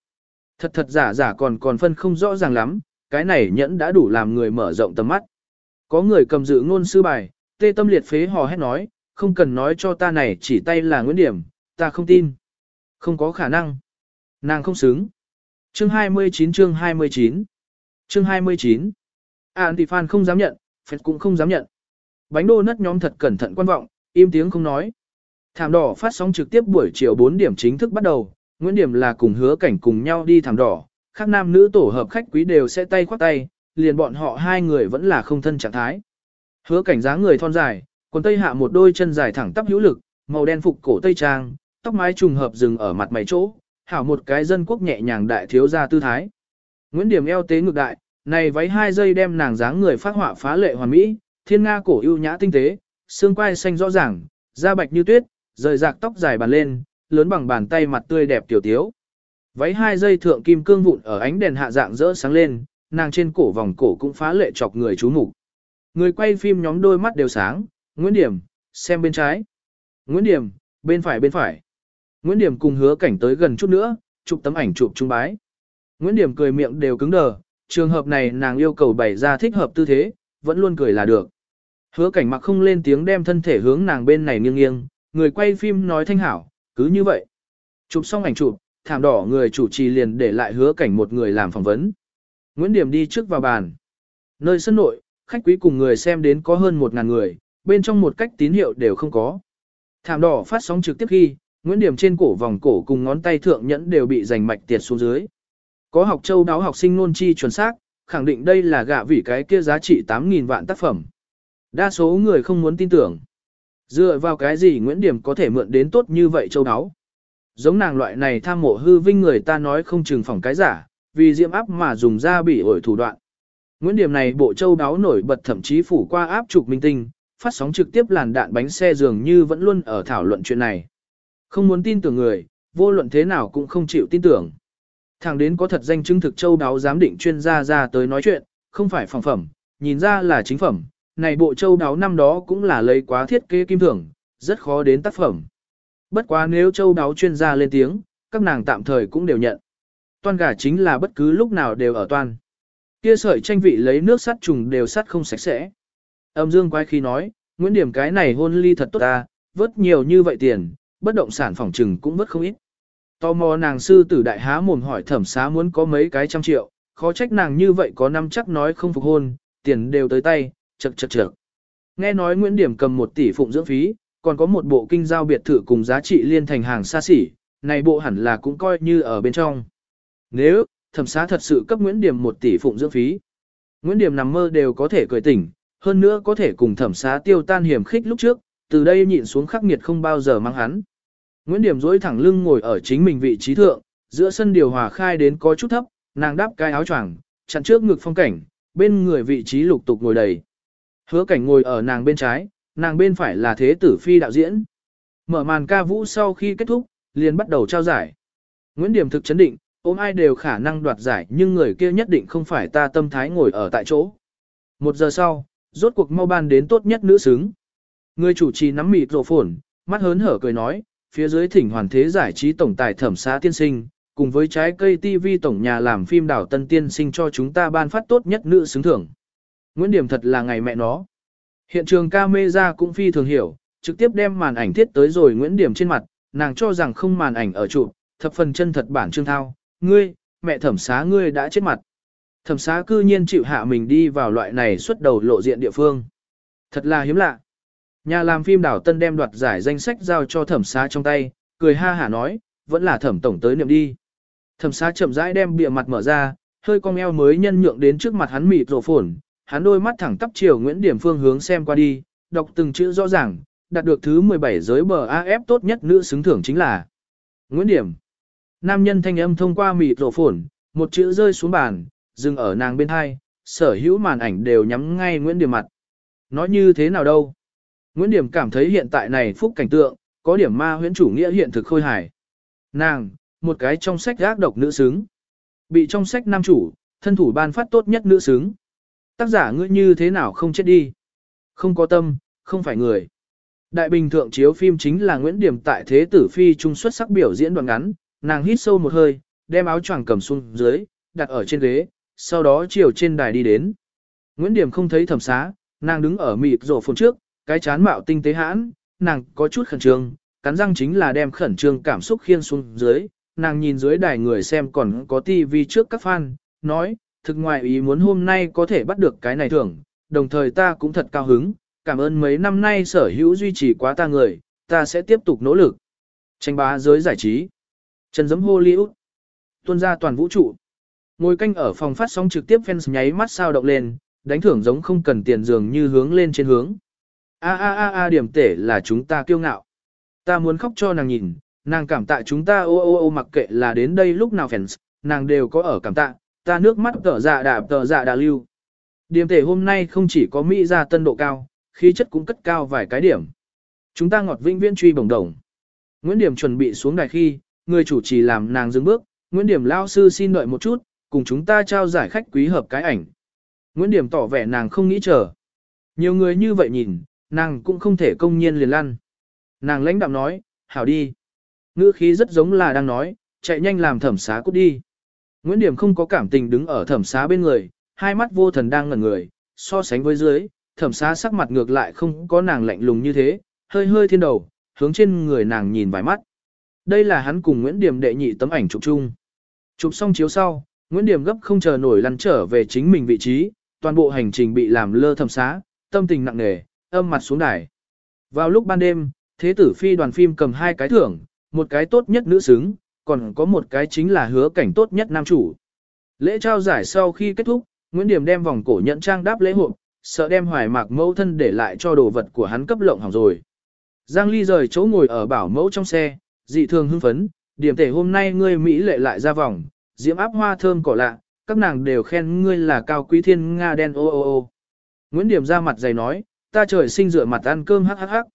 Thật thật giả giả còn còn phân không rõ ràng lắm, cái này nhẫn đã đủ làm người mở rộng tầm mắt. Có người cầm giữ ngôn sư bài, tê tâm liệt phế hò hét nói, không cần nói cho ta này chỉ tay là nguyên điểm, ta không tin. Không có khả năng. Nàng không xứng. Chương 29 chương 29 Chương 29 Antifan không dám nhận, Phật cũng không dám nhận. Bánh đô nất nhóm thật cẩn thận quan vọng, im tiếng không nói. Thảm đỏ phát sóng trực tiếp buổi chiều 4 điểm chính thức bắt đầu, Nguyễn Điểm là cùng hứa cảnh cùng nhau đi thảm đỏ, các nam nữ tổ hợp khách quý đều sẽ tay khoác tay, liền bọn họ hai người vẫn là không thân trạng thái. Hứa cảnh dáng người thon dài, quần tây hạ một đôi chân dài thẳng tắp hữu lực, màu đen phục cổ tây trang, tóc mái trùng hợp dừng ở mặt mày chỗ, hảo một cái dân quốc nhẹ nhàng đại thiếu gia tư thái. Nguyễn Điểm eo tế ngược đại, này váy hai giây đem nàng dáng người phát họa phá lệ hoàn mỹ, thiên nga cổ ưu nhã tinh tế, xương quai xanh rõ ràng, da bạch như tuyết, rời rạc tóc dài bàn lên, lớn bằng bàn tay mặt tươi đẹp tiểu tiếu. Váy hai dây thượng kim cương vụn ở ánh đèn hạ dạng rỡ sáng lên, nàng trên cổ vòng cổ cũng phá lệ chọc người chú mục. Người quay phim nhóm đôi mắt đều sáng, Nguyễn Điểm, xem bên trái. Nguyễn Điểm, bên phải bên phải. Nguyễn Điểm cùng hứa cảnh tới gần chút nữa, chụp tấm ảnh chụp trung bái. Nguyễn Điểm cười miệng đều cứng đờ, trường hợp này nàng yêu cầu bày ra thích hợp tư thế, vẫn luôn cười là được. Hứa cảnh mặc không lên tiếng đem thân thể hướng nàng bên này nghiêng nghiêng, người quay phim nói thanh hảo, cứ như vậy. Chụp xong ảnh chụp, thảm đỏ người chủ trì liền để lại hứa cảnh một người làm phỏng vấn. Nguyễn Điểm đi trước vào bàn. Nơi sân nội, khách quý cùng người xem đến có hơn 1.000 người, bên trong một cách tín hiệu đều không có. Thảm đỏ phát sóng trực tiếp khi, Nguyễn Điểm trên cổ vòng cổ cùng ngón tay thượng nhẫn đều bị giành mạch tiệt xuống dưới. Có học châu đáo học sinh nôn chi chuẩn xác, khẳng định đây là gạ vỉ cái kia giá trị 8.000 vạn tác phẩm. Đa số người không muốn tin tưởng. Dựa vào cái gì Nguyễn Điểm có thể mượn đến tốt như vậy châu đáo. Giống nàng loại này tham mộ hư vinh người ta nói không chừng phỏng cái giả, vì diễm áp mà dùng ra bị ổi thủ đoạn. Nguyễn Điểm này bộ châu đáo nổi bật thậm chí phủ qua áp trục minh tinh, phát sóng trực tiếp làn đạn bánh xe dường như vẫn luôn ở thảo luận chuyện này. Không muốn tin tưởng người, vô luận thế nào cũng không chịu tin tưởng. Thẳng đến có thật danh chứng thực châu đáo giám định chuyên gia ra tới nói chuyện, không phải phòng phẩm, nhìn ra là chính phẩm, này bộ châu đáo năm đó cũng là lấy quá thiết kế kim thưởng, rất khó đến tác phẩm. Bất quá nếu châu đáo chuyên gia lên tiếng, các nàng tạm thời cũng đều nhận. Toan gà chính là bất cứ lúc nào đều ở toan. Kia sợi tranh vị lấy nước sắt trùng đều sắt không sạch sẽ. Âm dương quay khi nói, Nguyễn Điểm cái này hôn ly thật tốt ta, vớt nhiều như vậy tiền, bất động sản phòng trừng cũng vớt không ít. Tò mò nàng sư tử đại há mồm hỏi thẩm xá muốn có mấy cái trăm triệu, khó trách nàng như vậy có năm chắc nói không phục hôn, tiền đều tới tay, chật chật chật. Nghe nói Nguyễn Điểm cầm một tỷ phụng dưỡng phí, còn có một bộ kinh giao biệt thự cùng giá trị liên thành hàng xa xỉ, này bộ hẳn là cũng coi như ở bên trong. Nếu, thẩm xá thật sự cấp Nguyễn Điểm một tỷ phụng dưỡng phí, Nguyễn Điểm nằm mơ đều có thể cười tỉnh, hơn nữa có thể cùng thẩm xá tiêu tan hiểm khích lúc trước, từ đây nhịn xuống khắc nghiệt không bao giờ mang hắn. Nguyễn Điểm dối thẳng lưng ngồi ở chính mình vị trí thượng, giữa sân điều hòa khai đến có chút thấp, nàng đáp cái áo choàng, chặn trước ngực phong cảnh, bên người vị trí lục tục ngồi đầy. Hứa cảnh ngồi ở nàng bên trái, nàng bên phải là thế tử phi đạo diễn. Mở màn ca vũ sau khi kết thúc, liền bắt đầu trao giải. Nguyễn Điểm thực chấn định, ôm ai đều khả năng đoạt giải nhưng người kia nhất định không phải ta tâm thái ngồi ở tại chỗ. Một giờ sau, rốt cuộc mau ban đến tốt nhất nữ xứng. Người chủ trì nắm mịt rổ phồn, mắt hớn hở cười nói, phía dưới thỉnh hoàn thế giải trí tổng tài thẩm xá tiên sinh, cùng với trái cây TV tổng nhà làm phim đảo tân tiên sinh cho chúng ta ban phát tốt nhất nữ xứng thưởng. Nguyễn Điểm thật là ngày mẹ nó. Hiện trường camera cũng phi thường hiểu, trực tiếp đem màn ảnh thiết tới rồi Nguyễn Điểm trên mặt, nàng cho rằng không màn ảnh ở trụ, thập phần chân thật bản trương thao, ngươi, mẹ thẩm xá ngươi đã chết mặt. Thẩm xá cư nhiên chịu hạ mình đi vào loại này xuất đầu lộ diện địa phương. Thật là hiếm lạ. Nhà làm phim đảo Tân đem đoạt giải danh sách giao cho thẩm xá trong tay, cười ha hả nói, vẫn là thẩm tổng tới niệm đi. Thẩm xá chậm rãi đem bìa mặt mở ra, hơi cong eo mới nhân nhượng đến trước mặt hắn mịt rổ phồn, hắn đôi mắt thẳng tắp chiều Nguyễn Điểm phương hướng xem qua đi, đọc từng chữ rõ ràng, đạt được thứ 17 giới bờ AF tốt nhất nữ xứng thưởng chính là Nguyễn Điểm. Nam nhân thanh âm thông qua mịt rổ phồn, một chữ rơi xuống bàn, dừng ở nàng bên hai, sở hữu màn ảnh đều nhắm ngay Nguyễn Điểm mặt. Nói như thế nào đâu? Nguyễn Điểm cảm thấy hiện tại này phúc cảnh tượng, có điểm ma huyễn chủ nghĩa hiện thực khôi hài. Nàng, một cái trong sách gác độc nữ xứng. Bị trong sách nam chủ, thân thủ ban phát tốt nhất nữ xứng. Tác giả ngươi như thế nào không chết đi? Không có tâm, không phải người. Đại bình thượng chiếu phim chính là Nguyễn Điểm tại Thế tử phi trung xuất sắc biểu diễn đoạn ngắn, nàng hít sâu một hơi, đem áo choàng cầm xuống dưới, đặt ở trên ghế, sau đó chiều trên đài đi đến. Nguyễn Điểm không thấy thẩm xá, nàng đứng ở mịt rổ phồn trước, cái chán mạo tinh tế hãn, nàng có chút khẩn trương, cắn răng chính là đem khẩn trương cảm xúc khiên xuống dưới, nàng nhìn dưới đài người xem còn có tivi trước các fan, nói, thực ngoại ý muốn hôm nay có thể bắt được cái này thưởng, đồng thời ta cũng thật cao hứng, cảm ơn mấy năm nay sở hữu duy trì quá ta người, ta sẽ tiếp tục nỗ lực. Tranh bá giới giải trí. Trần giấm Hollywood. Tuân ra toàn vũ trụ. Ngồi canh ở phòng phát sóng trực tiếp fans nháy mắt sao động lên, đánh thưởng giống không cần tiền dường như hướng lên trên hướng. A a a a điểm tể là chúng ta kiêu ngạo. Ta muốn khóc cho nàng nhìn, nàng cảm tạ chúng ta ô ô ô mặc kệ là đến đây lúc nào fans, nàng đều có ở cảm tạ, ta nước mắt tở dạ đạp tở dạ đà lưu. Điểm tể hôm nay không chỉ có Mỹ ra tân độ cao, khí chất cũng cất cao vài cái điểm. Chúng ta ngọt vinh viên truy bổng đồng. Nguyễn Điểm chuẩn bị xuống đài khi, người chủ trì làm nàng dừng bước, Nguyễn Điểm lao sư xin đợi một chút, cùng chúng ta trao giải khách quý hợp cái ảnh. Nguyễn Điểm tỏ vẻ nàng không nghĩ chờ. Nhiều người như vậy nhìn, nàng cũng không thể công nhiên liền lăn. Nàng lãnh đạm nói, hảo đi. Ngữ khí rất giống là đang nói, chạy nhanh làm thẩm xá cút đi. Nguyễn Điểm không có cảm tình đứng ở thẩm xá bên người, hai mắt vô thần đang ngẩn người, so sánh với dưới, thẩm xá sắc mặt ngược lại không có nàng lạnh lùng như thế, hơi hơi thiên đầu, hướng trên người nàng nhìn vài mắt. Đây là hắn cùng Nguyễn Điểm đệ nhị tấm ảnh chụp chung. Chụp xong chiếu sau, Nguyễn Điểm gấp không chờ nổi lăn trở về chính mình vị trí, toàn bộ hành trình bị làm lơ thẩm xá, tâm tình nặng nề, âm mặt xuống đài. Vào lúc ban đêm, Thế tử phi đoàn phim cầm hai cái thưởng, một cái tốt nhất nữ xứng, còn có một cái chính là hứa cảnh tốt nhất nam chủ. Lễ trao giải sau khi kết thúc, Nguyễn Điểm đem vòng cổ nhận trang đáp lễ hộp, sợ đem hoài mạc mẫu thân để lại cho đồ vật của hắn cấp lộng hỏng rồi. Giang Ly rời chỗ ngồi ở bảo mẫu trong xe, dị thường hưng phấn, điểm tể hôm nay ngươi Mỹ lệ lại ra vòng, diễm áp hoa thơm cỏ lạ, các nàng đều khen ngươi là cao quý thiên Nga đen ô ô ô. Nguyễn Điểm ra mặt dày nói, ta trời sinh rửa mặt ăn cơm hắc hắc hắc.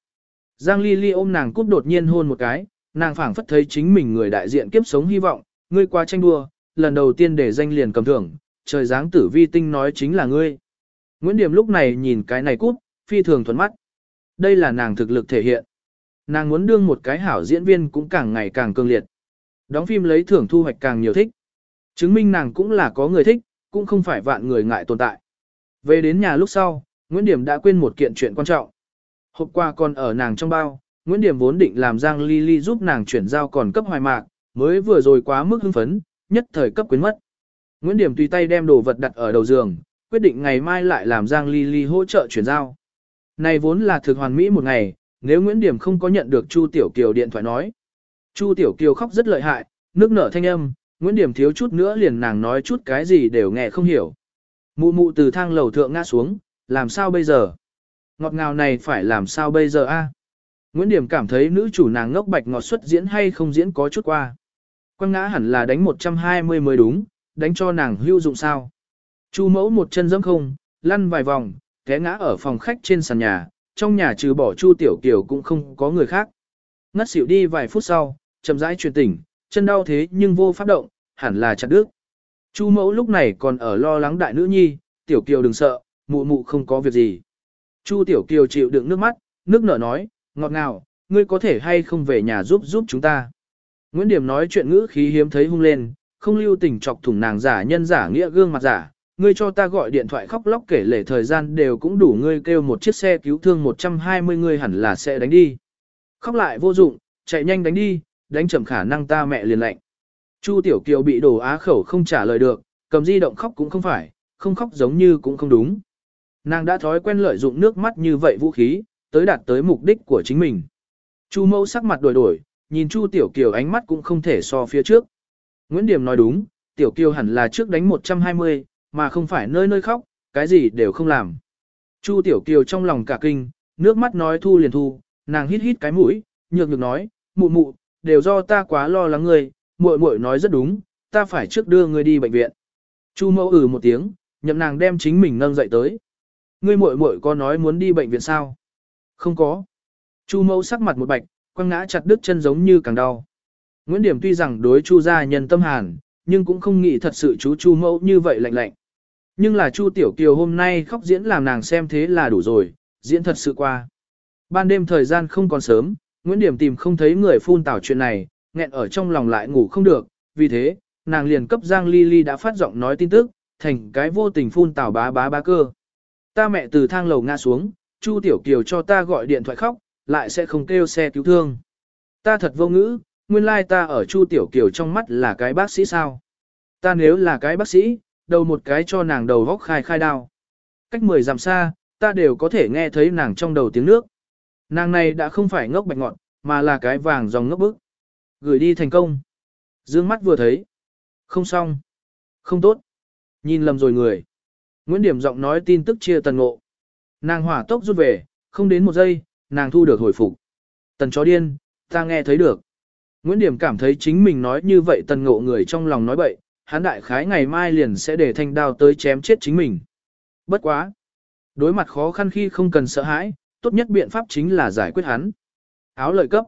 Giang Ly Ly ôm nàng cút đột nhiên hôn một cái, nàng phảng phất thấy chính mình người đại diện kiếp sống hy vọng, ngươi qua tranh đua, lần đầu tiên để danh liền cầm thưởng, trời dáng tử vi tinh nói chính là ngươi. Nguyễn Điểm lúc này nhìn cái này cút, phi thường thuận mắt. Đây là nàng thực lực thể hiện. Nàng muốn đương một cái hảo diễn viên cũng càng ngày càng cương liệt. Đóng phim lấy thưởng thu hoạch càng nhiều thích. Chứng minh nàng cũng là có người thích, cũng không phải vạn người ngại tồn tại. Về đến nhà lúc sau, Nguyễn Điểm đã quên một kiện chuyện quan trọng. Hộp qua còn ở nàng trong bao, Nguyễn Điểm vốn định làm Giang Ly Ly giúp nàng chuyển giao còn cấp hoài mạc, mới vừa rồi quá mức hưng phấn, nhất thời cấp quyến mất. Nguyễn Điểm tùy tay đem đồ vật đặt ở đầu giường, quyết định ngày mai lại làm Giang Ly Ly hỗ trợ chuyển giao. Này vốn là thực hoàn mỹ một ngày, nếu Nguyễn Điểm không có nhận được Chu Tiểu Kiều điện thoại nói. Chu Tiểu Kiều khóc rất lợi hại, nước nở thanh âm, Nguyễn Điểm thiếu chút nữa liền nàng nói chút cái gì đều nghe không hiểu. Mụ mụ từ thang lầu thượng ngã xuống, làm sao bây giờ? Ngọt ngào này phải làm sao bây giờ a? Nguyễn Điểm cảm thấy nữ chủ nàng ngốc bạch ngọt xuất diễn hay không diễn có chút qua. Quang ngã hẳn là đánh 120 mới đúng, đánh cho nàng hưu dụng sao. Chu mẫu một chân dẫm không, lăn vài vòng, té ngã ở phòng khách trên sàn nhà, trong nhà trừ bỏ Chu Tiểu Kiều cũng không có người khác. Ngất xỉu đi vài phút sau, chậm rãi truyền tỉnh, chân đau thế nhưng vô pháp động, hẳn là chặt đứt. Chu mẫu lúc này còn ở lo lắng đại nữ nhi, Tiểu Kiều đừng sợ, mụ mụ không có việc gì. Chu Tiểu Kiều chịu đựng nước mắt, nước nở nói, ngọt ngào, ngươi có thể hay không về nhà giúp giúp chúng ta. Nguyễn Điểm nói chuyện ngữ khí hiếm thấy hung lên, không lưu tình chọc thủng nàng giả nhân giả nghĩa gương mặt giả, ngươi cho ta gọi điện thoại khóc lóc kể lể thời gian đều cũng đủ ngươi kêu một chiếc xe cứu thương 120 người hẳn là sẽ đánh đi. Khóc lại vô dụng, chạy nhanh đánh đi, đánh chậm khả năng ta mẹ liền lạnh. Chu Tiểu Kiều bị đổ á khẩu không trả lời được, cầm di động khóc cũng không phải, không khóc giống như cũng không đúng. Nàng đã thói quen lợi dụng nước mắt như vậy vũ khí, tới đạt tới mục đích của chính mình. Chu mẫu sắc mặt đổi đổi, nhìn Chu Tiểu Kiều ánh mắt cũng không thể so phía trước. Nguyễn Điểm nói đúng, Tiểu Kiều hẳn là trước đánh 120, mà không phải nơi nơi khóc, cái gì đều không làm. Chu Tiểu Kiều trong lòng cả kinh, nước mắt nói thu liền thu, nàng hít hít cái mũi, nhược nhược nói, mụ mụ, đều do ta quá lo lắng ngươi, muội muội nói rất đúng, ta phải trước đưa ngươi đi bệnh viện. Chu mẫu ừ một tiếng, nhậm nàng đem chính mình nâng dậy tới. Ngươi muội muội có nói muốn đi bệnh viện sao? Không có. Chu mẫu sắc mặt một bạch, quăng ngã chặt đứt chân giống như càng đau. Nguyễn Điểm tuy rằng đối Chu gia nhân tâm hàn, nhưng cũng không nghĩ thật sự chú Chu mẫu như vậy lạnh lạnh. Nhưng là Chu Tiểu Kiều hôm nay khóc diễn làm nàng xem thế là đủ rồi, diễn thật sự qua. Ban đêm thời gian không còn sớm, Nguyễn Điểm tìm không thấy người phun tảo chuyện này, nghẹn ở trong lòng lại ngủ không được, vì thế, nàng liền cấp Giang Ly Ly đã phát giọng nói tin tức, thành cái vô tình phun tảo bá bá bá cơ. Ta mẹ từ thang lầu ngã xuống, Chu Tiểu Kiều cho ta gọi điện thoại khóc, lại sẽ không kêu xe cứu thương. Ta thật vô ngữ, nguyên lai ta ở Chu Tiểu Kiều trong mắt là cái bác sĩ sao? Ta nếu là cái bác sĩ, đầu một cái cho nàng đầu vóc khai khai đao. Cách mười dặm xa, ta đều có thể nghe thấy nàng trong đầu tiếng nước. Nàng này đã không phải ngốc bạch ngọn, mà là cái vàng dòng ngốc bức. Gửi đi thành công. Dương mắt vừa thấy. Không xong. Không tốt. Nhìn lầm rồi người. Nguyễn Điểm giọng nói tin tức chia tần ngộ. Nàng hỏa tốc rút về, không đến một giây, nàng thu được hồi phục. Tần chó điên, ta nghe thấy được. Nguyễn Điểm cảm thấy chính mình nói như vậy tần ngộ người trong lòng nói bậy, hắn đại khái ngày mai liền sẽ để thanh đao tới chém chết chính mình. Bất quá. Đối mặt khó khăn khi không cần sợ hãi, tốt nhất biện pháp chính là giải quyết hắn. Áo lợi cấp.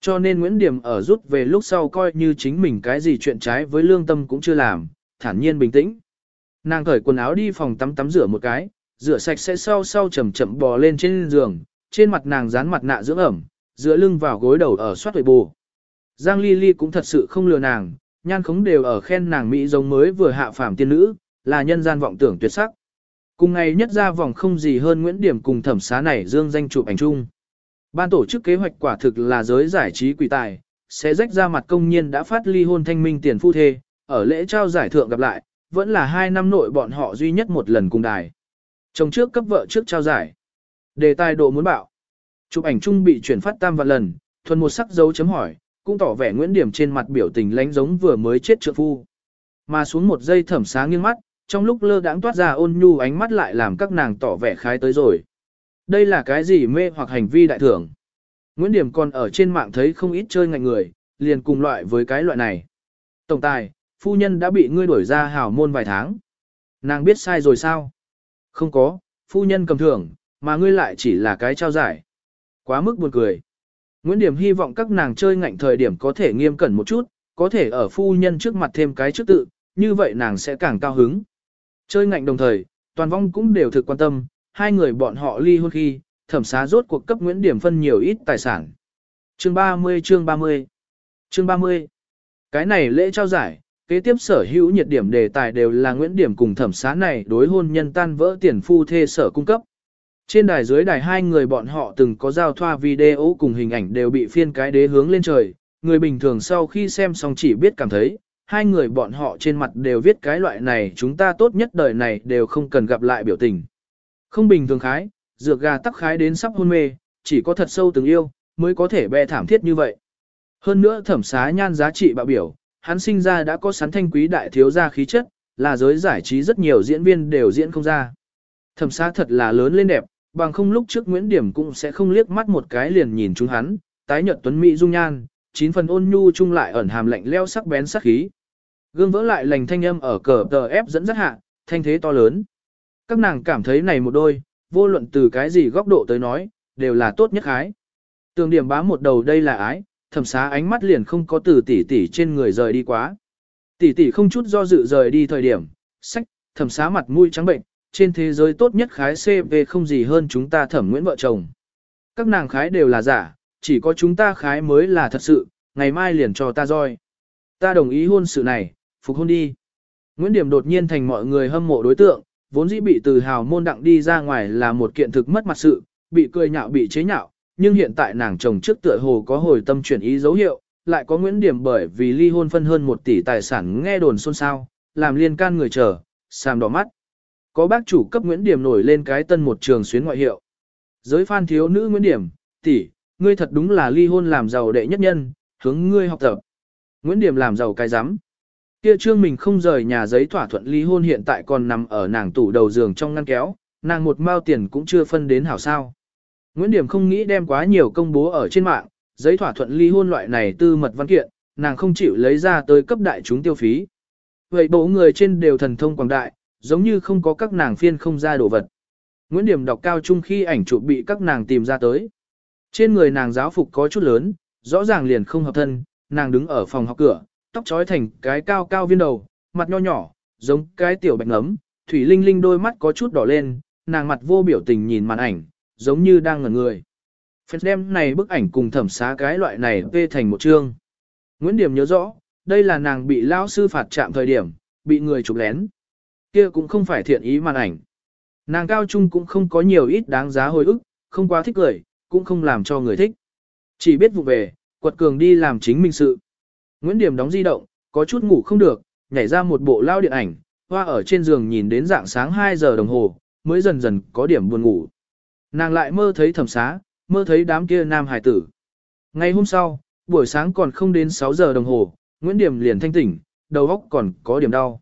Cho nên Nguyễn Điểm ở rút về lúc sau coi như chính mình cái gì chuyện trái với lương tâm cũng chưa làm, thản nhiên bình tĩnh. Nàng cởi quần áo đi phòng tắm tắm rửa một cái, rửa sạch sẽ sau sau chậm chậm bò lên trên giường, trên mặt nàng dán mặt nạ dưỡng ẩm, dựa lưng vào gối đầu ở soát tuổi bù. Giang Ly Ly cũng thật sự không lừa nàng, nhan khống đều ở khen nàng Mỹ giống mới vừa hạ phàm tiên nữ, là nhân gian vọng tưởng tuyệt sắc. Cùng ngày nhất ra vòng không gì hơn Nguyễn Điểm cùng thẩm xá này dương danh chụp ảnh chung. Ban tổ chức kế hoạch quả thực là giới giải trí quỷ tài, sẽ rách ra mặt công nhiên đã phát ly hôn thanh minh tiền phu thê, ở lễ trao giải thượng gặp lại, vẫn là hai năm nội bọn họ duy nhất một lần cùng đài. Chồng trước cấp vợ trước trao giải. Đề tài độ muốn bạo. Chụp ảnh chung bị chuyển phát tam vạn lần, thuần một sắc dấu chấm hỏi, cũng tỏ vẻ Nguyễn Điểm trên mặt biểu tình lánh giống vừa mới chết trượng phu. Mà xuống một giây thẩm sáng nghiêng mắt, trong lúc lơ đãng toát ra ôn nhu ánh mắt lại làm các nàng tỏ vẻ khái tới rồi. Đây là cái gì mê hoặc hành vi đại thưởng? Nguyễn Điểm còn ở trên mạng thấy không ít chơi ngạnh người, liền cùng loại với cái loại này. Tổng tài, phu nhân đã bị ngươi đuổi ra hào môn vài tháng. Nàng biết sai rồi sao? Không có, phu nhân cầm thưởng, mà ngươi lại chỉ là cái trao giải. Quá mức buồn cười. Nguyễn Điểm hy vọng các nàng chơi ngạnh thời điểm có thể nghiêm cẩn một chút, có thể ở phu nhân trước mặt thêm cái trước tự, như vậy nàng sẽ càng cao hứng. Chơi ngạnh đồng thời, toàn vong cũng đều thực quan tâm, hai người bọn họ ly hôn khi, thẩm xá rốt cuộc cấp Nguyễn Điểm phân nhiều ít tài sản. Chương 30 chương 30 Chương 30 Cái này lễ trao giải, kế tiếp sở hữu nhiệt điểm đề tài đều là Nguyễn Điểm cùng thẩm xá này đối hôn nhân tan vỡ tiền phu thê sở cung cấp. Trên đài dưới đài hai người bọn họ từng có giao thoa video cùng hình ảnh đều bị phiên cái đế hướng lên trời, người bình thường sau khi xem xong chỉ biết cảm thấy, hai người bọn họ trên mặt đều viết cái loại này chúng ta tốt nhất đời này đều không cần gặp lại biểu tình. Không bình thường khái, dược gà tắc khái đến sắp hôn mê, chỉ có thật sâu từng yêu, mới có thể bè thảm thiết như vậy. Hơn nữa thẩm xá nhan giá trị bạo biểu, hắn sinh ra đã có sán thanh quý đại thiếu gia khí chất, là giới giải trí rất nhiều diễn viên đều diễn không ra. Thẩm xá thật là lớn lên đẹp, bằng không lúc trước Nguyễn Điểm cũng sẽ không liếc mắt một cái liền nhìn chúng hắn, tái nhợt tuấn mỹ dung nhan, chín phần ôn nhu chung lại ẩn hàm lạnh leo sắc bén sắc khí. Gương vỡ lại lành thanh âm ở cờ tờ ép dẫn rất hạ, thanh thế to lớn. Các nàng cảm thấy này một đôi, vô luận từ cái gì góc độ tới nói, đều là tốt nhất ái. Tường điểm bám một đầu đây là ái, thẩm xá ánh mắt liền không có từ tỷ tỷ trên người rời đi quá. Tỷ tỷ không chút do dự rời đi thời điểm, sách, thẩm xá mặt mũi trắng bệnh, trên thế giới tốt nhất khái CV không gì hơn chúng ta thẩm nguyễn vợ chồng. Các nàng khái đều là giả, chỉ có chúng ta khái mới là thật sự, ngày mai liền cho ta roi. Ta đồng ý hôn sự này, phục hôn đi. Nguyễn Điểm đột nhiên thành mọi người hâm mộ đối tượng, vốn dĩ bị từ hào môn đặng đi ra ngoài là một kiện thực mất mặt sự, bị cười nhạo bị chế nhạo, nhưng hiện tại nàng chồng trước tựa hồ có hồi tâm chuyển ý dấu hiệu, lại có Nguyễn Điểm bởi vì ly hôn phân hơn một tỷ tài sản nghe đồn xôn xao, làm liên can người chờ, sàm đỏ mắt. Có bác chủ cấp Nguyễn Điểm nổi lên cái tân một trường xuyến ngoại hiệu. Giới phan thiếu nữ Nguyễn Điểm, tỷ, ngươi thật đúng là ly hôn làm giàu đệ nhất nhân, hướng ngươi học tập. Nguyễn Điểm làm giàu cái rắm Kia trương mình không rời nhà giấy thỏa thuận ly hôn hiện tại còn nằm ở nàng tủ đầu giường trong ngăn kéo, nàng một mao tiền cũng chưa phân đến hảo sao. Nguyễn Điểm không nghĩ đem quá nhiều công bố ở trên mạng, giấy thỏa thuận ly hôn loại này tư mật văn kiện, nàng không chịu lấy ra tới cấp đại chúng tiêu phí. Vậy bộ người trên đều thần thông quảng đại, giống như không có các nàng phiên không ra đồ vật. Nguyễn Điểm đọc cao trung khi ảnh chụp bị các nàng tìm ra tới. Trên người nàng giáo phục có chút lớn, rõ ràng liền không hợp thân, nàng đứng ở phòng học cửa, tóc trói thành cái cao cao viên đầu, mặt nho nhỏ, giống cái tiểu bạch ngấm, Thủy Linh Linh đôi mắt có chút đỏ lên, nàng mặt vô biểu tình nhìn màn ảnh, giống như đang ngẩn người. Phép đem này bức ảnh cùng thẩm xá cái loại này vê thành một chương. Nguyễn Điểm nhớ rõ, đây là nàng bị lao sư phạt chạm thời điểm, bị người chụp lén. Kia cũng không phải thiện ý màn ảnh. Nàng cao trung cũng không có nhiều ít đáng giá hồi ức, không quá thích cười, cũng không làm cho người thích. Chỉ biết vụ về, quật cường đi làm chính mình sự. Nguyễn Điểm đóng di động, có chút ngủ không được, nhảy ra một bộ lao điện ảnh, hoa ở trên giường nhìn đến dạng sáng 2 giờ đồng hồ, mới dần dần có điểm buồn ngủ. Nàng lại mơ thấy thẩm xá, mơ thấy đám kia nam hải tử. Ngày hôm sau, buổi sáng còn không đến 6 giờ đồng hồ, Nguyễn Điểm liền thanh tỉnh, đầu óc còn có điểm đau.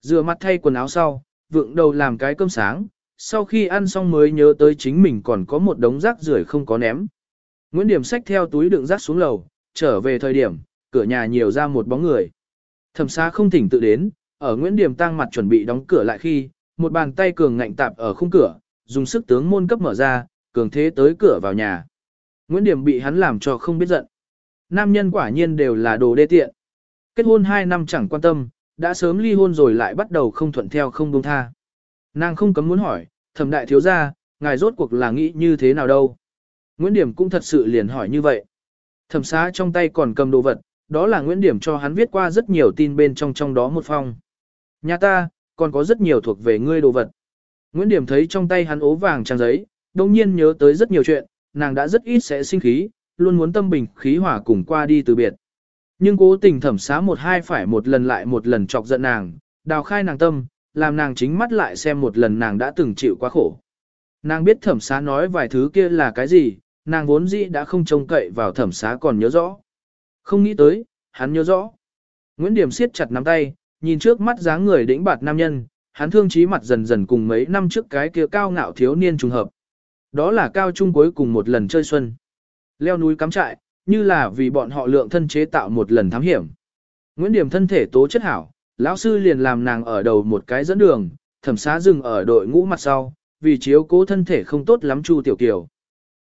Rửa mặt thay quần áo sau, vượng đầu làm cái cơm sáng, sau khi ăn xong mới nhớ tới chính mình còn có một đống rác rưởi không có ném. Nguyễn Điểm xách theo túi đựng rác xuống lầu, trở về thời điểm, cửa nhà nhiều ra một bóng người. Thẩm xá không thỉnh tự đến, ở Nguyễn Điểm tăng mặt chuẩn bị đóng cửa lại khi, một bàn tay cường ngạnh tạp ở khung cửa, dùng sức tướng môn cấp mở ra, cường thế tới cửa vào nhà. Nguyễn Điểm bị hắn làm cho không biết giận. Nam nhân quả nhiên đều là đồ đê tiện. Kết hôn 2 năm chẳng quan tâm, đã sớm ly hôn rồi lại bắt đầu không thuận theo không buông tha. Nàng không cấm muốn hỏi, thẩm đại thiếu gia, ngài rốt cuộc là nghĩ như thế nào đâu. Nguyễn Điểm cũng thật sự liền hỏi như vậy. Thẩm xá trong tay còn cầm đồ vật, đó là Nguyễn Điểm cho hắn viết qua rất nhiều tin bên trong trong đó một phong. Nhà ta, còn có rất nhiều thuộc về ngươi đồ vật. Nguyễn Điểm thấy trong tay hắn ố vàng trang giấy, đồng nhiên nhớ tới rất nhiều chuyện, nàng đã rất ít sẽ sinh khí, luôn muốn tâm bình khí hòa cùng qua đi từ biệt. Nhưng cố tình thẩm xá một hai phải một lần lại một lần chọc giận nàng, đào khai nàng tâm, làm nàng chính mắt lại xem một lần nàng đã từng chịu quá khổ. Nàng biết thẩm xá nói vài thứ kia là cái gì, nàng vốn dĩ đã không trông cậy vào thẩm xá còn nhớ rõ. Không nghĩ tới, hắn nhớ rõ. Nguyễn Điểm siết chặt nắm tay, nhìn trước mắt dáng người đĩnh bạt nam nhân, hắn thương trí mặt dần dần cùng mấy năm trước cái kia cao ngạo thiếu niên trùng hợp. Đó là cao trung cuối cùng một lần chơi xuân. Leo núi cắm trại, như là vì bọn họ lượng thân chế tạo một lần thám hiểm. Nguyễn Điểm thân thể tố chất hảo, lão sư liền làm nàng ở đầu một cái dẫn đường, thẩm xá dừng ở đội ngũ mặt sau, vì chiếu cố thân thể không tốt lắm Chu Tiểu Kiều.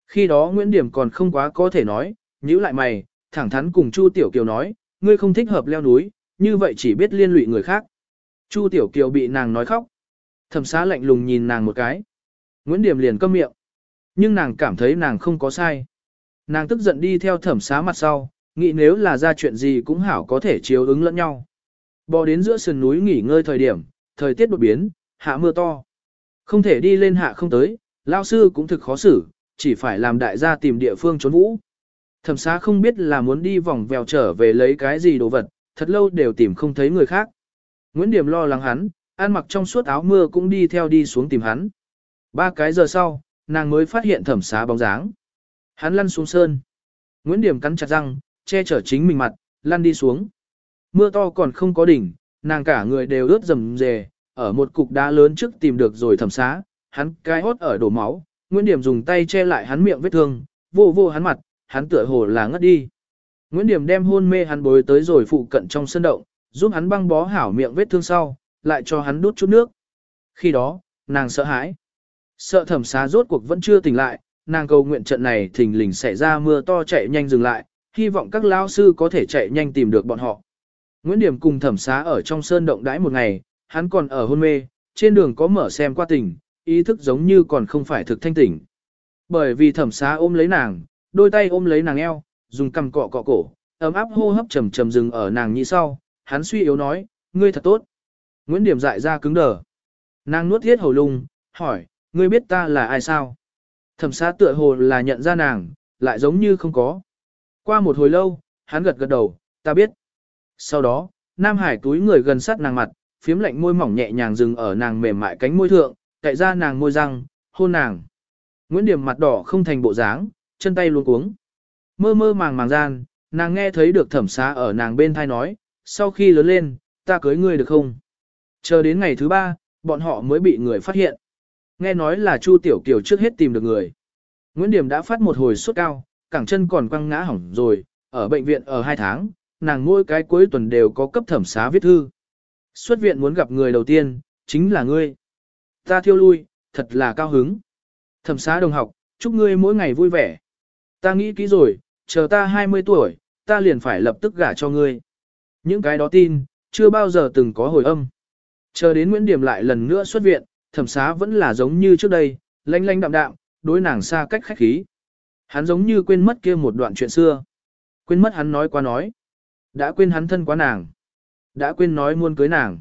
Khi đó Nguyễn Điểm còn không quá có thể nói, nhíu lại mày, thẳng thắn cùng Chu Tiểu Kiều nói, ngươi không thích hợp leo núi, như vậy chỉ biết liên lụy người khác. Chu Tiểu Kiều bị nàng nói khóc. Thẩm xá lạnh lùng nhìn nàng một cái. Nguyễn Điểm liền câm miệng. Nhưng nàng cảm thấy nàng không có sai. Nàng tức giận đi theo thẩm xá mặt sau, nghĩ nếu là ra chuyện gì cũng hảo có thể chiếu ứng lẫn nhau. Bò đến giữa sườn núi nghỉ ngơi thời điểm, thời tiết đột biến, hạ mưa to. Không thể đi lên hạ không tới, lao sư cũng thực khó xử, chỉ phải làm đại gia tìm địa phương trốn vũ. Thẩm xá không biết là muốn đi vòng vèo trở về lấy cái gì đồ vật, thật lâu đều tìm không thấy người khác. Nguyễn Điểm lo lắng hắn, ăn mặc trong suốt áo mưa cũng đi theo đi xuống tìm hắn. Ba cái giờ sau, nàng mới phát hiện thẩm xá bóng dáng. Hắn lăn xuống sơn. Nguyễn Điểm cắn chặt răng, che chở chính mình mặt, lăn đi xuống. Mưa to còn không có đỉnh, nàng cả người đều ướt rầm rề, ở một cục đá lớn trước tìm được rồi thẩm xá, hắn cái hốt ở đổ máu, Nguyễn Điểm dùng tay che lại hắn miệng vết thương, vô vô hắn mặt, hắn tựa hồ là ngất đi. Nguyễn Điểm đem hôn mê hắn bối tới rồi phụ cận trong sân động, giúp hắn băng bó hảo miệng vết thương sau, lại cho hắn đút chút nước. Khi đó, nàng sợ hãi. Sợ thẩm xá rốt cuộc vẫn chưa tỉnh lại, nàng cầu nguyện trận này thình lình xảy ra mưa to chạy nhanh dừng lại, hy vọng các lao sư có thể chạy nhanh tìm được bọn họ. Nguyễn Điểm cùng thẩm xá ở trong sơn động đãi một ngày, hắn còn ở hôn mê, trên đường có mở xem qua tỉnh, ý thức giống như còn không phải thực thanh tỉnh. Bởi vì thẩm xá ôm lấy nàng, đôi tay ôm lấy nàng eo, dùng cằm cọ cọ cổ, ấm áp hô hấp trầm trầm dừng ở nàng như sau, hắn suy yếu nói, ngươi thật tốt. Nguyễn Điểm dại ra cứng đờ. Nàng nuốt thiết hầu lung, hỏi, ngươi biết ta là ai sao? Thẩm xá tựa hồ là nhận ra nàng, lại giống như không có. Qua một hồi lâu, hắn gật gật đầu, ta biết. Sau đó, Nam Hải túi người gần sát nàng mặt, phiếm lạnh môi mỏng nhẹ nhàng dừng ở nàng mềm mại cánh môi thượng, cậy ra nàng môi răng, hôn nàng. Nguyễn Điểm mặt đỏ không thành bộ dáng, chân tay luôn cuống. Mơ mơ màng màng gian, nàng nghe thấy được thẩm xá ở nàng bên thai nói, sau khi lớn lên, ta cưới ngươi được không? Chờ đến ngày thứ ba, bọn họ mới bị người phát hiện. Nghe nói là Chu Tiểu Kiều trước hết tìm được người. Nguyễn Điểm đã phát một hồi sốt cao, cẳng chân còn quăng ngã hỏng rồi, ở bệnh viện ở hai tháng, nàng mỗi cái cuối tuần đều có cấp thẩm xá viết thư. Xuất viện muốn gặp người đầu tiên, chính là ngươi. Ta thiêu lui, thật là cao hứng. Thẩm xá đồng học, chúc ngươi mỗi ngày vui vẻ. Ta nghĩ kỹ rồi, chờ ta 20 tuổi, ta liền phải lập tức gả cho ngươi. Những cái đó tin, chưa bao giờ từng có hồi âm. Chờ đến Nguyễn Điểm lại lần nữa xuất viện, thẩm xá vẫn là giống như trước đây, lanh lanh đạm đạm, đối nàng xa cách khách khí. Hắn giống như quên mất kia một đoạn chuyện xưa. Quên mất hắn nói qua nói. Đã quên hắn thân quá nàng. Đã quên nói muôn cưới nàng.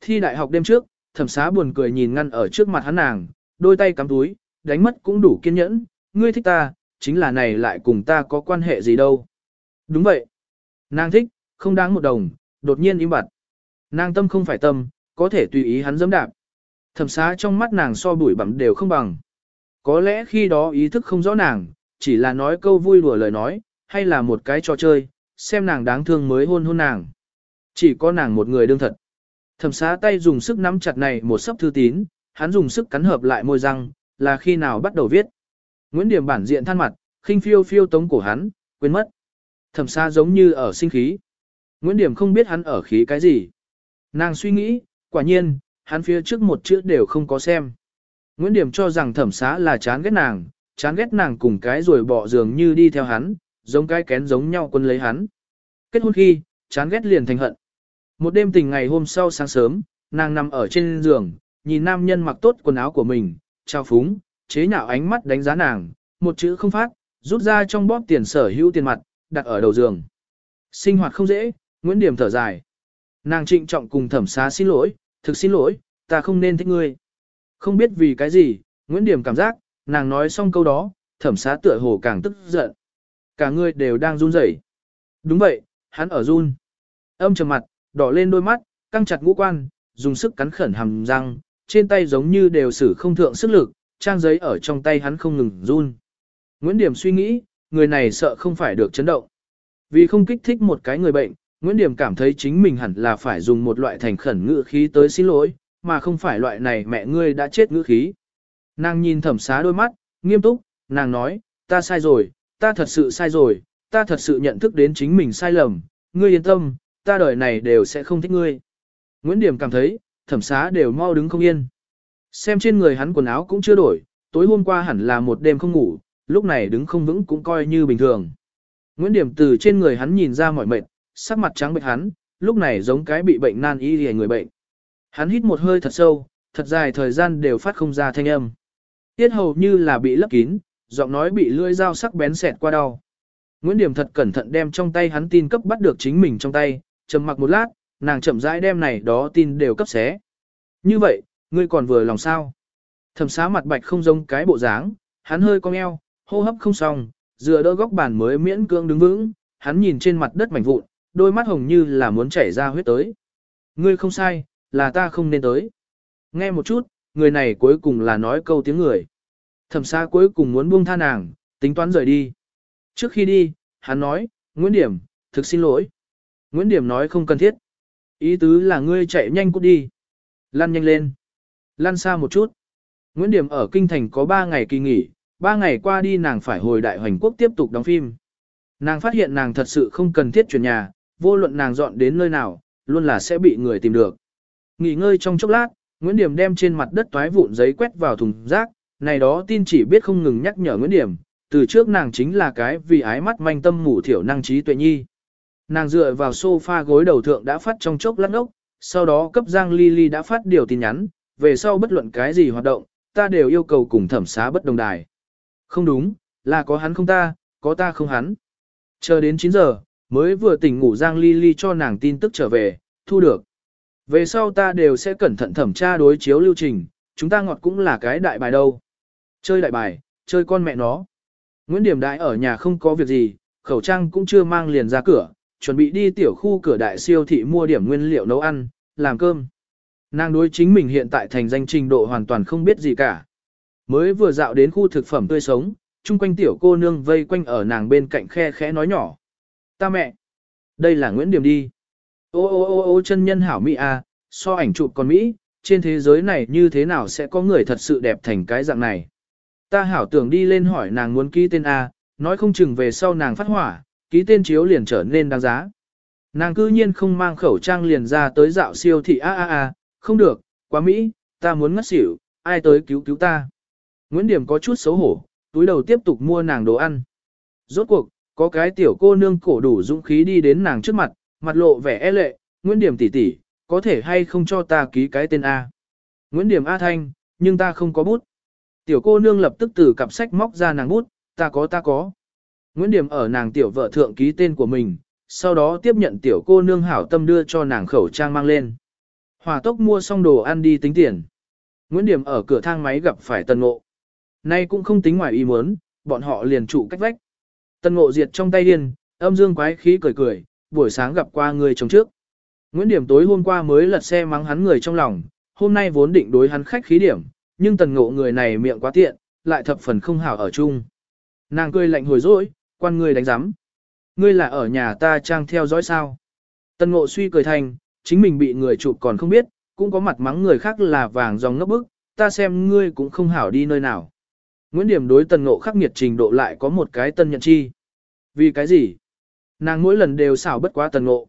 Thi đại học đêm trước, thẩm xá buồn cười nhìn ngăn ở trước mặt hắn nàng, đôi tay cắm túi, đánh mất cũng đủ kiên nhẫn, ngươi thích ta, chính là này lại cùng ta có quan hệ gì đâu. Đúng vậy. Nàng thích, không đáng một đồng, đột nhiên im bặt. Nàng tâm không phải tâm, có thể tùy ý hắn dẫm đạp. Thẩm xá trong mắt nàng so bụi bặm đều không bằng. Có lẽ khi đó ý thức không rõ nàng, chỉ là nói câu vui đùa lời nói, hay là một cái trò chơi, xem nàng đáng thương mới hôn hôn nàng. Chỉ có nàng một người đương thật. Thẩm xá tay dùng sức nắm chặt này một sấp thư tín, hắn dùng sức cắn hợp lại môi răng, là khi nào bắt đầu viết. Nguyễn Điểm bản diện than mặt, khinh phiêu phiêu tống cổ hắn, quên mất. Thẩm xá giống như ở sinh khí. Nguyễn Điểm không biết hắn ở khí cái gì. Nàng suy nghĩ, quả nhiên, hắn phía trước một chữ đều không có xem. Nguyễn Điểm cho rằng thẩm xá là chán ghét nàng, chán ghét nàng cùng cái rồi bỏ giường như đi theo hắn, giống cái kén giống nhau quân lấy hắn. Kết hôn khi, chán ghét liền thành hận. Một đêm tình ngày hôm sau sáng sớm, nàng nằm ở trên giường, nhìn nam nhân mặc tốt quần áo của mình, trao phúng, chế nhạo ánh mắt đánh giá nàng, một chữ không phát, rút ra trong bóp tiền sở hữu tiền mặt, đặt ở đầu giường. Sinh hoạt không dễ, Nguyễn Điểm thở dài. Nàng trịnh trọng cùng thẩm xá xin lỗi, thực xin lỗi, ta không nên thích ngươi. Không biết vì cái gì, Nguyễn Điểm cảm giác, nàng nói xong câu đó, thẩm xá tựa hồ càng tức giận. Cả người đều đang run rẩy. Đúng vậy, hắn ở run. Âm trầm mặt, đỏ lên đôi mắt, căng chặt ngũ quan, dùng sức cắn khẩn hàm răng, trên tay giống như đều sử không thượng sức lực, trang giấy ở trong tay hắn không ngừng run. Nguyễn Điểm suy nghĩ, người này sợ không phải được chấn động. Vì không kích thích một cái người bệnh, Nguyễn Điểm cảm thấy chính mình hẳn là phải dùng một loại thành khẩn ngữ khí tới xin lỗi, mà không phải loại này mẹ ngươi đã chết ngữ khí. Nàng nhìn thẩm xá đôi mắt, nghiêm túc, nàng nói, ta sai rồi, ta thật sự sai rồi, ta thật sự nhận thức đến chính mình sai lầm, ngươi yên tâm, ta đời này đều sẽ không thích ngươi. Nguyễn Điểm cảm thấy, thẩm xá đều mau đứng không yên. Xem trên người hắn quần áo cũng chưa đổi, tối hôm qua hẳn là một đêm không ngủ, lúc này đứng không vững cũng coi như bình thường. Nguyễn Điểm từ trên người hắn nhìn ra mỏi mệt, sắc mặt trắng bệch hắn, lúc này giống cái bị bệnh nan y hề người bệnh. Hắn hít một hơi thật sâu, thật dài thời gian đều phát không ra thanh âm. Tiết hầu như là bị lấp kín, giọng nói bị lưỡi dao sắc bén xẹt qua đau. Nguyễn Điểm thật cẩn thận đem trong tay hắn tin cấp bắt được chính mình trong tay, trầm mặc một lát, nàng chậm rãi đem này đó tin đều cấp xé. Như vậy, ngươi còn vừa lòng sao? Thẩm xá mặt bạch không giống cái bộ dáng, hắn hơi cong eo, hô hấp không xong, dựa đỡ góc bàn mới miễn cưỡng đứng vững, hắn nhìn trên mặt đất mảnh vụn, đôi mắt hồng như là muốn chảy ra huyết tới. Ngươi không sai, là ta không nên tới. Nghe một chút, người này cuối cùng là nói câu tiếng người. Thẩm xa cuối cùng muốn buông tha nàng, tính toán rời đi. Trước khi đi, hắn nói, Nguyễn Điểm, thực xin lỗi. Nguyễn Điểm nói không cần thiết. Ý tứ là ngươi chạy nhanh cút đi. Lăn nhanh lên. Lăn xa một chút. Nguyễn Điểm ở Kinh Thành có 3 ngày kỳ nghỉ, 3 ngày qua đi nàng phải hồi Đại Hoành Quốc tiếp tục đóng phim. Nàng phát hiện nàng thật sự không cần thiết chuyển nhà, vô luận nàng dọn đến nơi nào, luôn là sẽ bị người tìm được. Nghỉ ngơi trong chốc lát, Nguyễn Điểm đem trên mặt đất toái vụn giấy quét vào thùng rác, này đó tin chỉ biết không ngừng nhắc nhở Nguyễn Điểm, từ trước nàng chính là cái vì ái mắt manh tâm mù thiểu năng trí tuệ nhi. Nàng dựa vào sofa gối đầu thượng đã phát trong chốc lát ốc, sau đó cấp Giang Lily đã phát điều tin nhắn, về sau bất luận cái gì hoạt động, ta đều yêu cầu cùng thẩm xá bất đồng đài. Không đúng, là có hắn không ta, có ta không hắn. Chờ đến 9 giờ, mới vừa tỉnh ngủ Giang Ly Ly cho nàng tin tức trở về, thu được. Về sau ta đều sẽ cẩn thận thẩm tra đối chiếu lưu trình, chúng ta ngọt cũng là cái đại bài đâu. Chơi đại bài, chơi con mẹ nó. Nguyễn Điểm Đại ở nhà không có việc gì, khẩu trang cũng chưa mang liền ra cửa, chuẩn bị đi tiểu khu cửa đại siêu thị mua điểm nguyên liệu nấu ăn, làm cơm. Nàng đối chính mình hiện tại thành danh trình độ hoàn toàn không biết gì cả. Mới vừa dạo đến khu thực phẩm tươi sống, chung quanh tiểu cô nương vây quanh ở nàng bên cạnh khe khẽ nói nhỏ. Ta mẹ! Đây là Nguyễn Điểm đi. Ô ô ô ô chân nhân hảo Mỹ à, so ảnh chụp con Mỹ, trên thế giới này như thế nào sẽ có người thật sự đẹp thành cái dạng này. Ta hảo tưởng đi lên hỏi nàng muốn ký tên A, nói không chừng về sau nàng phát hỏa, ký tên chiếu liền trở nên đáng giá. Nàng cư nhiên không mang khẩu trang liền ra tới dạo siêu thị a a a, không được, quá Mỹ, ta muốn ngất xỉu, ai tới cứu cứu ta. Nguyễn Điểm có chút xấu hổ, túi đầu tiếp tục mua nàng đồ ăn. Rốt cuộc, có cái tiểu cô nương cổ đủ dũng khí đi đến nàng trước mặt, mặt lộ vẻ e lệ, Nguyễn Điểm tỷ tỷ, có thể hay không cho ta ký cái tên A. Nguyễn Điểm A Thanh, nhưng ta không có bút. Tiểu cô nương lập tức từ cặp sách móc ra nàng bút, ta có ta có. Nguyễn Điểm ở nàng tiểu vợ thượng ký tên của mình, sau đó tiếp nhận tiểu cô nương hảo tâm đưa cho nàng khẩu trang mang lên. Hòa tốc mua xong đồ ăn đi tính tiền. Nguyễn Điểm ở cửa thang máy gặp phải Tần Ngộ. Nay cũng không tính ngoài ý muốn, bọn họ liền trụ cách vách. Tần Ngộ diệt trong tay điên, âm dương quái khí cười cười, buổi sáng gặp qua người chồng trước. Nguyễn Điểm tối hôm qua mới lật xe mắng hắn người trong lòng, hôm nay vốn định đối hắn khách khí điểm, nhưng Tần Ngộ người này miệng quá tiện, lại thập phần không hảo ở chung. Nàng cười lạnh hồi dỗi, quan ngươi đánh giám. Ngươi là ở nhà ta trang theo dõi sao. Tần Ngộ suy cười thành, chính mình bị người chụp còn không biết, cũng có mặt mắng người khác là vàng dòng ngốc bức, ta xem ngươi cũng không hảo đi nơi nào. Nguyễn Điểm đối Tần Ngộ khắc nghiệt trình độ lại có một cái tân nhận chi. Vì cái gì? Nàng mỗi lần đều xảo bất quá Tần Ngộ.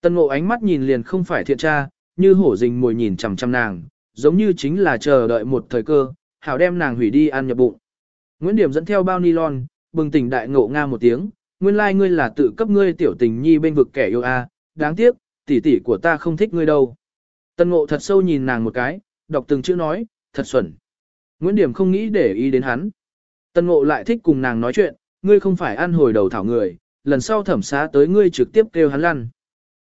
Tần Ngộ ánh mắt nhìn liền không phải thiện tra, như hổ rình mồi nhìn chằm chằm nàng, giống như chính là chờ đợi một thời cơ, hảo đem nàng hủy đi ăn nhập bụng. Nguyễn Điểm dẫn theo bao nylon, bừng tỉnh đại ngộ nga một tiếng, nguyên lai like ngươi là tự cấp ngươi tiểu tình nhi bên vực kẻ yêu a, đáng tiếc, tỷ tỷ của ta không thích ngươi đâu. Tân ngộ thật sâu nhìn nàng một cái, đọc từng chữ nói, thật xuẩn. Nguyễn Điểm không nghĩ để ý đến hắn. Tân ngộ lại thích cùng nàng nói chuyện, ngươi không phải ăn hồi đầu thảo người, lần sau thẩm xá tới ngươi trực tiếp kêu hắn lăn.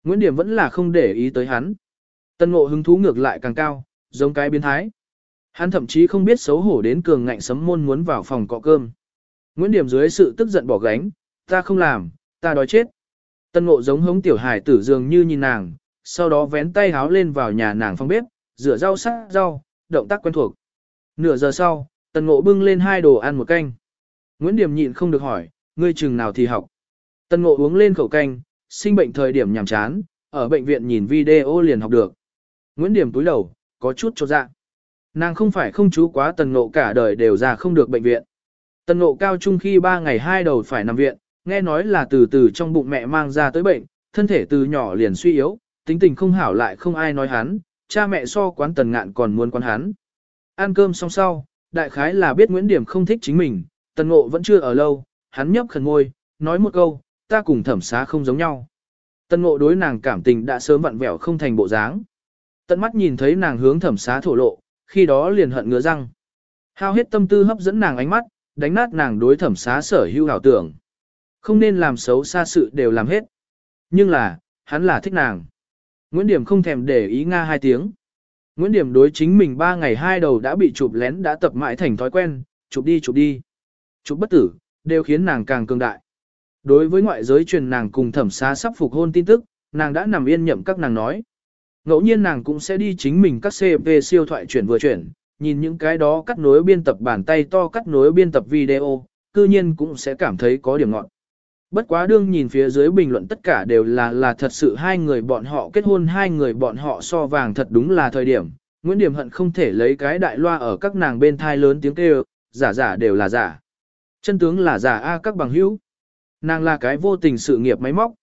Nguyễn Điểm vẫn là không để ý tới hắn. Tân ngộ hứng thú ngược lại càng cao, giống cái biến thái. Hắn thậm chí không biết xấu hổ đến cường ngạnh sấm môn muốn vào phòng cọ cơm. Nguyễn Điểm dưới sự tức giận bỏ gánh, ta không làm, ta đói chết. Tân ngộ giống hống tiểu hải tử dường như nhìn nàng, sau đó vén tay háo lên vào nhà nàng phòng bếp, rửa rau sát rau, động tác quen thuộc. Nửa giờ sau, Tần ngộ bưng lên hai đồ ăn một canh. Nguyễn Điểm nhịn không được hỏi, ngươi chừng nào thì học. Tần ngộ uống lên khẩu canh, sinh bệnh thời điểm nhàm chán, ở bệnh viện nhìn video liền học được. Nguyễn Điểm túi đầu, có chút cho dạ. Nàng không phải không chú quá tần ngộ cả đời đều ra không được bệnh viện. Tần ngộ cao trung khi 3 ngày hai đầu phải nằm viện, nghe nói là từ từ trong bụng mẹ mang ra tới bệnh, thân thể từ nhỏ liền suy yếu, tính tình không hảo lại không ai nói hắn, cha mẹ so quán tần ngạn còn muốn quán hắn. Ăn cơm xong sau, đại khái là biết Nguyễn Điểm không thích chính mình, tần ngộ vẫn chưa ở lâu, hắn nhấp khẩn ngôi, nói một câu, ta cùng thẩm xá không giống nhau. Tần ngộ đối nàng cảm tình đã sớm vặn vẹo không thành bộ dáng. Tận mắt nhìn thấy nàng hướng thẩm xá thổ lộ, khi đó liền hận ngứa răng. Hao hết tâm tư hấp dẫn nàng ánh mắt, đánh nát nàng đối thẩm xá sở hữu ảo tưởng. Không nên làm xấu xa sự đều làm hết. Nhưng là, hắn là thích nàng. Nguyễn Điểm không thèm để ý Nga hai tiếng. Nguyễn Điểm đối chính mình ba ngày hai đầu đã bị chụp lén đã tập mãi thành thói quen, chụp đi chụp đi. Chụp bất tử, đều khiến nàng càng cường đại. Đối với ngoại giới truyền nàng cùng thẩm xá sắp phục hôn tin tức, nàng đã nằm yên nhậm các nàng nói. Ngẫu nhiên nàng cũng sẽ đi chính mình các CP siêu thoại chuyển vừa chuyển, nhìn những cái đó cắt nối biên tập bàn tay to cắt nối biên tập video, cư nhiên cũng sẽ cảm thấy có điểm ngọn. Bất quá đương nhìn phía dưới bình luận tất cả đều là là thật sự hai người bọn họ kết hôn hai người bọn họ so vàng thật đúng là thời điểm, Nguyễn Điểm hận không thể lấy cái đại loa ở các nàng bên thai lớn tiếng kêu, giả giả đều là giả. Chân tướng là giả A các bằng hữu. Nàng là cái vô tình sự nghiệp máy móc.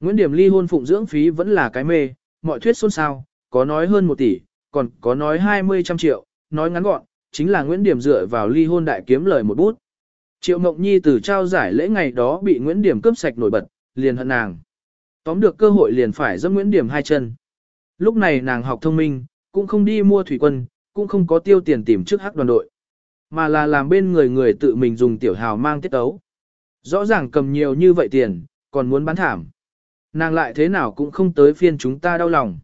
Nguyễn Điểm ly hôn phụng dưỡng phí vẫn là cái mê, mọi thuyết xôn xao, có nói hơn một tỷ, còn có nói hai mươi trăm triệu, nói ngắn gọn, chính là Nguyễn Điểm dựa vào ly hôn đại kiếm lời một bút. Triệu Mộng Nhi từ trao giải lễ ngày đó bị Nguyễn Điểm cướp sạch nổi bật, liền hận nàng. Tóm được cơ hội liền phải dẫm Nguyễn Điểm hai chân. Lúc này nàng học thông minh, cũng không đi mua thủy quân, cũng không có tiêu tiền tìm trước hắc đoàn đội. Mà là làm bên người người tự mình dùng tiểu hào mang tiết tấu. Rõ ràng cầm nhiều như vậy tiền, còn muốn bán thảm. Nàng lại thế nào cũng không tới phiên chúng ta đau lòng.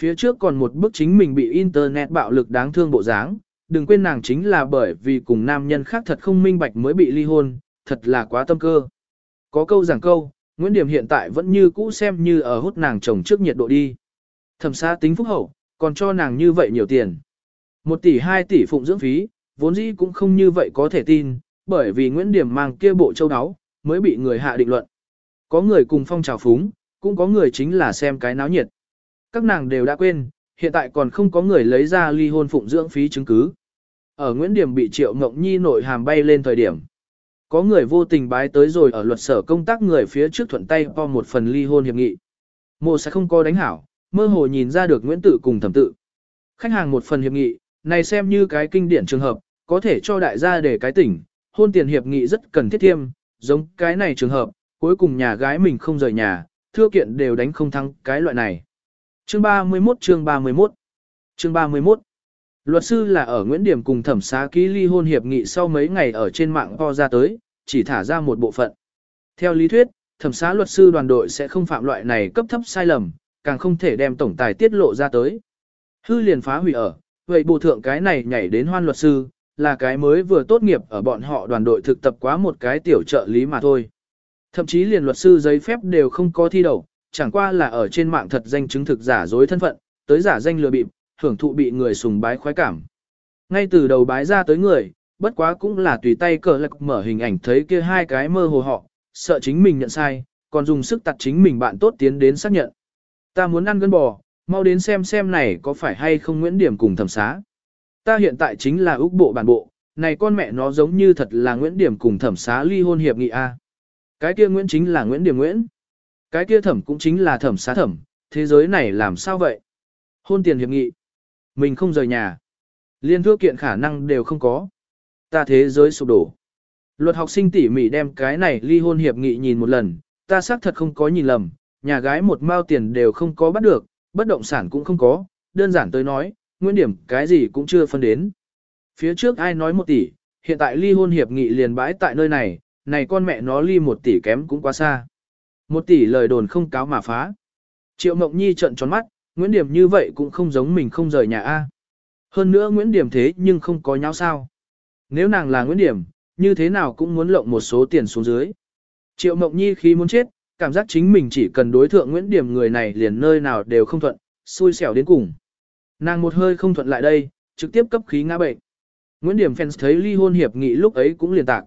Phía trước còn một bức chính mình bị internet bạo lực đáng thương bộ dáng, đừng quên nàng chính là bởi vì cùng nam nhân khác thật không minh bạch mới bị ly hôn, thật là quá tâm cơ. Có câu giảng câu, Nguyễn Điểm hiện tại vẫn như cũ xem như ở hút nàng chồng trước nhiệt độ đi. Thẩm xa tính phúc hậu, còn cho nàng như vậy nhiều tiền. Một tỷ hai tỷ phụng dưỡng phí, vốn dĩ cũng không như vậy có thể tin, bởi vì Nguyễn Điểm mang kia bộ châu áo, mới bị người hạ định luận. Có người cùng phong trào phúng, cũng có người chính là xem cái náo nhiệt. Các nàng đều đã quên, hiện tại còn không có người lấy ra ly hôn phụng dưỡng phí chứng cứ. Ở Nguyễn Điểm bị Triệu Ngộng Nhi nội hàm bay lên thời điểm. Có người vô tình bái tới rồi ở luật sở công tác người phía trước thuận tay po một phần ly hôn hiệp nghị. Mộ sẽ không có đánh hảo, mơ hồ nhìn ra được Nguyễn Tự cùng thẩm tự. Khách hàng một phần hiệp nghị, này xem như cái kinh điển trường hợp, có thể cho đại gia để cái tỉnh, hôn tiền hiệp nghị rất cần thiết thiêm, giống cái này trường hợp, cuối cùng nhà gái mình không rời nhà, thưa kiện đều đánh không thắng cái loại này. Chương 31 chương 31 Chương 31 Luật sư là ở Nguyễn Điểm cùng thẩm xá ký ly hôn hiệp nghị sau mấy ngày ở trên mạng po ra tới, chỉ thả ra một bộ phận. Theo lý thuyết, thẩm xá luật sư đoàn đội sẽ không phạm loại này cấp thấp sai lầm, càng không thể đem tổng tài tiết lộ ra tới. Hư liền phá hủy ở, vậy bộ thượng cái này nhảy đến hoan luật sư, là cái mới vừa tốt nghiệp ở bọn họ đoàn đội thực tập quá một cái tiểu trợ lý mà thôi. Thậm chí liền luật sư giấy phép đều không có thi đậu, chẳng qua là ở trên mạng thật danh chứng thực giả dối thân phận, tới giả danh lừa bịp, hưởng thụ bị người sùng bái khoái cảm. Ngay từ đầu bái ra tới người, bất quá cũng là tùy tay cờ lạc mở hình ảnh thấy kia hai cái mơ hồ họ, sợ chính mình nhận sai, còn dùng sức tặt chính mình bạn tốt tiến đến xác nhận. Ta muốn ăn gân bò, mau đến xem xem này có phải hay không Nguyễn Điểm cùng thẩm xá. Ta hiện tại chính là Úc bộ bản bộ, này con mẹ nó giống như thật là Nguyễn Điểm cùng thẩm xá ly hôn hiệp nghị A. Cái kia Nguyễn chính là Nguyễn Điểm Nguyễn. Cái kia thẩm cũng chính là thẩm xá thẩm, thế giới này làm sao vậy? Hôn tiền hiệp nghị. Mình không rời nhà. Liên thước kiện khả năng đều không có. Ta thế giới sụp đổ. Luật học sinh tỉ mỉ đem cái này ly hôn hiệp nghị nhìn một lần, ta xác thật không có nhìn lầm, nhà gái một mao tiền đều không có bắt được, bất động sản cũng không có, đơn giản tới nói, nguyên điểm cái gì cũng chưa phân đến. Phía trước ai nói một tỷ, hiện tại ly hôn hiệp nghị liền bãi tại nơi này, này con mẹ nó ly một tỷ kém cũng quá xa. Một tỷ lời đồn không cáo mà phá. Triệu Mộng Nhi trận tròn mắt, Nguyễn Điểm như vậy cũng không giống mình không rời nhà A. Hơn nữa Nguyễn Điểm thế nhưng không có nháo sao. Nếu nàng là Nguyễn Điểm, như thế nào cũng muốn lộng một số tiền xuống dưới. Triệu Mộng Nhi khi muốn chết, cảm giác chính mình chỉ cần đối thượng Nguyễn Điểm người này liền nơi nào đều không thuận, xui xẻo đến cùng. Nàng một hơi không thuận lại đây, trực tiếp cấp khí ngã bệnh. Nguyễn Điểm fans thấy ly hôn hiệp nghị lúc ấy cũng liền tạc.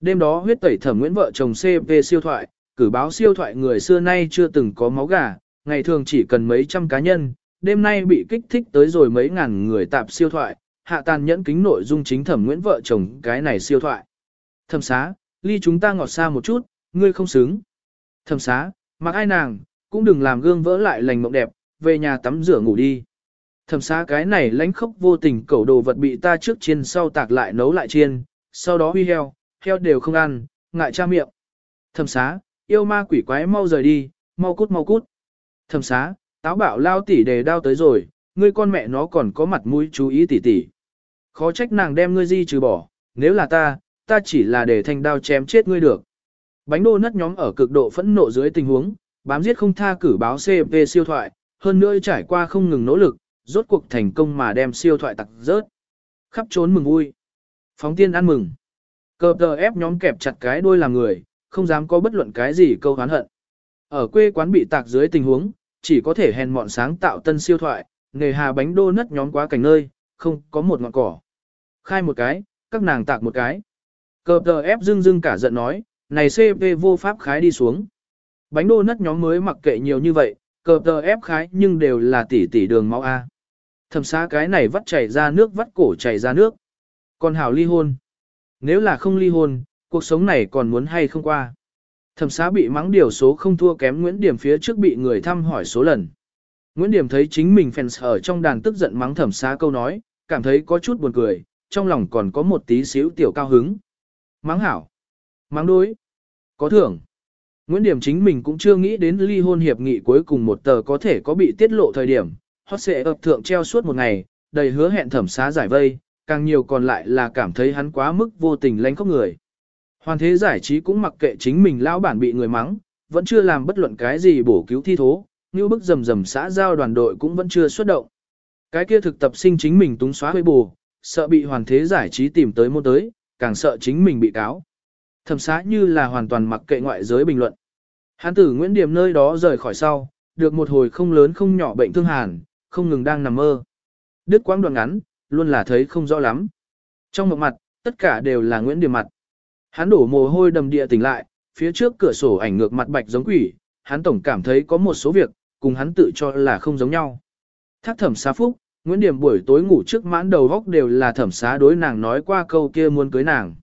Đêm đó huyết tẩy thẩm Nguyễn vợ chồng CP siêu thoại, cử báo siêu thoại người xưa nay chưa từng có máu gà, ngày thường chỉ cần mấy trăm cá nhân, đêm nay bị kích thích tới rồi mấy ngàn người tạp siêu thoại, hạ tàn nhẫn kính nội dung chính thẩm Nguyễn vợ chồng cái này siêu thoại. Thẩm xá, ly chúng ta ngọt xa một chút, ngươi không xứng. Thẩm xá, mặc ai nàng, cũng đừng làm gương vỡ lại lành mộng đẹp, về nhà tắm rửa ngủ đi. Thẩm xá cái này lánh khốc vô tình cẩu đồ vật bị ta trước chiên sau tạc lại nấu lại chiên, sau đó huy heo, heo đều không ăn, ngại cha miệng. Thẩm xá, yêu ma quỷ quái mau rời đi, mau cút mau cút. Thẩm xá, táo bảo lao tỉ đề đao tới rồi, ngươi con mẹ nó còn có mặt mũi chú ý tỉ tỉ. Khó trách nàng đem ngươi di trừ bỏ, nếu là ta, ta chỉ là để thành đao chém chết ngươi được. Bánh đô nất nhóm ở cực độ phẫn nộ dưới tình huống, bám giết không tha cử báo CP siêu thoại, hơn nữa trải qua không ngừng nỗ lực, rốt cuộc thành công mà đem siêu thoại tặc rớt. Khắp trốn mừng vui. Phóng tiên ăn mừng. Cờ tờ ép nhóm kẹp chặt cái đuôi làm người, không dám có bất luận cái gì câu hán hận. Ở quê quán bị tạc dưới tình huống, chỉ có thể hèn mọn sáng tạo tân siêu thoại, nghề hà bánh đô nất nhóm quá cảnh nơi, không có một ngọn cỏ. Khai một cái, các nàng tạc một cái. Cờ tờ ép dưng dưng cả giận nói, này CP vô pháp khái đi xuống. Bánh đô nất nhóm mới mặc kệ nhiều như vậy, cờ tờ ép khái nhưng đều là tỷ tỷ đường máu A. Thầm xá cái này vắt chảy ra nước vắt cổ chảy ra nước. Còn hảo ly hôn. Nếu là không ly hôn, cuộc sống này còn muốn hay không qua. Thẩm xá bị mắng điều số không thua kém Nguyễn Điểm phía trước bị người thăm hỏi số lần. Nguyễn Điểm thấy chính mình fans ở trong đàn tức giận mắng thẩm xá câu nói, cảm thấy có chút buồn cười, trong lòng còn có một tí xíu tiểu cao hứng. Mắng hảo. Mắng đối. Có thưởng. Nguyễn Điểm chính mình cũng chưa nghĩ đến ly hôn hiệp nghị cuối cùng một tờ có thể có bị tiết lộ thời điểm. Hot sẽ ập thượng treo suốt một ngày, đầy hứa hẹn thẩm xá giải vây, càng nhiều còn lại là cảm thấy hắn quá mức vô tình lánh khóc người. Hoàn thế giải trí cũng mặc kệ chính mình lão bản bị người mắng, vẫn chưa làm bất luận cái gì bổ cứu thi thố, như bức rầm rầm xã giao đoàn đội cũng vẫn chưa xuất động. Cái kia thực tập sinh chính mình túng xóa hơi bù, sợ bị hoàn thế giải trí tìm tới môn tới, càng sợ chính mình bị cáo. Thẩm xá như là hoàn toàn mặc kệ ngoại giới bình luận. Hán tử Nguyễn Điểm nơi đó rời khỏi sau, được một hồi không lớn không nhỏ bệnh thương hàn, không ngừng đang nằm mơ. Đứt quãng đoạn ngắn, luôn là thấy không rõ lắm. Trong một mặt, tất cả đều là Nguyễn Điểm mặt. Hắn đổ mồ hôi đầm địa tỉnh lại, phía trước cửa sổ ảnh ngược mặt bạch giống quỷ, hắn tổng cảm thấy có một số việc, cùng hắn tự cho là không giống nhau. Thác thẩm xá phúc, Nguyễn Điểm buổi tối ngủ trước mãn đầu góc đều là thẩm xá đối nàng nói qua câu kia muốn cưới nàng.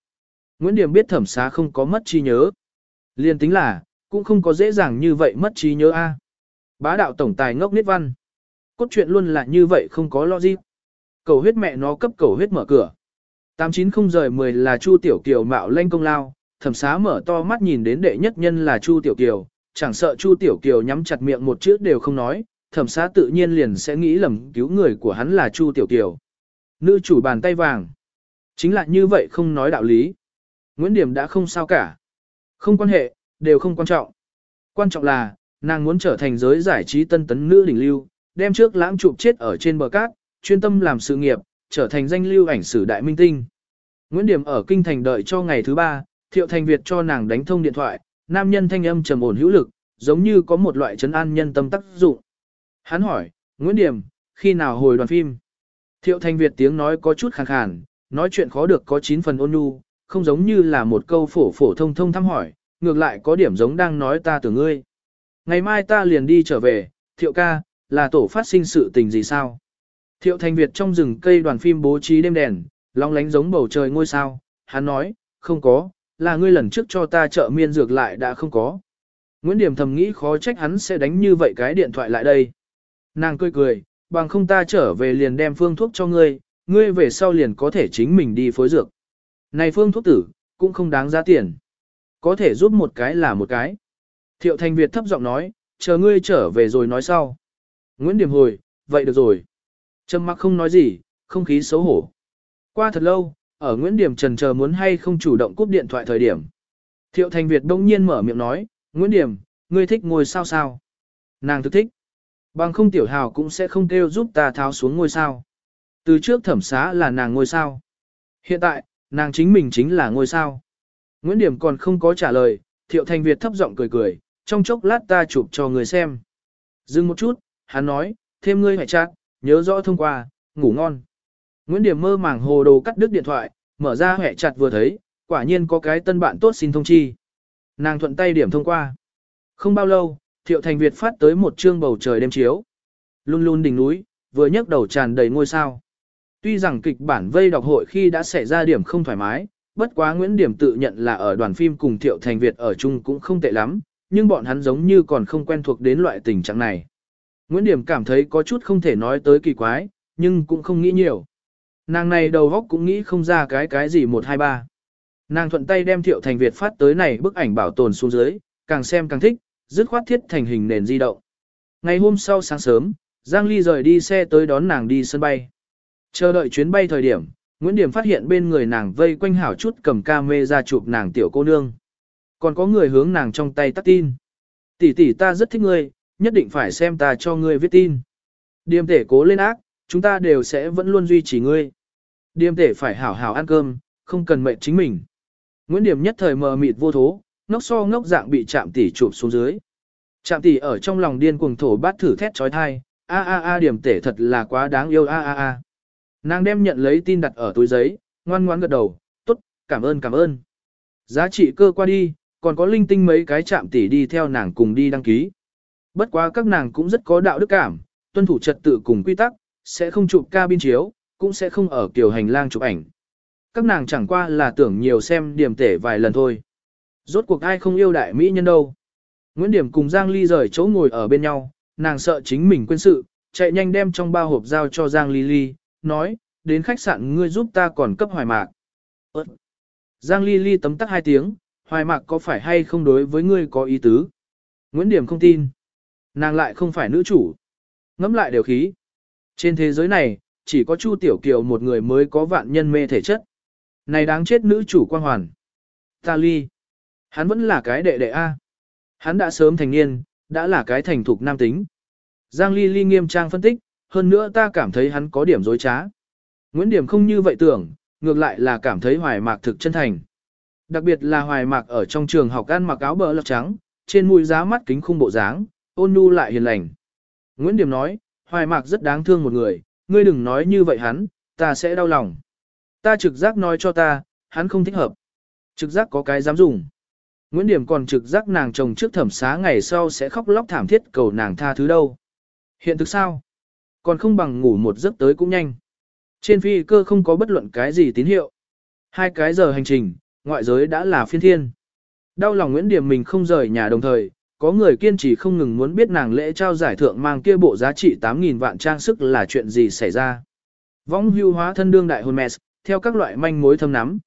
Nguyễn Điểm biết thẩm xá không có mất trí nhớ. Liên tính là, cũng không có dễ dàng như vậy mất trí nhớ a. À. Bá đạo tổng tài ngốc niết văn. Cốt truyện luôn là như vậy không có logic. Cầu huyết mẹ nó cấp cầu huyết mở cửa. 890 rời 10 là Chu Tiểu Kiều mạo lên công lao, thẩm xá mở to mắt nhìn đến đệ nhất nhân là Chu Tiểu Kiều, chẳng sợ Chu Tiểu Kiều nhắm chặt miệng một chữ đều không nói, thẩm xá tự nhiên liền sẽ nghĩ lầm cứu người của hắn là Chu Tiểu Kiều. Nữ chủ bàn tay vàng. Chính là như vậy không nói đạo lý. Nguyễn Điểm đã không sao cả. Không quan hệ, đều không quan trọng. Quan trọng là, nàng muốn trở thành giới giải trí tân tấn nữ đỉnh lưu, đem trước lãng chụp chết ở trên bờ cát, chuyên tâm làm sự nghiệp, trở thành danh lưu ảnh sử đại minh tinh. Nguyễn Điểm ở kinh thành đợi cho ngày thứ ba, Thiệu Thành Việt cho nàng đánh thông điện thoại, nam nhân thanh âm trầm ổn hữu lực, giống như có một loại trấn an nhân tâm tác dụng. Hắn hỏi, Nguyễn Điểm, khi nào hồi đoàn phim? Thiệu Thành Việt tiếng nói có chút khàn khàn, nói chuyện khó được có 9 phần ôn nhu, không giống như là một câu phổ phổ thông thông thăm hỏi, ngược lại có điểm giống đang nói ta từ ngươi. Ngày mai ta liền đi trở về, Thiệu ca, là tổ phát sinh sự tình gì sao? Thiệu Thành Việt trong rừng cây đoàn phim bố trí đêm đèn, long lánh giống bầu trời ngôi sao, hắn nói, không có, là ngươi lần trước cho ta trợ miên dược lại đã không có. Nguyễn Điểm thầm nghĩ khó trách hắn sẽ đánh như vậy cái điện thoại lại đây. Nàng cười cười, bằng không ta trở về liền đem phương thuốc cho ngươi, ngươi về sau liền có thể chính mình đi phối dược. Này phương thuốc tử, cũng không đáng giá tiền. Có thể giúp một cái là một cái. Thiệu Thành Việt thấp giọng nói, chờ ngươi trở về rồi nói sau. Nguyễn Điểm hồi, vậy được rồi. Trầm mặc không nói gì, không khí xấu hổ. Qua thật lâu, ở Nguyễn Điểm trần chờ muốn hay không chủ động cúp điện thoại thời điểm. Thiệu Thành Việt đông nhiên mở miệng nói, Nguyễn Điểm, ngươi thích ngôi sao sao? Nàng thức thích. Bằng không tiểu hào cũng sẽ không kêu giúp ta tháo xuống ngôi sao. Từ trước thẩm xá là nàng ngôi sao. Hiện tại, nàng chính mình chính là ngôi sao. Nguyễn Điểm còn không có trả lời, Thiệu Thành Việt thấp giọng cười cười, trong chốc lát ta chụp cho người xem. Dừng một chút, hắn nói, thêm ngươi hãy chắc, nhớ rõ thông qua, ngủ ngon. Nguyễn Điểm mơ màng hồ đồ cắt đứt điện thoại, mở ra hẹ chặt vừa thấy, quả nhiên có cái tân bạn tốt xin thông chi. Nàng thuận tay điểm thông qua. Không bao lâu, Thiệu Thành Việt phát tới một chương bầu trời đêm chiếu. Luôn luôn đỉnh núi, vừa nhấc đầu tràn đầy ngôi sao. Tuy rằng kịch bản vây đọc hội khi đã xảy ra điểm không thoải mái, bất quá Nguyễn Điểm tự nhận là ở đoàn phim cùng Thiệu Thành Việt ở chung cũng không tệ lắm, nhưng bọn hắn giống như còn không quen thuộc đến loại tình trạng này. Nguyễn Điểm cảm thấy có chút không thể nói tới kỳ quái, nhưng cũng không nghĩ nhiều. Nàng này đầu góc cũng nghĩ không ra cái cái gì một hai ba. Nàng thuận tay đem Thiệu Thành Việt phát tới này bức ảnh bảo tồn xuống dưới, càng xem càng thích, dứt khoát thiết thành hình nền di động. Ngày hôm sau sáng sớm, Giang Ly rời đi xe tới đón nàng đi sân bay. Chờ đợi chuyến bay thời điểm, Nguyễn Điểm phát hiện bên người nàng vây quanh hảo chút cầm ca mê ra chụp nàng tiểu cô nương. Còn có người hướng nàng trong tay tắt tin. Tỷ tỷ ta rất thích ngươi, nhất định phải xem ta cho ngươi viết tin. Điềm tể cố lên ác, chúng ta đều sẽ vẫn luôn duy trì ngươi. Điềm tể phải hảo hảo ăn cơm, không cần mệnh chính mình. Nguyễn Điểm nhất thời mờ mịt vô thố, ngốc so ngốc dạng bị chạm tỷ chụp xuống dưới. Chạm tỷ ở trong lòng điên cuồng thổ bát thử thét trói thai, a a a điểm tể thật là quá đáng yêu a a a. Nàng đem nhận lấy tin đặt ở túi giấy, ngoan ngoãn gật đầu, tốt, cảm ơn cảm ơn. Giá trị cơ qua đi, còn có linh tinh mấy cái chạm tỷ đi theo nàng cùng đi đăng ký. Bất quá các nàng cũng rất có đạo đức cảm, tuân thủ trật tự cùng quy tắc, sẽ không chụp cabin chiếu, cũng sẽ không ở kiểu hành lang chụp ảnh. Các nàng chẳng qua là tưởng nhiều xem điểm tể vài lần thôi. Rốt cuộc ai không yêu đại mỹ nhân đâu. Nguyễn Điểm cùng Giang Ly rời chỗ ngồi ở bên nhau, nàng sợ chính mình quên sự, chạy nhanh đem trong bao hộp giao cho Giang Ly Ly, nói, đến khách sạn ngươi giúp ta còn cấp hoài mạc. Ơt. Giang Ly Ly tấm tắc hai tiếng, hoài mạc có phải hay không đối với ngươi có ý tứ? Nguyễn Điểm không tin. Nàng lại không phải nữ chủ. ngẫm lại đều khí. Trên thế giới này, chỉ có Chu Tiểu Kiều một người mới có vạn nhân mê thể chất. Này đáng chết nữ chủ quan hoàn. Ta ly. Hắn vẫn là cái đệ đệ A. Hắn đã sớm thành niên, đã là cái thành thục nam tính. Giang Ly Ly nghiêm trang phân tích, hơn nữa ta cảm thấy hắn có điểm dối trá. Nguyễn Điểm không như vậy tưởng, ngược lại là cảm thấy hoài mạc thực chân thành. Đặc biệt là hoài mạc ở trong trường học ăn mặc áo bờ lọc trắng, trên mũi giá mắt kính khung bộ dáng, ôn nhu lại hiền lành. Nguyễn Điểm nói, hoài mạc rất đáng thương một người, ngươi đừng nói như vậy hắn, ta sẽ đau lòng. Ta trực giác nói cho ta, hắn không thích hợp. Trực giác có cái dám dùng. Nguyễn Điểm còn trực giác nàng chồng trước thẩm xá ngày sau sẽ khóc lóc thảm thiết cầu nàng tha thứ đâu. Hiện thực sao? Còn không bằng ngủ một giấc tới cũng nhanh. Trên phi cơ không có bất luận cái gì tín hiệu. Hai cái giờ hành trình, ngoại giới đã là phiên thiên. Đau lòng Nguyễn Điểm mình không rời nhà đồng thời, có người kiên trì không ngừng muốn biết nàng lễ trao giải thượng mang kia bộ giá trị 8.000 vạn trang sức là chuyện gì xảy ra. Vong hưu hóa thân đương đại hồn mẹ, theo các loại manh mối thâm nắm.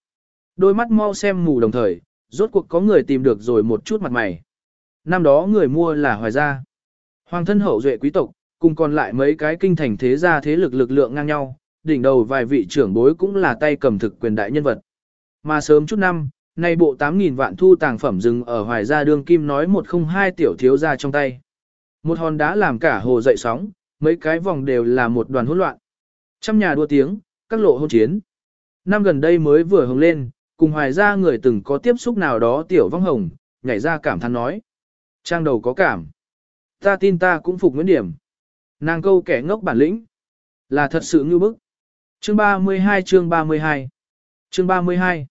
Đôi mắt mau xem mù đồng thời, rốt cuộc có người tìm được rồi một chút mặt mày. Năm đó người mua là Hoài Gia. Hoàng thân hậu duệ quý tộc, cùng còn lại mấy cái kinh thành thế gia thế lực lực lượng ngang nhau, đỉnh đầu vài vị trưởng bối cũng là tay cầm thực quyền đại nhân vật. Mà sớm chút năm, nay bộ 8.000 vạn thu tàng phẩm dừng ở Hoài Gia đương kim nói một không hai tiểu thiếu gia trong tay. Một hòn đá làm cả hồ dậy sóng, mấy cái vòng đều là một đoàn hỗn loạn. Trăm nhà đua tiếng, các lộ hôn chiến. Năm gần đây mới vừa hồng lên, cùng hoài gia người từng có tiếp xúc nào đó tiểu vong hồng, nhảy ra cảm thán nói. Trang đầu có cảm. Ta tin ta cũng phục nguyễn điểm. Nàng câu kẻ ngốc bản lĩnh. Là thật sự ngư bức. Chương 32 chương 32 Chương 32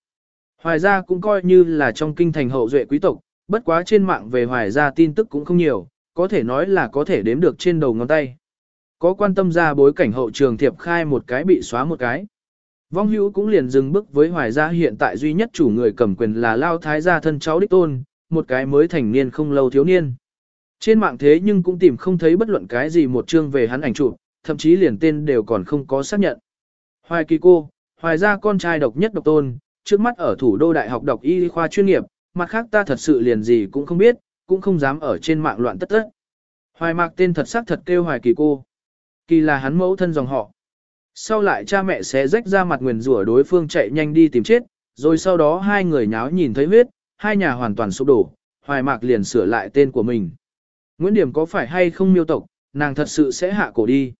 Hoài gia cũng coi như là trong kinh thành hậu duệ quý tộc, bất quá trên mạng về hoài gia tin tức cũng không nhiều, có thể nói là có thể đếm được trên đầu ngón tay. Có quan tâm ra bối cảnh hậu trường thiệp khai một cái bị xóa một cái. Vong hữu cũng liền dừng bước với hoài gia hiện tại duy nhất chủ người cầm quyền là Lao Thái gia thân cháu đích tôn, một cái mới thành niên không lâu thiếu niên. Trên mạng thế nhưng cũng tìm không thấy bất luận cái gì một chương về hắn ảnh chụp, thậm chí liền tên đều còn không có xác nhận. Hoài kỳ cô, hoài gia con trai độc nhất độc tôn, trước mắt ở thủ đô đại học đọc y khoa chuyên nghiệp, mặt khác ta thật sự liền gì cũng không biết, cũng không dám ở trên mạng loạn tất tất. Hoài mạc tên thật sắc thật kêu hoài kỳ cô. Kỳ là hắn mẫu thân dòng họ. Sau lại cha mẹ sẽ rách ra mặt nguyền rủa đối phương chạy nhanh đi tìm chết, rồi sau đó hai người nháo nhìn thấy huyết, hai nhà hoàn toàn sụp đổ, hoài mạc liền sửa lại tên của mình. Nguyễn Điểm có phải hay không miêu tộc, nàng thật sự sẽ hạ cổ đi.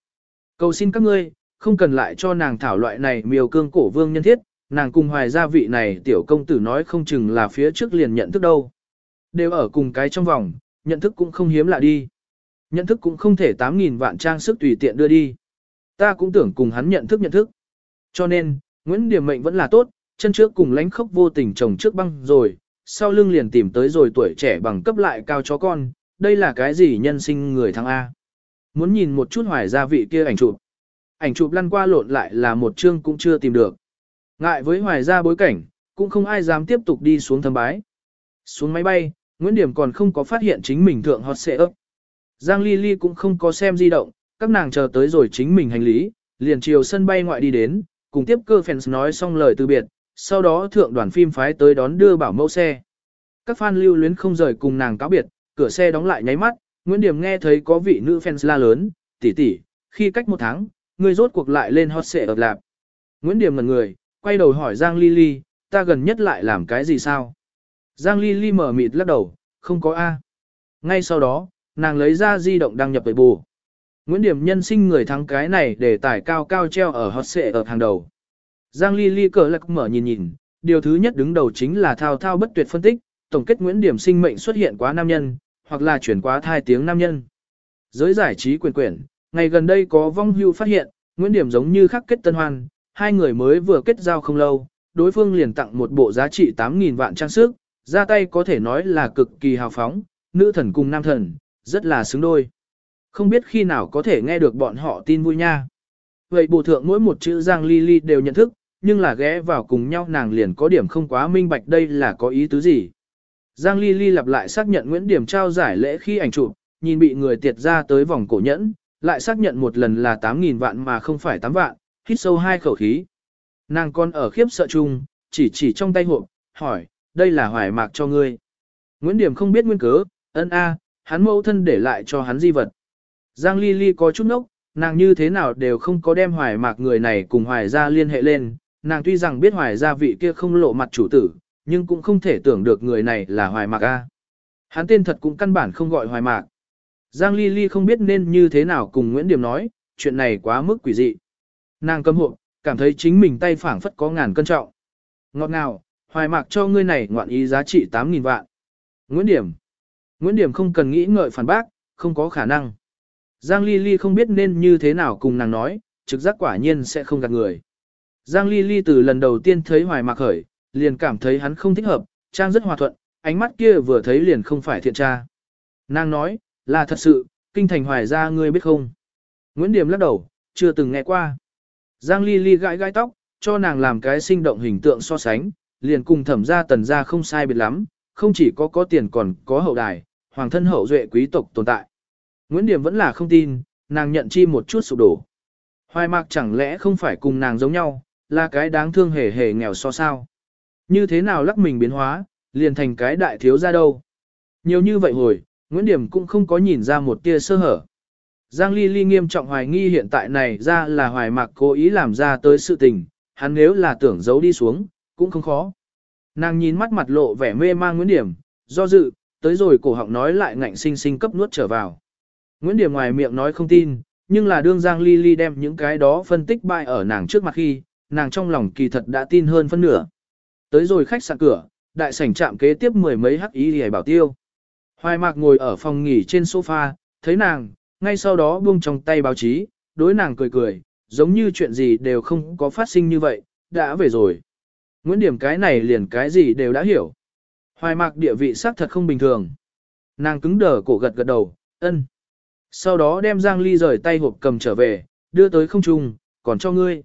Cầu xin các ngươi, không cần lại cho nàng thảo loại này miêu cương cổ vương nhân thiết, nàng cùng hoài gia vị này tiểu công tử nói không chừng là phía trước liền nhận thức đâu. Đều ở cùng cái trong vòng, nhận thức cũng không hiếm lạ đi. Nhận thức cũng không thể 8.000 vạn trang sức tùy tiện đưa đi. Ta cũng tưởng cùng hắn nhận thức nhận thức. Cho nên, Nguyễn Điểm mệnh vẫn là tốt, chân trước cùng lánh khốc vô tình chồng trước băng rồi, sau lưng liền tìm tới rồi tuổi trẻ bằng cấp lại cao chó con, đây là cái gì nhân sinh người thắng A. Muốn nhìn một chút hoài gia vị kia ảnh chụp. Ảnh chụp lăn qua lộn lại là một chương cũng chưa tìm được. Ngại với hoài ra bối cảnh, cũng không ai dám tiếp tục đi xuống thâm bái. Xuống máy bay, Nguyễn Điểm còn không có phát hiện chính mình thượng hot xệ ấp. Giang Ly Ly cũng không có xem di động, các nàng chờ tới rồi chính mình hành lý, liền chiều sân bay ngoại đi đến, cùng tiếp cơ fans nói xong lời từ biệt, sau đó thượng đoàn phim phái tới đón đưa bảo mẫu xe. Các fan lưu luyến không rời cùng nàng cáo biệt, cửa xe đóng lại nháy mắt, Nguyễn Điểm nghe thấy có vị nữ fans la lớn, tỷ tỷ, khi cách một tháng, người rốt cuộc lại lên hot xệ ập lạp. Nguyễn Điểm ngần người, quay đầu hỏi Giang Ly Ly, ta gần nhất lại làm cái gì sao? Giang Ly Ly mở mịt lắc đầu, không có A. Ngay sau đó, nàng lấy ra di động đăng nhập về bù. Nguyễn Điểm nhân sinh người thắng cái này để tải cao cao treo ở hot xệ ở hàng đầu. Giang Ly Ly cờ lạc mở nhìn nhìn, điều thứ nhất đứng đầu chính là thao thao bất tuyệt phân tích, tổng kết Nguyễn Điểm sinh mệnh xuất hiện quá nam nhân, hoặc là chuyển quá thai tiếng nam nhân. Giới giải trí quyền quyển, ngày gần đây có vong hưu phát hiện, Nguyễn Điểm giống như khắc kết tân hoan, hai người mới vừa kết giao không lâu, đối phương liền tặng một bộ giá trị 8.000 vạn trang sức, ra tay có thể nói là cực kỳ hào phóng, nữ thần cùng nam thần, rất là xứng đôi. Không biết khi nào có thể nghe được bọn họ tin vui nha. vậy bộ thượng mỗi một chữ Giang Ly Ly đều nhận thức, nhưng là ghé vào cùng nhau nàng liền có điểm không quá minh bạch đây là có ý tứ gì. Giang Ly Ly lặp lại xác nhận Nguyễn Điểm trao giải lễ khi ảnh chụp, nhìn bị người tiệt ra tới vòng cổ nhẫn, lại xác nhận một lần là 8.000 vạn mà không phải 8 vạn, hít sâu hai khẩu khí. Nàng con ở khiếp sợ chung, chỉ chỉ trong tay hộp, hỏi, đây là hoài mạc cho ngươi. Nguyễn Điểm không biết nguyên cớ, ân a, hắn mẫu thân để lại cho hắn di vật. Giang Ly Ly có chút nốc, nàng như thế nào đều không có đem hoài mạc người này cùng hoài gia liên hệ lên, nàng tuy rằng biết hoài gia vị kia không lộ mặt chủ tử, nhưng cũng không thể tưởng được người này là hoài mạc a. Hắn tên thật cũng căn bản không gọi hoài mạc. Giang Ly Ly không biết nên như thế nào cùng Nguyễn Điểm nói, chuyện này quá mức quỷ dị. Nàng cầm hộp, cảm thấy chính mình tay phảng phất có ngàn cân trọng. Ngọt ngào, hoài mạc cho ngươi này ngoạn ý giá trị 8.000 vạn. Nguyễn Điểm. Nguyễn Điểm không cần nghĩ ngợi phản bác, không có khả năng. Giang Ly Ly không biết nên như thế nào cùng nàng nói, trực giác quả nhiên sẽ không gạt người. Giang Ly Ly từ lần đầu tiên thấy hoài mạc khởi, liền cảm thấy hắn không thích hợp, trang rất hòa thuận, ánh mắt kia vừa thấy liền không phải thiện tra. Nàng nói, là thật sự, kinh thành hoài ra ngươi biết không? Nguyễn Điểm lắc đầu, chưa từng nghe qua. Giang Ly Ly gãi gãi tóc, cho nàng làm cái sinh động hình tượng so sánh, liền cùng thẩm gia tần gia không sai biệt lắm, không chỉ có có tiền còn có hậu đài, hoàng thân hậu duệ quý tộc tồn tại. Nguyễn Điểm vẫn là không tin, nàng nhận chi một chút sụp đổ. Hoài mạc chẳng lẽ không phải cùng nàng giống nhau, là cái đáng thương hề hề nghèo so sao. Như thế nào lắc mình biến hóa, liền thành cái đại thiếu ra đâu. Nhiều như vậy hồi, Nguyễn Điểm cũng không có nhìn ra một tia sơ hở. Giang Ly Ly nghiêm trọng hoài nghi hiện tại này ra là hoài mạc cố ý làm ra tới sự tình, hắn nếu là tưởng giấu đi xuống, cũng không khó. Nàng nhìn mắt mặt lộ vẻ mê mang Nguyễn Điểm, do dự, tới rồi cổ họng nói lại ngạnh sinh sinh cấp nuốt trở vào. Nguyễn Điểm ngoài miệng nói không tin, nhưng là đương Giang Ly Ly đem những cái đó phân tích bại ở nàng trước mặt khi, nàng trong lòng kỳ thật đã tin hơn phân nửa. Tới rồi khách sạn cửa, đại sảnh chạm kế tiếp mười mấy hắc ý hề bảo tiêu. Hoài mạc ngồi ở phòng nghỉ trên sofa, thấy nàng, ngay sau đó buông trong tay báo chí, đối nàng cười cười, giống như chuyện gì đều không có phát sinh như vậy, đã về rồi. Nguyễn Điểm cái này liền cái gì đều đã hiểu. Hoài mạc địa vị xác thật không bình thường. Nàng cứng đờ cổ gật gật đầu, ân. Sau đó đem Giang Ly rời tay hộp cầm trở về, đưa tới không trung, còn cho ngươi.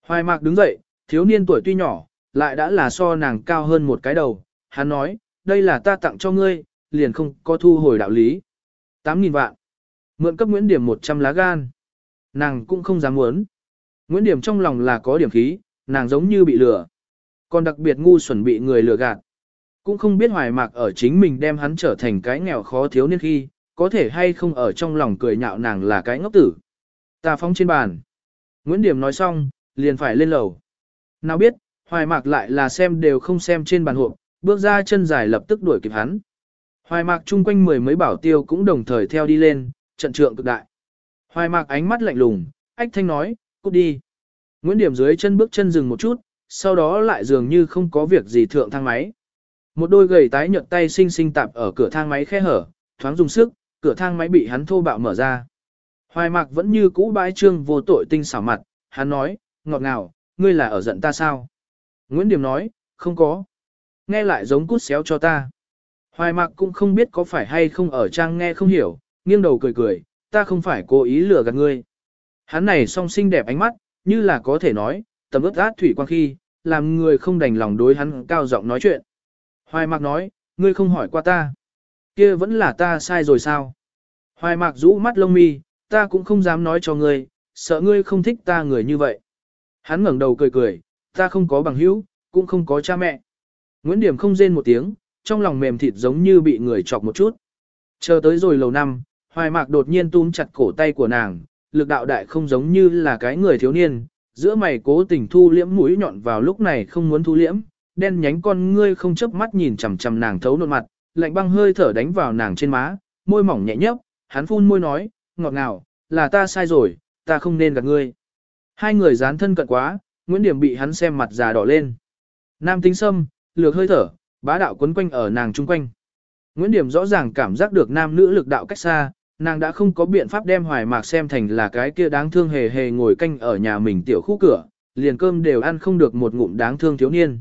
Hoài mạc đứng dậy, thiếu niên tuổi tuy nhỏ, lại đã là so nàng cao hơn một cái đầu. Hắn nói, đây là ta tặng cho ngươi, liền không có thu hồi đạo lý. 8.000 vạn. Mượn cấp Nguyễn Điểm 100 lá gan. Nàng cũng không dám muốn. Nguyễn Điểm trong lòng là có điểm khí, nàng giống như bị lừa. Còn đặc biệt ngu xuẩn bị người lừa gạt. Cũng không biết hoài mạc ở chính mình đem hắn trở thành cái nghèo khó thiếu niên khi, có thể hay không ở trong lòng cười nhạo nàng là cái ngốc tử. Ta phóng trên bàn. Nguyễn Điểm nói xong, liền phải lên lầu. Nào biết, hoài mạc lại là xem đều không xem trên bàn hộp, bước ra chân dài lập tức đuổi kịp hắn. Hoài mạc chung quanh mười mấy bảo tiêu cũng đồng thời theo đi lên, trận trượng cực đại. Hoài mạc ánh mắt lạnh lùng, ách thanh nói, cút đi. Nguyễn Điểm dưới chân bước chân dừng một chút, sau đó lại dường như không có việc gì thượng thang máy. Một đôi gầy tái nhợt tay xinh xinh tạp ở cửa thang máy khe hở, thoáng dùng sức, cửa thang máy bị hắn thô bạo mở ra. Hoài mạc vẫn như cũ bãi trương vô tội tinh xảo mặt, hắn nói, ngọt ngào, ngươi là ở giận ta sao? Nguyễn Điểm nói, không có. Nghe lại giống cút xéo cho ta. Hoài mạc cũng không biết có phải hay không ở trang nghe không hiểu, nghiêng đầu cười cười, ta không phải cố ý lừa gạt ngươi. Hắn này song xinh đẹp ánh mắt, như là có thể nói, tầm ướt át thủy quang khi, làm người không đành lòng đối hắn cao giọng nói chuyện. Hoài mạc nói, ngươi không hỏi qua ta. kia vẫn là ta sai rồi sao? Hoài mạc rũ mắt lông mi, ta cũng không dám nói cho ngươi, sợ ngươi không thích ta người như vậy. Hắn ngẩng đầu cười cười, ta không có bằng hữu, cũng không có cha mẹ. Nguyễn Điểm không rên một tiếng, trong lòng mềm thịt giống như bị người chọc một chút. Chờ tới rồi lầu năm, hoài mạc đột nhiên túm chặt cổ tay của nàng, lực đạo đại không giống như là cái người thiếu niên, giữa mày cố tình thu liễm mũi nhọn vào lúc này không muốn thu liễm, đen nhánh con ngươi không chớp mắt nhìn chằm chằm nàng thấu nộn mặt, lạnh băng hơi thở đánh vào nàng trên má, môi mỏng nhẹ nhấp, hắn phun môi nói, ngọt ngào, là ta sai rồi, ta không nên gạt ngươi. Hai người dán thân cận quá, Nguyễn Điểm bị hắn xem mặt già đỏ lên. Nam tính sâm, lược hơi thở, bá đạo quấn quanh ở nàng chung quanh. Nguyễn Điểm rõ ràng cảm giác được nam nữ lực đạo cách xa, nàng đã không có biện pháp đem hoài mạc xem thành là cái kia đáng thương hề hề ngồi canh ở nhà mình tiểu khu cửa, liền cơm đều ăn không được một ngụm đáng thương thiếu niên.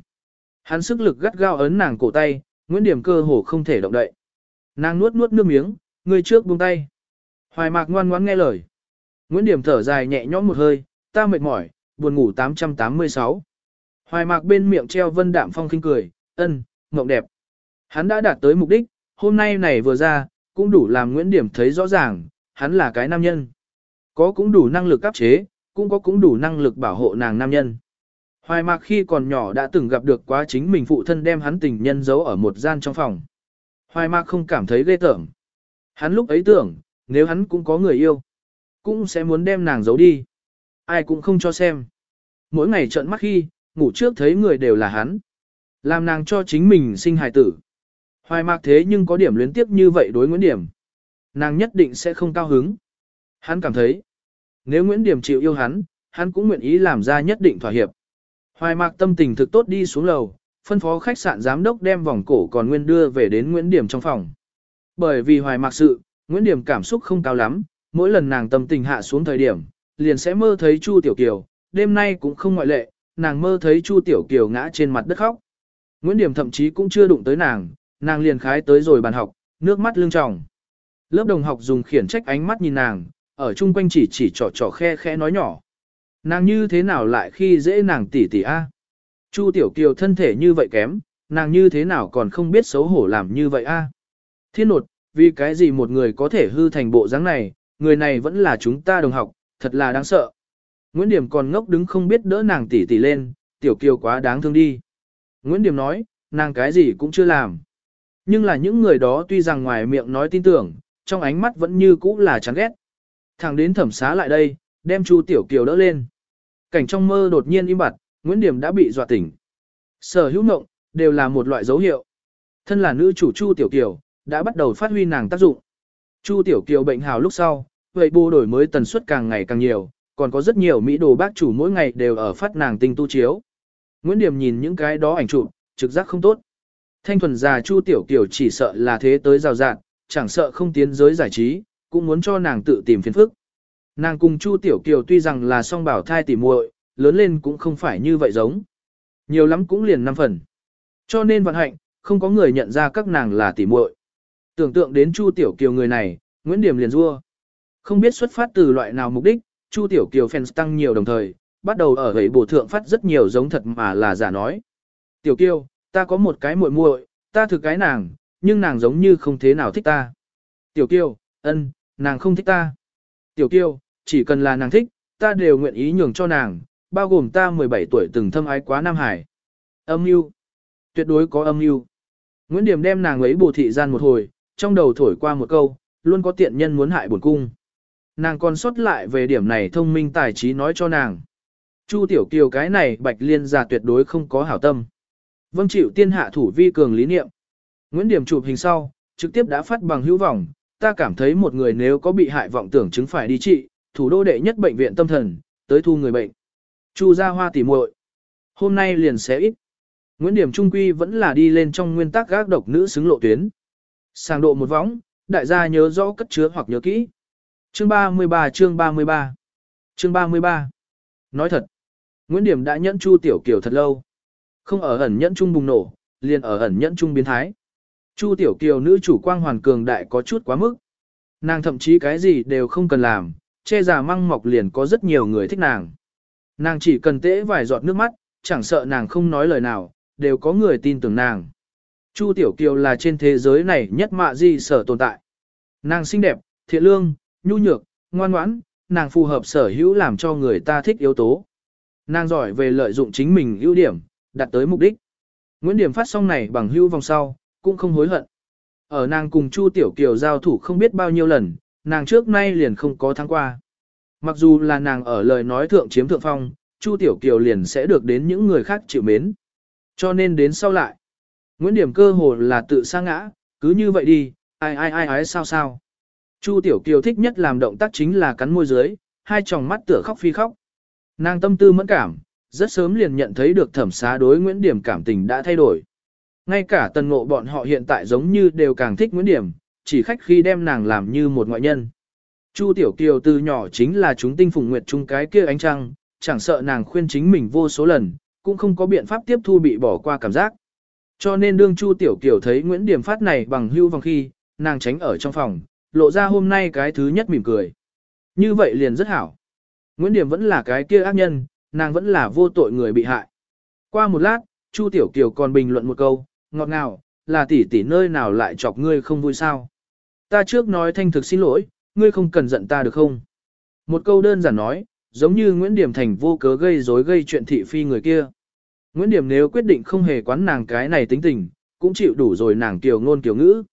Hắn sức lực gắt gao ấn nàng cổ tay, Nguyễn Điểm cơ hồ không thể động đậy. Nàng nuốt nuốt nước miếng, người trước buông tay. Hoài mạc ngoan ngoãn nghe lời. Nguyễn Điểm thở dài nhẹ nhõm một hơi, ta mệt mỏi, buồn ngủ 886. Hoài mạc bên miệng treo vân đạm phong khinh cười, ân, mộng đẹp. Hắn đã đạt tới mục đích, hôm nay này vừa ra, cũng đủ làm Nguyễn Điểm thấy rõ ràng, hắn là cái nam nhân. Có cũng đủ năng lực áp chế, cũng có cũng đủ năng lực bảo hộ nàng nam nhân. Hoài mạc khi còn nhỏ đã từng gặp được quá chính mình phụ thân đem hắn tình nhân giấu ở một gian trong phòng. Hoài mạc không cảm thấy ghê tởm. Hắn lúc ấy tưởng, nếu hắn cũng có người yêu, cũng sẽ muốn đem nàng giấu đi. Ai cũng không cho xem. Mỗi ngày trợn mắt khi, ngủ trước thấy người đều là hắn. Làm nàng cho chính mình sinh hài tử. Hoài mạc thế nhưng có điểm luyến tiếp như vậy đối Nguyễn Điểm. Nàng nhất định sẽ không cao hứng. Hắn cảm thấy, nếu Nguyễn Điểm chịu yêu hắn, hắn cũng nguyện ý làm ra nhất định thỏa hiệp. Hoài mạc tâm tình thực tốt đi xuống lầu, phân phó khách sạn giám đốc đem vòng cổ còn nguyên đưa về đến Nguyễn Điểm trong phòng. Bởi vì hoài mạc sự, Nguyễn Điểm cảm xúc không cao lắm, mỗi lần nàng tâm tình hạ xuống thời điểm, liền sẽ mơ thấy Chu Tiểu Kiều, đêm nay cũng không ngoại lệ, nàng mơ thấy Chu Tiểu Kiều ngã trên mặt đất khóc. Nguyễn Điểm thậm chí cũng chưa đụng tới nàng, nàng liền khái tới rồi bàn học, nước mắt lưng tròng. Lớp đồng học dùng khiển trách ánh mắt nhìn nàng, ở chung quanh chỉ chỉ trò trò khe khẽ nói nhỏ. Nàng như thế nào lại khi dễ nàng tỷ tỷ a? Chu Tiểu Kiều thân thể như vậy kém, nàng như thế nào còn không biết xấu hổ làm như vậy a? Thiên nột, vì cái gì một người có thể hư thành bộ dáng này, người này vẫn là chúng ta đồng học, thật là đáng sợ. Nguyễn Điểm còn ngốc đứng không biết đỡ nàng tỷ tỷ lên, Tiểu Kiều quá đáng thương đi. Nguyễn Điểm nói, nàng cái gì cũng chưa làm. Nhưng là những người đó tuy rằng ngoài miệng nói tin tưởng, trong ánh mắt vẫn như cũ là chán ghét. Thằng đến thẩm xá lại đây, đem Chu Tiểu Kiều đỡ lên. Cảnh trong mơ đột nhiên im bặt, Nguyễn Điểm đã bị dọa tỉnh. Sở hữu mộng, đều là một loại dấu hiệu. Thân là nữ chủ Chu Tiểu Kiều, đã bắt đầu phát huy nàng tác dụng. Chu Tiểu Kiều bệnh hào lúc sau, vậy bù đổi mới tần suất càng ngày càng nhiều, còn có rất nhiều mỹ đồ bác chủ mỗi ngày đều ở phát nàng tinh tu chiếu. Nguyễn Điểm nhìn những cái đó ảnh chụp, trực giác không tốt. Thanh thuần già Chu Tiểu Kiều chỉ sợ là thế tới rào rạn, chẳng sợ không tiến giới giải trí, cũng muốn cho nàng tự tìm phiền phức. Nàng cùng Chu Tiểu Kiều tuy rằng là song bảo thai tỉ muội, lớn lên cũng không phải như vậy giống. Nhiều lắm cũng liền năm phần. Cho nên vận hạnh, không có người nhận ra các nàng là tỉ muội. Tưởng tượng đến Chu Tiểu Kiều người này, Nguyễn Điểm liền rua. Không biết xuất phát từ loại nào mục đích, Chu Tiểu Kiều fans tăng nhiều đồng thời, bắt đầu ở gầy bổ thượng phát rất nhiều giống thật mà là giả nói. Tiểu Kiều, ta có một cái muội muội, ta thực cái nàng, nhưng nàng giống như không thế nào thích ta. Tiểu Kiều, ân, nàng không thích ta. Tiểu Kiều, chỉ cần là nàng thích, ta đều nguyện ý nhường cho nàng, bao gồm ta 17 tuổi từng thâm ái quá Nam Hải. Âm mưu Tuyệt đối có âm mưu Nguyễn Điểm đem nàng ấy bổ thị gian một hồi, trong đầu thổi qua một câu, luôn có tiện nhân muốn hại bổn cung. Nàng còn xuất lại về điểm này thông minh tài trí nói cho nàng. Chu Tiểu Kiều cái này bạch liên già tuyệt đối không có hảo tâm. Vâng chịu tiên hạ thủ vi cường lý niệm. Nguyễn Điểm chụp hình sau, trực tiếp đã phát bằng hữu vọng, ta cảm thấy một người nếu có bị hại vọng tưởng chứng phải đi trị, thủ đô đệ nhất bệnh viện tâm thần, tới thu người bệnh. Chu gia hoa tỉ muội Hôm nay liền sẽ ít. Nguyễn Điểm Trung Quy vẫn là đi lên trong nguyên tắc gác độc nữ xứng lộ tuyến. Sàng độ một võng, đại gia nhớ rõ cất chứa hoặc nhớ kỹ. Chương 33 chương 33 Chương 33 Nói thật, Nguyễn Điểm đã nhẫn Chu Tiểu Kiều thật lâu. Không ở ẩn nhẫn trung bùng nổ, liền ở ẩn nhẫn trung biến thái. Chu Tiểu Kiều nữ chủ quang hoàn cường đại có chút quá mức. Nàng thậm chí cái gì đều không cần làm, che già măng mọc liền có rất nhiều người thích nàng. Nàng chỉ cần tễ vài giọt nước mắt, chẳng sợ nàng không nói lời nào, đều có người tin tưởng nàng. Chu Tiểu Kiều là trên thế giới này nhất mạ di sở tồn tại. Nàng xinh đẹp, thiện lương, nhu nhược, ngoan ngoãn, nàng phù hợp sở hữu làm cho người ta thích yếu tố. Nàng giỏi về lợi dụng chính mình ưu điểm, đạt tới mục đích. Nguyễn Điểm phát xong này bằng hưu vòng sau, cũng không hối hận. Ở nàng cùng Chu Tiểu Kiều giao thủ không biết bao nhiêu lần, nàng trước nay liền không có thắng qua. Mặc dù là nàng ở lời nói thượng chiếm thượng phong, Chu Tiểu Kiều liền sẽ được đến những người khác chịu mến. Cho nên đến sau lại, Nguyễn Điểm cơ hồ là tự sa ngã, cứ như vậy đi, ai ai ai ai sao sao. Chu Tiểu Kiều thích nhất làm động tác chính là cắn môi dưới, hai tròng mắt tựa khóc phi khóc. Nàng tâm tư mẫn cảm, rất sớm liền nhận thấy được thẩm xá đối Nguyễn Điểm cảm tình đã thay đổi. Ngay cả tần ngộ bọn họ hiện tại giống như đều càng thích Nguyễn Điểm, chỉ khách khi đem nàng làm như một ngoại nhân. Chu Tiểu Kiều từ nhỏ chính là chúng tinh phùng nguyệt chung cái kia ánh trăng, chẳng sợ nàng khuyên chính mình vô số lần, cũng không có biện pháp tiếp thu bị bỏ qua cảm giác. Cho nên đương Chu Tiểu Kiều thấy Nguyễn Điểm phát này bằng hưu vòng khi, nàng tránh ở trong phòng, lộ ra hôm nay cái thứ nhất mỉm cười. Như vậy liền rất hảo. Nguyễn Điểm vẫn là cái kia ác nhân, nàng vẫn là vô tội người bị hại. Qua một lát, Chu Tiểu Kiều còn bình luận một câu, ngọt ngào, là tỷ tỷ nơi nào lại chọc ngươi không vui sao. Ta trước nói thanh thực xin lỗi, ngươi không cần giận ta được không? Một câu đơn giản nói, giống như Nguyễn Điểm Thành vô cớ gây rối gây chuyện thị phi người kia. Nguyễn Điểm nếu quyết định không hề quán nàng cái này tính tình, cũng chịu đủ rồi nàng kiều ngôn kiều ngữ.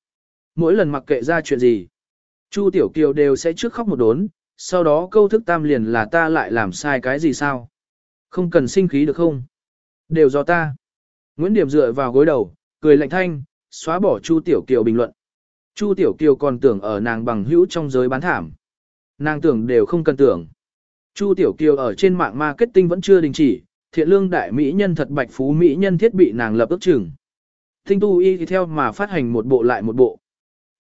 Mỗi lần mặc kệ ra chuyện gì, Chu Tiểu Kiều đều sẽ trước khóc một đốn, sau đó câu thức tam liền là ta lại làm sai cái gì sao? Không cần sinh khí được không? Đều do ta. Nguyễn Điểm dựa vào gối đầu, cười lạnh thanh, xóa bỏ Chu Tiểu Kiều bình luận. Chu Tiểu Kiều còn tưởng ở nàng bằng hữu trong giới bán thảm. Nàng tưởng đều không cần tưởng. Chu Tiểu Kiều ở trên mạng marketing vẫn chưa đình chỉ, thiện lương đại mỹ nhân thật bạch phú mỹ nhân thiết bị nàng lập ước chừng. Tinh tu y theo mà phát hành một bộ lại một bộ.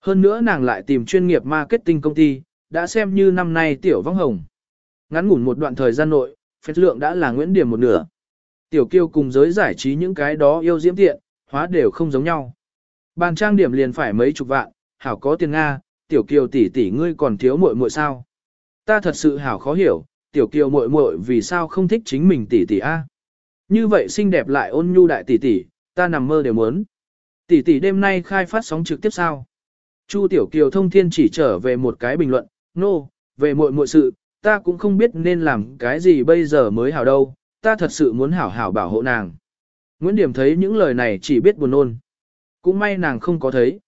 Hơn nữa nàng lại tìm chuyên nghiệp marketing công ty, đã xem như năm nay tiểu vong hồng. Ngắn ngủn một đoạn thời gian nội, phép lượng đã là Nguyễn Điểm một nửa. Tiểu kiêu cùng giới giải trí những cái đó yêu diễm tiện, hóa đều không giống nhau. Bàn trang điểm liền phải mấy chục vạn, hảo có tiền Nga, tiểu kiều tỷ tỷ ngươi còn thiếu muội muội sao. Ta thật sự hảo khó hiểu, tiểu kiều muội muội vì sao không thích chính mình tỷ tỷ a? Như vậy xinh đẹp lại ôn nhu đại tỷ tỷ, ta nằm mơ đều muốn. Tỷ tỷ đêm nay khai phát sóng trực tiếp sao? Chu tiểu kiều thông thiên chỉ trở về một cái bình luận, nô, no, về muội muội sự, ta cũng không biết nên làm cái gì bây giờ mới hảo đâu, ta thật sự muốn hảo hảo bảo hộ nàng. Nguyễn Điểm thấy những lời này chỉ biết buồn nôn. Cũng may nàng không có thấy.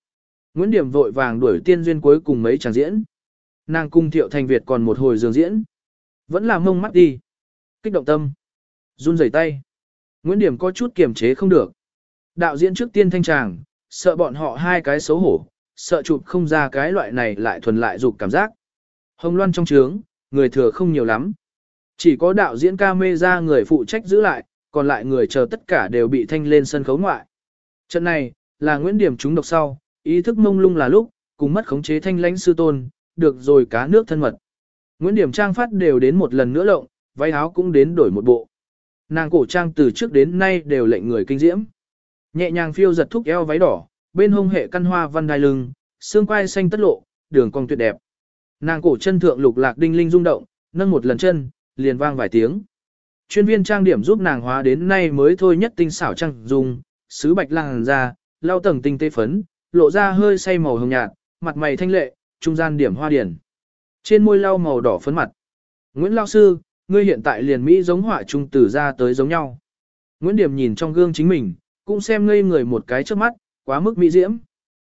Nguyễn Điểm vội vàng đuổi tiên duyên cuối cùng mấy chàng diễn. Nàng cung thiệu thành Việt còn một hồi dường diễn. Vẫn là mông mắt đi. Kích động tâm. run rẩy tay. Nguyễn Điểm có chút kiềm chế không được. Đạo diễn trước tiên thanh tràng, sợ bọn họ hai cái xấu hổ, sợ chụp không ra cái loại này lại thuần lại dục cảm giác. Hồng Loan trong trướng, người thừa không nhiều lắm. Chỉ có đạo diễn ca mê ra người phụ trách giữ lại, còn lại người chờ tất cả đều bị thanh lên sân khấu ngoại. Trận này, là Nguyễn Điểm trúng độc sau, ý thức mông lung là lúc, cùng mất khống chế thanh lãnh sư tôn, được rồi cá nước thân mật. Nguyễn Điểm trang phát đều đến một lần nữa lộng, váy áo cũng đến đổi một bộ. Nàng cổ trang từ trước đến nay đều lệnh người kinh diễm. Nhẹ nhàng phiêu giật thúc eo váy đỏ, bên hông hệ căn hoa văn đai lưng, xương quai xanh tất lộ, đường cong tuyệt đẹp. Nàng cổ chân thượng lục lạc đinh linh rung động, nâng một lần chân, liền vang vài tiếng. Chuyên viên trang điểm giúp nàng hóa đến nay mới thôi nhất tinh xảo trang dùng, sứ bạch làng ra, lau tầng tinh tế phấn, lộ ra hơi say màu hồng nhạt, mặt mày thanh lệ, trung gian điểm hoa điển. Trên môi lau màu đỏ phấn mặt. Nguyễn Lao Sư, ngươi hiện tại liền Mỹ giống họa trung tử ra tới giống nhau. Nguyễn Điểm nhìn trong gương chính mình, cũng xem ngây người một cái trước mắt, quá mức mỹ diễm.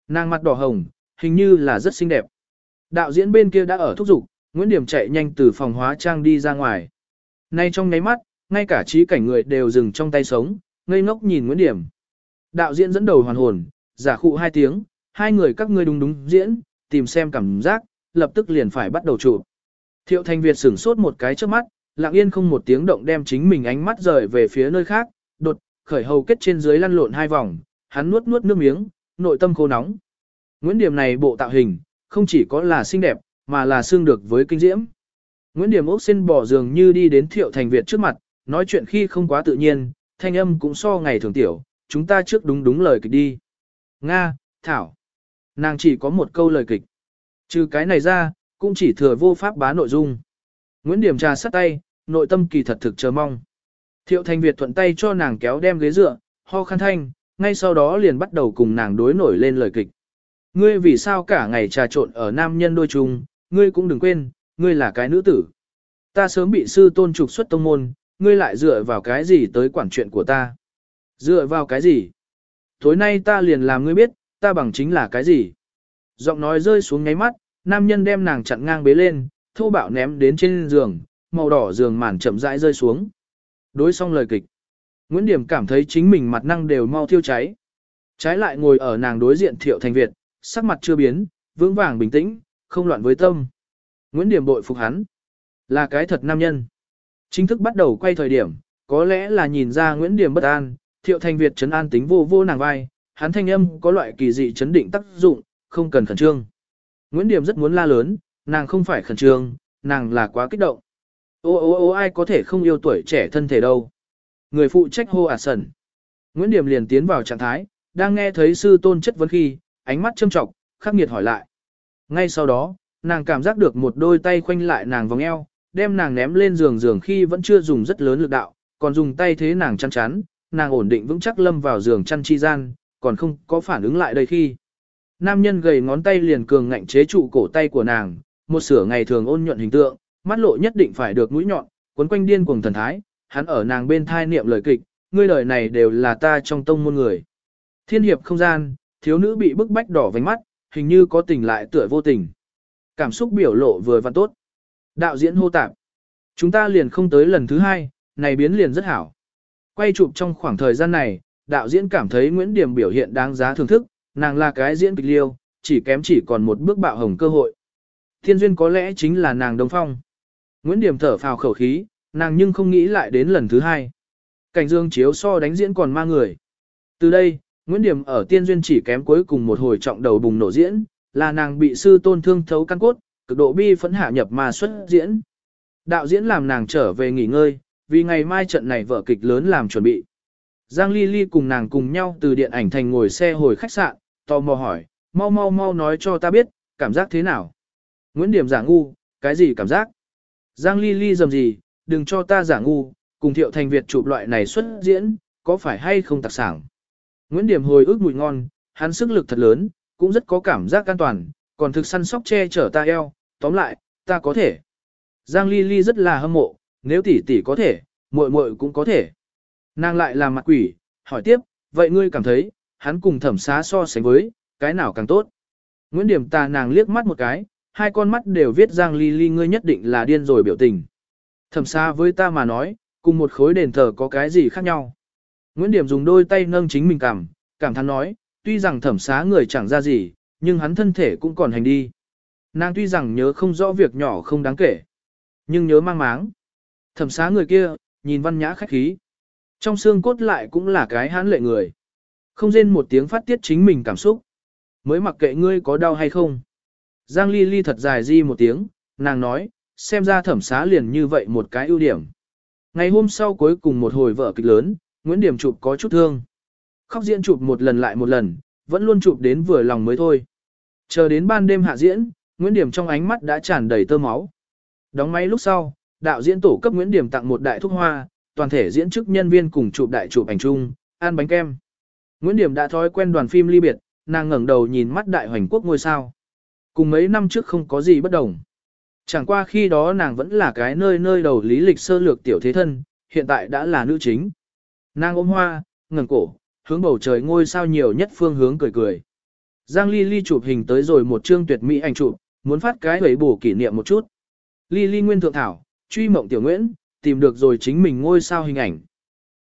Nàng mặt đỏ hồng, hình như là rất xinh đẹp. Đạo diễn bên kia đã ở thúc giục, Nguyễn Điểm chạy nhanh từ phòng hóa trang đi ra ngoài. Nay trong nháy mắt, ngay cả trí cảnh người đều dừng trong tay sống, ngây ngốc nhìn Nguyễn Điểm. Đạo diễn dẫn đầu hoàn hồn, giả khụ hai tiếng, hai người các ngươi đúng đúng diễn, tìm xem cảm giác, lập tức liền phải bắt đầu chụp. Thiệu Thanh Việt sửng sốt một cái trước mắt, lặng yên không một tiếng động đem chính mình ánh mắt rời về phía nơi khác, đột, khởi hầu kết trên dưới lăn lộn hai vòng, hắn nuốt nuốt nước miếng, nội tâm khô nóng. Nguyễn Điểm này bộ tạo hình, không chỉ có là xinh đẹp, mà là xương được với kinh diễm. Nguyễn Điểm ốc xin bỏ giường như đi đến Thiệu Thành Việt trước mặt, nói chuyện khi không quá tự nhiên, thanh âm cũng so ngày thường tiểu, chúng ta trước đúng đúng lời kịch đi. Nga, Thảo. Nàng chỉ có một câu lời kịch. Trừ cái này ra, cũng chỉ thừa vô pháp bá nội dung. Nguyễn Điểm trà sắt tay, nội tâm kỳ thật thực chờ mong. Thiệu Thành Việt thuận tay cho nàng kéo đem ghế dựa, ho khăn thanh, ngay sau đó liền bắt đầu cùng nàng đối nổi lên lời kịch. Ngươi vì sao cả ngày trà trộn ở nam nhân đôi chung, ngươi cũng đừng quên, ngươi là cái nữ tử. Ta sớm bị sư tôn trục xuất tông môn, ngươi lại dựa vào cái gì tới quản chuyện của ta? Dựa vào cái gì? Tối nay ta liền làm ngươi biết, ta bằng chính là cái gì? Giọng nói rơi xuống ngáy mắt, nam nhân đem nàng chặn ngang bế lên, thô bạo ném đến trên giường, màu đỏ giường màn chậm rãi rơi xuống. Đối xong lời kịch. Nguyễn Điểm cảm thấy chính mình mặt năng đều mau thiêu cháy. Trái lại ngồi ở nàng đối diện Thiệu Thành Việt, sắc mặt chưa biến, vững vàng bình tĩnh, không loạn với tâm. Nguyễn Điểm bội phục hắn. Là cái thật nam nhân. Chính thức bắt đầu quay thời điểm, có lẽ là nhìn ra Nguyễn Điểm bất an, Thiệu Thành Việt chấn an tính vô vô nàng vai, hắn thanh âm có loại kỳ dị chấn định tác dụng, không cần khẩn trương. Nguyễn Điểm rất muốn la lớn, nàng không phải khẩn trương, nàng là quá kích động. Ô ô ô ai có thể không yêu tuổi trẻ thân thể đâu. Người phụ trách hô ả à sần. Nguyễn Điểm liền tiến vào trạng thái, đang nghe thấy sư tôn chất vấn khi, ánh mắt châm trọng, khắc nghiệt hỏi lại. Ngay sau đó, nàng cảm giác được một đôi tay khoanh lại nàng vòng eo, đem nàng ném lên giường giường khi vẫn chưa dùng rất lớn lực đạo, còn dùng tay thế nàng chăn chắn, nàng ổn định vững chắc lâm vào giường chăn chi gian, còn không có phản ứng lại đây khi. Nam nhân gầy ngón tay liền cường ngạnh chế trụ cổ tay của nàng, một sửa ngày thường ôn nhuận hình tượng, mắt lộ nhất định phải được mũi nhọn, quấn quanh điên cuồng thần thái, hắn ở nàng bên thai niệm lời kịch, ngươi lời này đều là ta trong tông môn người. Thiên hiệp không gian, thiếu nữ bị bức bách đỏ vành mắt, hình như có tình lại tựa vô tình. Cảm xúc biểu lộ vừa văn tốt. Đạo diễn hô tạp. Chúng ta liền không tới lần thứ hai, này biến liền rất hảo. Quay chụp trong khoảng thời gian này, đạo diễn cảm thấy Nguyễn Điểm biểu hiện đáng giá thưởng thức, nàng là cái diễn kịch liêu, chỉ kém chỉ còn một bước bạo hồng cơ hội. Thiên duyên có lẽ chính là nàng Đông Phong. Nguyễn Điểm thở phào khẩu khí, nàng nhưng không nghĩ lại đến lần thứ hai. Cảnh dương chiếu so đánh diễn còn ma người. Từ đây, Nguyễn Điểm ở tiên duyên chỉ kém cuối cùng một hồi trọng đầu bùng nổ diễn, là nàng bị sư tôn thương thấu căn cốt, cực độ bi phẫn hạ nhập mà xuất diễn. Đạo diễn làm nàng trở về nghỉ ngơi, vì ngày mai trận này vở kịch lớn làm chuẩn bị. Giang Ly Ly cùng nàng cùng nhau từ điện ảnh thành ngồi xe hồi khách sạn, tò mò hỏi, mau mau mau nói cho ta biết, cảm giác thế nào? Nguyễn Điểm giả ngu, cái gì cảm giác? Giang Ly Ly dầm gì, đừng cho ta giả ngu, cùng Thiệu Thành Việt chụp loại này xuất diễn, có phải hay không tặc sảng? Nguyễn Điểm hồi ức mùi ngon, hắn sức lực thật lớn, cũng rất có cảm giác an toàn, còn thực săn sóc che chở ta eo, tóm lại, ta có thể. Giang Ly Ly rất là hâm mộ, nếu tỷ tỷ có thể, muội muội cũng có thể. Nàng lại làm mặt quỷ, hỏi tiếp, vậy ngươi cảm thấy, hắn cùng thẩm xá so sánh với, cái nào càng tốt? Nguyễn Điểm ta nàng liếc mắt một cái, hai con mắt đều viết Giang Ly Ly ngươi nhất định là điên rồi biểu tình. Thẩm xá với ta mà nói, cùng một khối đền thờ có cái gì khác nhau? Nguyễn Điểm dùng đôi tay nâng chính mình cảm, cảm thán nói, tuy rằng thẩm xá người chẳng ra gì, nhưng hắn thân thể cũng còn hành đi. Nàng tuy rằng nhớ không rõ việc nhỏ không đáng kể, nhưng nhớ mang máng. Thẩm xá người kia, nhìn văn nhã khách khí. Trong xương cốt lại cũng là cái hãn lệ người. Không rên một tiếng phát tiết chính mình cảm xúc. Mới mặc kệ ngươi có đau hay không. Giang Ly Ly thật dài di một tiếng, nàng nói, xem ra thẩm xá liền như vậy một cái ưu điểm. Ngày hôm sau cuối cùng một hồi vợ kịch lớn, Nguyễn Điểm chụp có chút thương. Khóc diễn chụp một lần lại một lần, vẫn luôn chụp đến vừa lòng mới thôi. Chờ đến ban đêm hạ diễn, Nguyễn Điểm trong ánh mắt đã tràn đầy tơ máu. Đóng máy lúc sau, đạo diễn tổ cấp Nguyễn Điểm tặng một đại thuốc hoa, toàn thể diễn chức nhân viên cùng chụp đại chụp ảnh chung, ăn bánh kem. Nguyễn Điểm đã thói quen đoàn phim ly biệt, nàng ngẩng đầu nhìn mắt đại hoành quốc ngôi sao. Cùng mấy năm trước không có gì bất đồng. Chẳng qua khi đó nàng vẫn là cái nơi nơi đầu lý lịch sơ lược tiểu thế thân, hiện tại đã là nữ chính. Nàng ôm hoa, ngẩng cổ, hướng bầu trời ngôi sao nhiều nhất phương hướng cười cười. Giang Ly Ly chụp hình tới rồi một chương tuyệt mỹ ảnh chụp, muốn phát cái hủy bổ kỷ niệm một chút. Ly Ly Nguyên Thượng Thảo, truy mộng tiểu Nguyễn, tìm được rồi chính mình ngôi sao hình ảnh.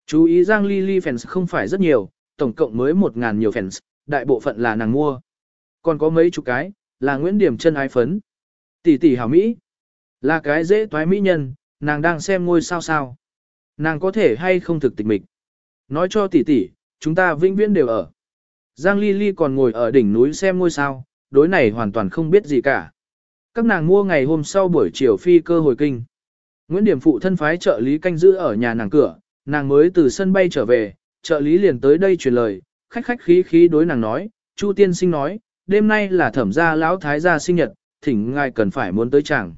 Chú ý Giang Ly Ly fans không phải rất nhiều, tổng cộng mới 1.000 nhiều fans, đại bộ phận là nàng mua. Còn có mấy chục cái, là Nguyễn Điểm chân ái phấn. Tỷ tỷ hảo Mỹ, là cái dễ toái mỹ nhân, nàng đang xem ngôi sao sao. Nàng có thể hay không thực tịch mịch. Nói cho tỷ tỷ, chúng ta vĩnh viễn đều ở. Giang Ly Ly còn ngồi ở đỉnh núi xem ngôi sao, đối này hoàn toàn không biết gì cả. Các nàng mua ngày hôm sau buổi chiều phi cơ hồi kinh. Nguyễn Điểm phụ thân phái trợ lý canh giữ ở nhà nàng cửa, nàng mới từ sân bay trở về, trợ lý liền tới đây truyền lời, khách khách khí khí đối nàng nói, Chu tiên sinh nói, đêm nay là thẩm gia lão thái gia sinh nhật, thỉnh ngài cần phải muốn tới chàng.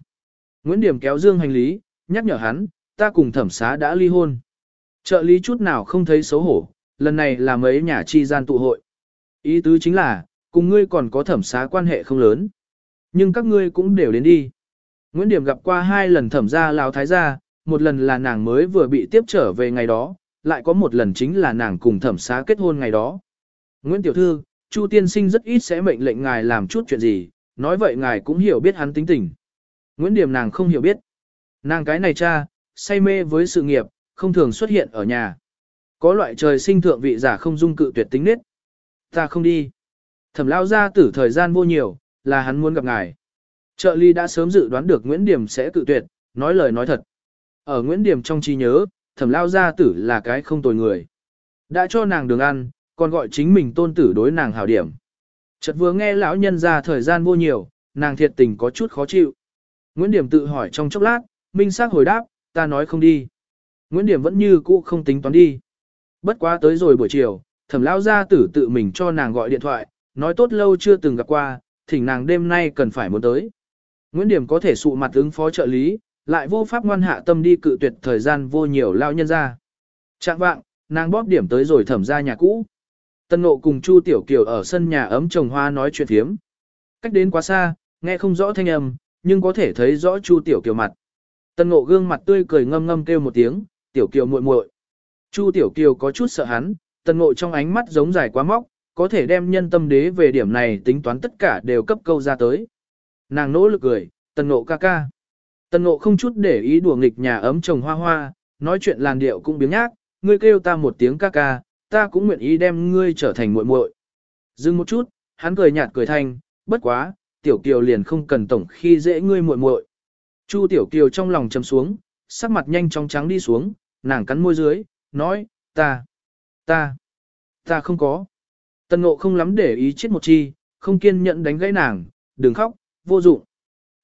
Nguyễn Điểm kéo dương hành lý, nhắc nhở hắn, ta cùng thẩm xá đã ly hôn. Trợ lý chút nào không thấy xấu hổ, lần này là mấy nhà chi gian tụ hội. Ý tứ chính là, cùng ngươi còn có thẩm xá quan hệ không lớn. Nhưng các ngươi cũng đều đến đi. Nguyễn Điểm gặp qua hai lần thẩm gia Lào thái gia, một lần là nàng mới vừa bị tiếp trở về ngày đó, lại có một lần chính là nàng cùng thẩm xá kết hôn ngày đó. Nguyễn Tiểu Thư, Chu Tiên Sinh rất ít sẽ mệnh lệnh ngài làm chút chuyện gì, nói vậy ngài cũng hiểu biết hắn tính tình. Nguyễn Điểm nàng không hiểu biết. Nàng cái này cha, say mê với sự nghiệp, không thường xuất hiện ở nhà. Có loại trời sinh thượng vị giả không dung cự tuyệt tính nết. Ta không đi. Thẩm lao ra tử thời gian vô nhiều, là hắn muốn gặp ngài. Trợ ly đã sớm dự đoán được Nguyễn Điểm sẽ cự tuyệt, nói lời nói thật. Ở Nguyễn Điểm trong trí nhớ, thẩm lao gia tử là cái không tồi người. Đã cho nàng đường ăn, còn gọi chính mình tôn tử đối nàng hảo điểm. Chợt vừa nghe lão nhân ra thời gian vô nhiều, nàng thiệt tình có chút khó chịu. Nguyễn Điểm tự hỏi trong chốc lát, minh xác hồi đáp, ta nói không đi. Nguyễn Điểm vẫn như cũ không tính toán đi. Bất quá tới rồi buổi chiều, thẩm lão gia tử tự mình cho nàng gọi điện thoại, nói tốt lâu chưa từng gặp qua, thỉnh nàng đêm nay cần phải muốn tới. Nguyễn Điểm có thể sụ mặt ứng phó trợ lý, lại vô pháp ngoan hạ tâm đi cự tuyệt thời gian vô nhiều lao nhân ra. Trạng vạng, nàng bóp điểm tới rồi thẩm ra nhà cũ. Tân Ngộ cùng Chu Tiểu Kiều ở sân nhà ấm trồng hoa nói chuyện thiếm. Cách đến quá xa, nghe không rõ thanh âm, nhưng có thể thấy rõ Chu Tiểu Kiều mặt. Tân Ngộ gương mặt tươi cười ngâm ngâm kêu một tiếng, "Tiểu Kiều muội muội." Chu Tiểu Kiều có chút sợ hắn, Tần Ngộ trong ánh mắt giống dài quá móc, có thể đem nhân tâm đế về điểm này tính toán tất cả đều cấp câu ra tới. Nàng nỗ lực cười, Tần Ngộ ca ca." Tần Ngộ không chút để ý đùa nghịch nhà ấm trồng hoa hoa, nói chuyện làn điệu cũng biếng nhác, "Ngươi kêu ta một tiếng ca ca, ta cũng nguyện ý đem ngươi trở thành muội muội." Dừng một chút, hắn cười nhạt cười thanh, "Bất quá, Tiểu Kiều liền không cần tổng khi dễ ngươi muội muội." Chu Tiểu Kiều trong lòng chầm xuống, sắc mặt nhanh chóng trắng đi xuống, nàng cắn môi dưới, nói, ta, ta, ta không có. Tần ngộ không lắm để ý chết một chi, không kiên nhẫn đánh gãy nàng, đừng khóc, vô dụng.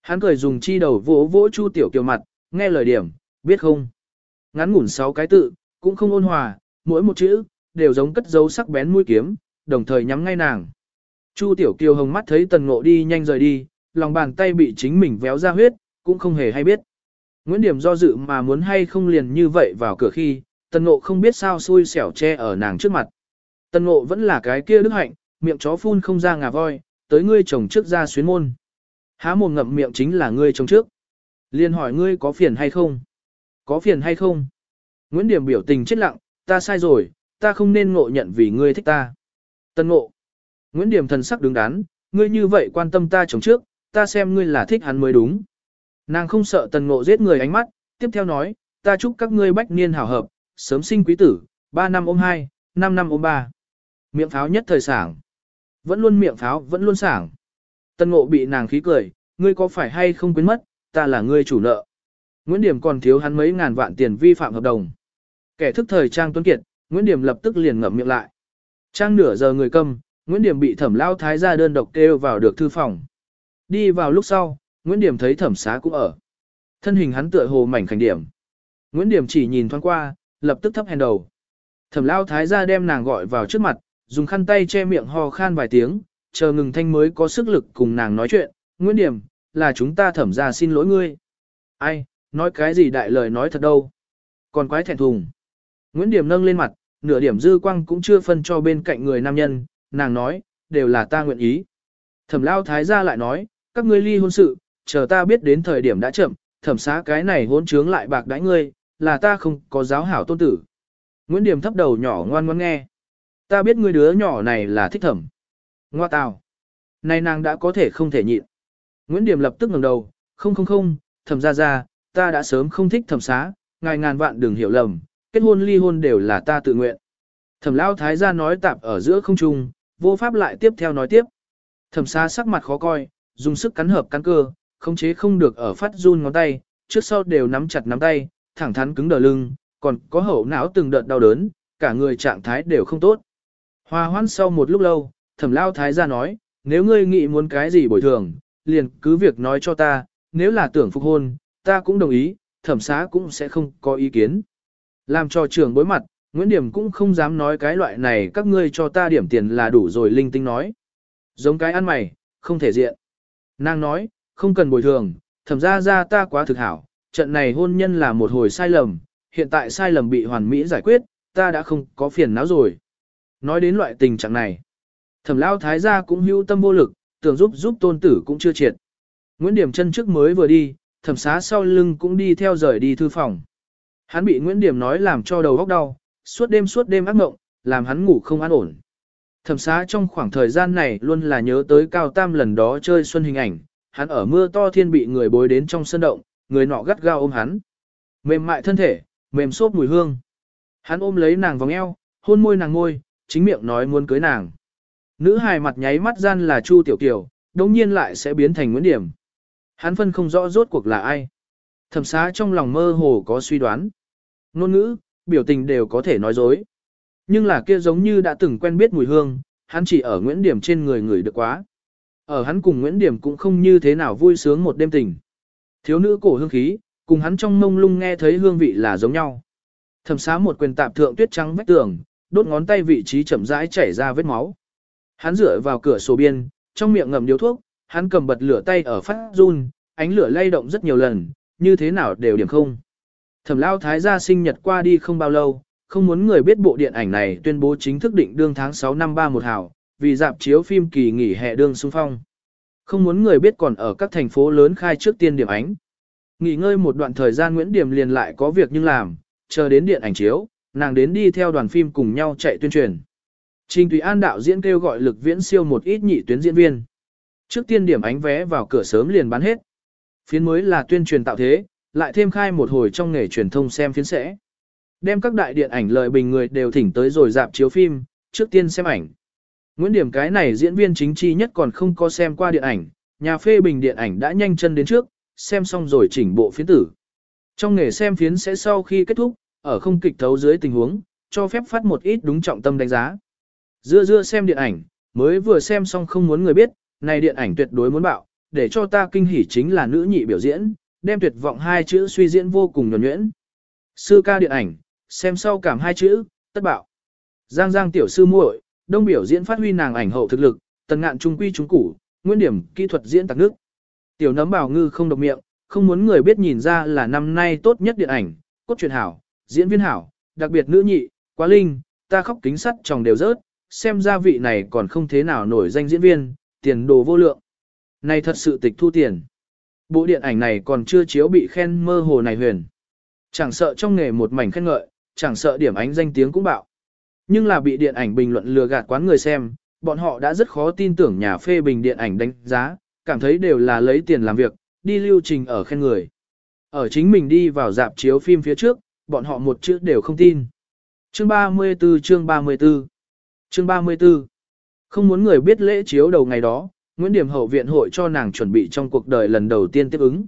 Hắn cười dùng chi đầu vỗ vỗ Chu Tiểu Kiều mặt, nghe lời điểm, biết không? Ngắn ngủn sáu cái tự, cũng không ôn hòa, mỗi một chữ, đều giống cất dấu sắc bén mũi kiếm, đồng thời nhắm ngay nàng. Chu Tiểu Kiều hồng mắt thấy tần ngộ đi nhanh rời đi, lòng bàn tay bị chính mình véo ra huyết, cũng không hề hay biết. Nguyễn Điểm do dự mà muốn hay không liền như vậy vào cửa khi, tần ngộ không biết sao xui xẻo che ở nàng trước mặt. Tần ngộ vẫn là cái kia đức hạnh, miệng chó phun không ra ngà voi, tới ngươi chồng trước ra xuyến môn. Há mồm ngậm miệng chính là ngươi chồng trước. Liên hỏi ngươi có phiền hay không? Có phiền hay không? Nguyễn Điểm biểu tình chết lặng, ta sai rồi, ta không nên ngộ nhận vì ngươi thích ta. Tân ngộ. Nguyễn Điểm thần sắc đứng đắn, ngươi như vậy quan tâm ta chồng trước, ta xem ngươi là thích hắn mới đúng. Nàng không sợ tần ngộ giết người ánh mắt, tiếp theo nói, ta chúc các ngươi bách niên hảo hợp, sớm sinh quý tử, 3 năm ôm 2, 5 năm ôm 3. Miệng pháo nhất thời sảng. Vẫn luôn miệng pháo, vẫn luôn sảng. Tần ngộ bị nàng khí cười, ngươi có phải hay không quên mất, ta là ngươi chủ nợ. Nguyễn Điểm còn thiếu hắn mấy ngàn vạn tiền vi phạm hợp đồng. Kẻ thức thời Trang Tuấn Kiệt, Nguyễn Điểm lập tức liền ngậm miệng lại. Trang nửa giờ người câm, Nguyễn Điểm bị thẩm lao thái ra đơn độc kêu vào được thư phòng. Đi vào lúc sau, Nguyễn Điểm thấy thẩm xá cũng ở. Thân hình hắn tựa hồ mảnh khảnh điểm. Nguyễn Điểm chỉ nhìn thoáng qua, lập tức thấp hèn đầu. Thẩm lao thái gia đem nàng gọi vào trước mặt, dùng khăn tay che miệng ho khan vài tiếng, chờ ngừng thanh mới có sức lực cùng nàng nói chuyện. Nguyễn Điểm, là chúng ta thẩm ra xin lỗi ngươi. Ai, nói cái gì đại lời nói thật đâu. Còn quái thẹn thùng. Nguyễn Điểm nâng lên mặt, nửa điểm dư quang cũng chưa phân cho bên cạnh người nam nhân, nàng nói, đều là ta nguyện ý. Thẩm lao thái gia lại nói, các ngươi ly hôn sự, chờ ta biết đến thời điểm đã chậm, thẩm xá cái này hôn trướng lại bạc đãi ngươi, là ta không có giáo hảo tôn tử. Nguyễn Điểm thấp đầu nhỏ ngoan ngoan nghe. Ta biết ngươi đứa nhỏ này là thích thẩm. Ngoa tào. Này nàng đã có thể không thể nhịn. Nguyễn Điểm lập tức ngẩng đầu, không không không, thẩm ra ra, ta đã sớm không thích thẩm xá, ngài ngàn vạn đừng hiểu lầm, kết hôn ly hôn đều là ta tự nguyện. Thẩm lao thái gia nói tạp ở giữa không trung, vô pháp lại tiếp theo nói tiếp. Thẩm xá sắc mặt khó coi, dùng sức cắn hợp cắn cơ, khống chế không được ở phát run ngón tay, trước sau đều nắm chặt nắm tay, thẳng thắn cứng đờ lưng, còn có hậu não từng đợt đau đớn, cả người trạng thái đều không tốt. Hòa hoãn sau một lúc lâu, thẩm lao thái gia nói, nếu ngươi nghĩ muốn cái gì bồi thường, liền cứ việc nói cho ta, nếu là tưởng phục hôn, ta cũng đồng ý, thẩm xá cũng sẽ không có ý kiến. Làm cho trưởng bối mặt, Nguyễn Điểm cũng không dám nói cái loại này các ngươi cho ta điểm tiền là đủ rồi linh tinh nói. Giống cái ăn mày, không thể diện. Nàng nói, không cần bồi thường, thẩm ra ra ta quá thực hảo, trận này hôn nhân là một hồi sai lầm, hiện tại sai lầm bị hoàn mỹ giải quyết, ta đã không có phiền não rồi. Nói đến loại tình trạng này, thẩm lao thái gia cũng hữu tâm vô lực, tưởng giúp giúp tôn tử cũng chưa triệt. Nguyễn Điểm chân trước mới vừa đi, thẩm xá sau lưng cũng đi theo rời đi thư phòng. Hắn bị Nguyễn Điểm nói làm cho đầu óc đau, suốt đêm suốt đêm ác mộng, làm hắn ngủ không an ổn. Thẩm xá trong khoảng thời gian này luôn là nhớ tới cao tam lần đó chơi xuân hình ảnh, hắn ở mưa to thiên bị người bối đến trong sân động, người nọ gắt gao ôm hắn. Mềm mại thân thể, mềm xốp mùi hương. Hắn ôm lấy nàng vòng eo, hôn môi nàng môi, chính miệng nói muốn cưới nàng. Nữ hài mặt nháy mắt gian là Chu Tiểu Kiều, đồng nhiên lại sẽ biến thành Nguyễn Điểm. Hắn phân không rõ rốt cuộc là ai. Thẩm xá trong lòng mơ hồ có suy đoán. Nôn ngữ, biểu tình đều có thể nói dối. Nhưng là kia giống như đã từng quen biết mùi hương, hắn chỉ ở Nguyễn Điểm trên người người được quá. Ở hắn cùng Nguyễn Điểm cũng không như thế nào vui sướng một đêm tình. Thiếu nữ cổ hương khí, cùng hắn trong mông lung nghe thấy hương vị là giống nhau. Thẩm xá một quyền tạp thượng tuyết trắng vách tường, đốt ngón tay vị trí chậm rãi chảy ra vết máu. Hắn dựa vào cửa sổ biên, trong miệng ngậm điếu thuốc, hắn cầm bật lửa tay ở phát run, ánh lửa lay động rất nhiều lần, như thế nào đều điểm không. Thẩm lao thái gia sinh nhật qua đi không bao lâu, không muốn người biết bộ điện ảnh này tuyên bố chính thức định đương tháng 6 năm 31 hảo, vì dạp chiếu phim kỳ nghỉ hè đương xung phong. Không muốn người biết còn ở các thành phố lớn khai trước tiên điểm ánh. Nghỉ ngơi một đoạn thời gian Nguyễn Điểm liền lại có việc nhưng làm, chờ đến điện ảnh chiếu, nàng đến đi theo đoàn phim cùng nhau chạy tuyên truyền. Trình Thủy An đạo diễn kêu gọi lực viễn siêu một ít nhị tuyến diễn viên. Trước tiên điểm ánh vé vào cửa sớm liền bán hết. Phiến mới là tuyên truyền tạo thế, lại thêm khai một hồi trong nghề truyền thông xem phiến sẽ. Đem các đại điện ảnh lời bình người đều thỉnh tới rồi dạp chiếu phim, trước tiên xem ảnh. Nguyễn Điểm cái này diễn viên chính chi nhất còn không có xem qua điện ảnh, nhà phê bình điện ảnh đã nhanh chân đến trước, xem xong rồi chỉnh bộ phiến tử. Trong nghề xem phiến sẽ sau khi kết thúc, ở không kịch thấu dưới tình huống, cho phép phát một ít đúng trọng tâm đánh giá. Dưa dưa xem điện ảnh, mới vừa xem xong không muốn người biết, này điện ảnh tuyệt đối muốn bạo, để cho ta kinh hỉ chính là nữ nhị biểu diễn, đem tuyệt vọng hai chữ suy diễn vô cùng nhuẩn nhuyễn. Sư ca điện ảnh, xem sau cảm hai chữ, tất bạo. Giang Giang tiểu sư muội, đông biểu diễn phát huy nàng ảnh hậu thực lực, tần ngạn trung quy trung củ, nguyên điểm kỹ thuật diễn tạc nước. Tiểu nấm bảo ngư không độc miệng, không muốn người biết nhìn ra là năm nay tốt nhất điện ảnh, cốt truyện hảo, diễn viên hảo, đặc biệt nữ nhị, quá linh, ta khóc kính sắt tròng đều rớt, xem ra vị này còn không thế nào nổi danh diễn viên, tiền đồ vô lượng. Này thật sự tịch thu tiền. Bộ điện ảnh này còn chưa chiếu bị khen mơ hồ này huyền. Chẳng sợ trong nghề một mảnh khen ngợi, chẳng sợ điểm ánh danh tiếng cũng bạo. Nhưng là bị điện ảnh bình luận lừa gạt quán người xem, bọn họ đã rất khó tin tưởng nhà phê bình điện ảnh đánh giá, cảm thấy đều là lấy tiền làm việc, đi lưu trình ở khen người. Ở chính mình đi vào dạp chiếu phim phía trước, bọn họ một chữ đều không tin. Chương 34 chương 34 Chương 34 Không muốn người biết lễ chiếu đầu ngày đó, Nguyễn Điểm hậu viện hội cho nàng chuẩn bị trong cuộc đời lần đầu tiên tiếp ứng.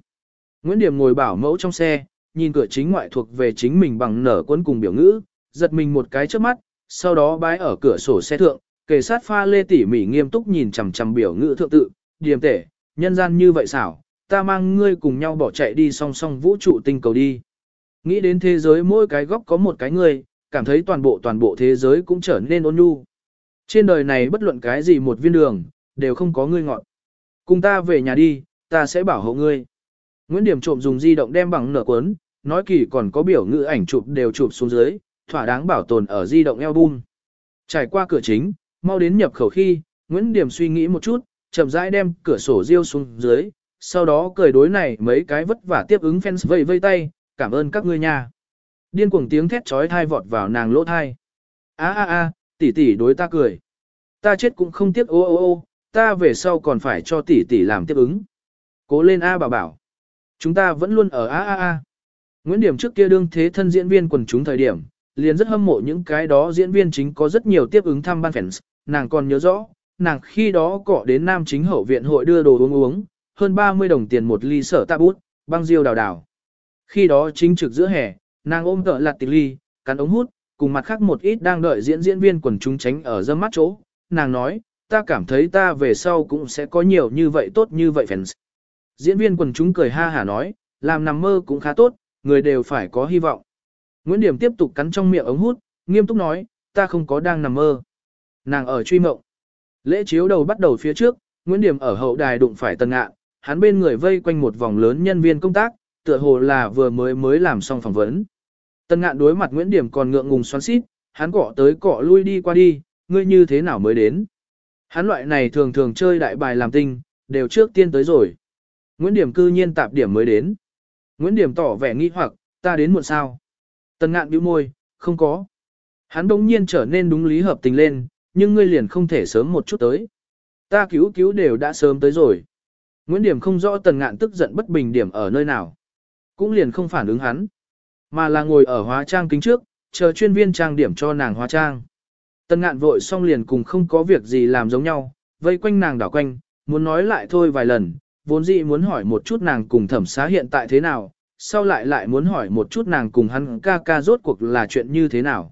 Nguyễn Điểm ngồi bảo mẫu trong xe, nhìn cửa chính ngoại thuộc về chính mình bằng nở quân cùng biểu ngữ, giật mình một cái trước mắt, sau đó bái ở cửa sổ xe thượng, kề sát pha lê tỉ mỉ nghiêm túc nhìn chằm chằm biểu ngữ thượng tự, điềm tể, nhân gian như vậy xảo, ta mang ngươi cùng nhau bỏ chạy đi song song vũ trụ tinh cầu đi. Nghĩ đến thế giới mỗi cái góc có một cái ngươi, cảm thấy toàn bộ toàn bộ thế giới cũng trở nên ôn nhu. Trên đời này bất luận cái gì một viên đường, đều không có ngươi ngọn. Cùng ta về nhà đi, ta sẽ bảo hộ ngươi. Nguyễn Điểm trộm dùng di động đem bằng nở cuốn, nói kỳ còn có biểu ngữ ảnh chụp đều chụp xuống dưới, thỏa đáng bảo tồn ở di động album. Trải qua cửa chính, mau đến nhập khẩu khi, Nguyễn Điểm suy nghĩ một chút, chậm rãi đem cửa sổ riêu xuống dưới, sau đó cười đối này mấy cái vất vả tiếp ứng fans vây vây tay, cảm ơn các ngươi nha. Điên cuồng tiếng thét trói thai vọt vào nàng lỗ thai. A a a, tỷ tỷ đối ta cười. Ta chết cũng không tiếc ô ô ô, ta về sau còn phải cho tỷ tỷ làm tiếp ứng. Cố lên A bảo bảo. Chúng ta vẫn luôn ở A A A. Nguyễn Điểm trước kia đương thế thân diễn viên quần chúng thời điểm, liền rất hâm mộ những cái đó diễn viên chính có rất nhiều tiếp ứng thăm ban fans, nàng còn nhớ rõ, nàng khi đó cọ đến nam chính hậu viện hội đưa đồ uống uống, hơn 30 đồng tiền một ly sở tạ bút, băng diêu đào đào. Khi đó chính trực giữa hè, nàng ôm tợ lạt tịch ly, cắn ống hút, cùng mặt khác một ít đang đợi diễn diễn viên quần chúng tránh ở dâm mắt chỗ. Nàng nói, ta cảm thấy ta về sau cũng sẽ có nhiều như vậy tốt như vậy fans. Diễn viên quần chúng cười ha hả nói, làm nằm mơ cũng khá tốt, người đều phải có hy vọng. Nguyễn Điểm tiếp tục cắn trong miệng ống hút, nghiêm túc nói, ta không có đang nằm mơ. Nàng ở truy mộng. Lễ chiếu đầu bắt đầu phía trước, Nguyễn Điểm ở hậu đài đụng phải tần ngạn, hắn bên người vây quanh một vòng lớn nhân viên công tác, tựa hồ là vừa mới mới làm xong phỏng vấn. Tần ngạn đối mặt Nguyễn Điểm còn ngượng ngùng xoắn xít, hắn cọ tới cọ lui đi qua đi, ngươi như thế nào mới đến. Hắn loại này thường thường chơi đại bài làm tinh, đều trước tiên tới rồi. Nguyễn Điểm cư nhiên tạp điểm mới đến. Nguyễn Điểm tỏ vẻ nghi hoặc, ta đến muộn sao. Tần ngạn bĩu môi, không có. Hắn đống nhiên trở nên đúng lý hợp tình lên, nhưng ngươi liền không thể sớm một chút tới. Ta cứu cứu đều đã sớm tới rồi. Nguyễn Điểm không rõ tần ngạn tức giận bất bình điểm ở nơi nào. Cũng liền không phản ứng hắn. Mà là ngồi ở hóa trang kính trước, chờ chuyên viên trang điểm cho nàng hóa trang. Tần ngạn vội xong liền cùng không có việc gì làm giống nhau, vây quanh nàng đảo quanh, muốn nói lại thôi vài lần, vốn dĩ muốn hỏi một chút nàng cùng thẩm xá hiện tại thế nào, sau lại lại muốn hỏi một chút nàng cùng hắn ca ca rốt cuộc là chuyện như thế nào.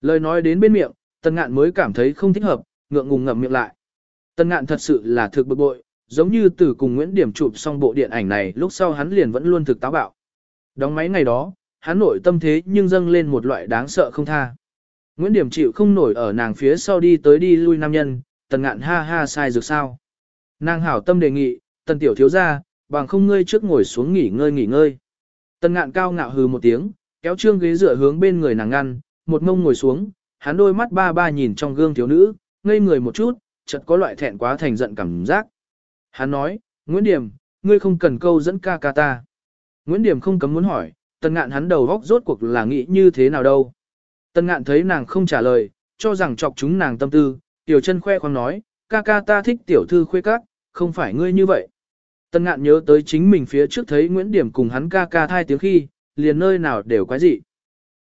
Lời nói đến bên miệng, tần ngạn mới cảm thấy không thích hợp, ngượng ngùng ngậm miệng lại. Tần ngạn thật sự là thực bực bội, giống như từ cùng Nguyễn Điểm chụp xong bộ điện ảnh này lúc sau hắn liền vẫn luôn thực táo bạo. Đóng máy ngày đó, hắn nội tâm thế nhưng dâng lên một loại đáng sợ không tha. Nguyễn Điểm chịu không nổi ở nàng phía sau đi tới đi lui nam nhân, tần ngạn ha ha sai dược sao. Nàng hảo tâm đề nghị, tần tiểu thiếu ra, bằng không ngươi trước ngồi xuống nghỉ ngơi nghỉ ngơi. Tần ngạn cao ngạo hừ một tiếng, kéo trương ghế dựa hướng bên người nàng ngăn, một ngông ngồi xuống, hắn đôi mắt ba ba nhìn trong gương thiếu nữ, ngây người một chút, chợt có loại thẹn quá thành giận cảm giác. Hắn nói, Nguyễn Điểm, ngươi không cần câu dẫn ca ca ta. Nguyễn Điểm không cấm muốn hỏi, tần ngạn hắn đầu góc rốt cuộc là nghĩ như thế nào đâu. Tần ngạn thấy nàng không trả lời, cho rằng chọc chúng nàng tâm tư, tiểu chân khoe khoang nói, ca ca ta thích tiểu thư khuê các, không phải ngươi như vậy. Tân ngạn nhớ tới chính mình phía trước thấy Nguyễn Điểm cùng hắn ca ca thai tiếng khi, liền nơi nào đều quái dị.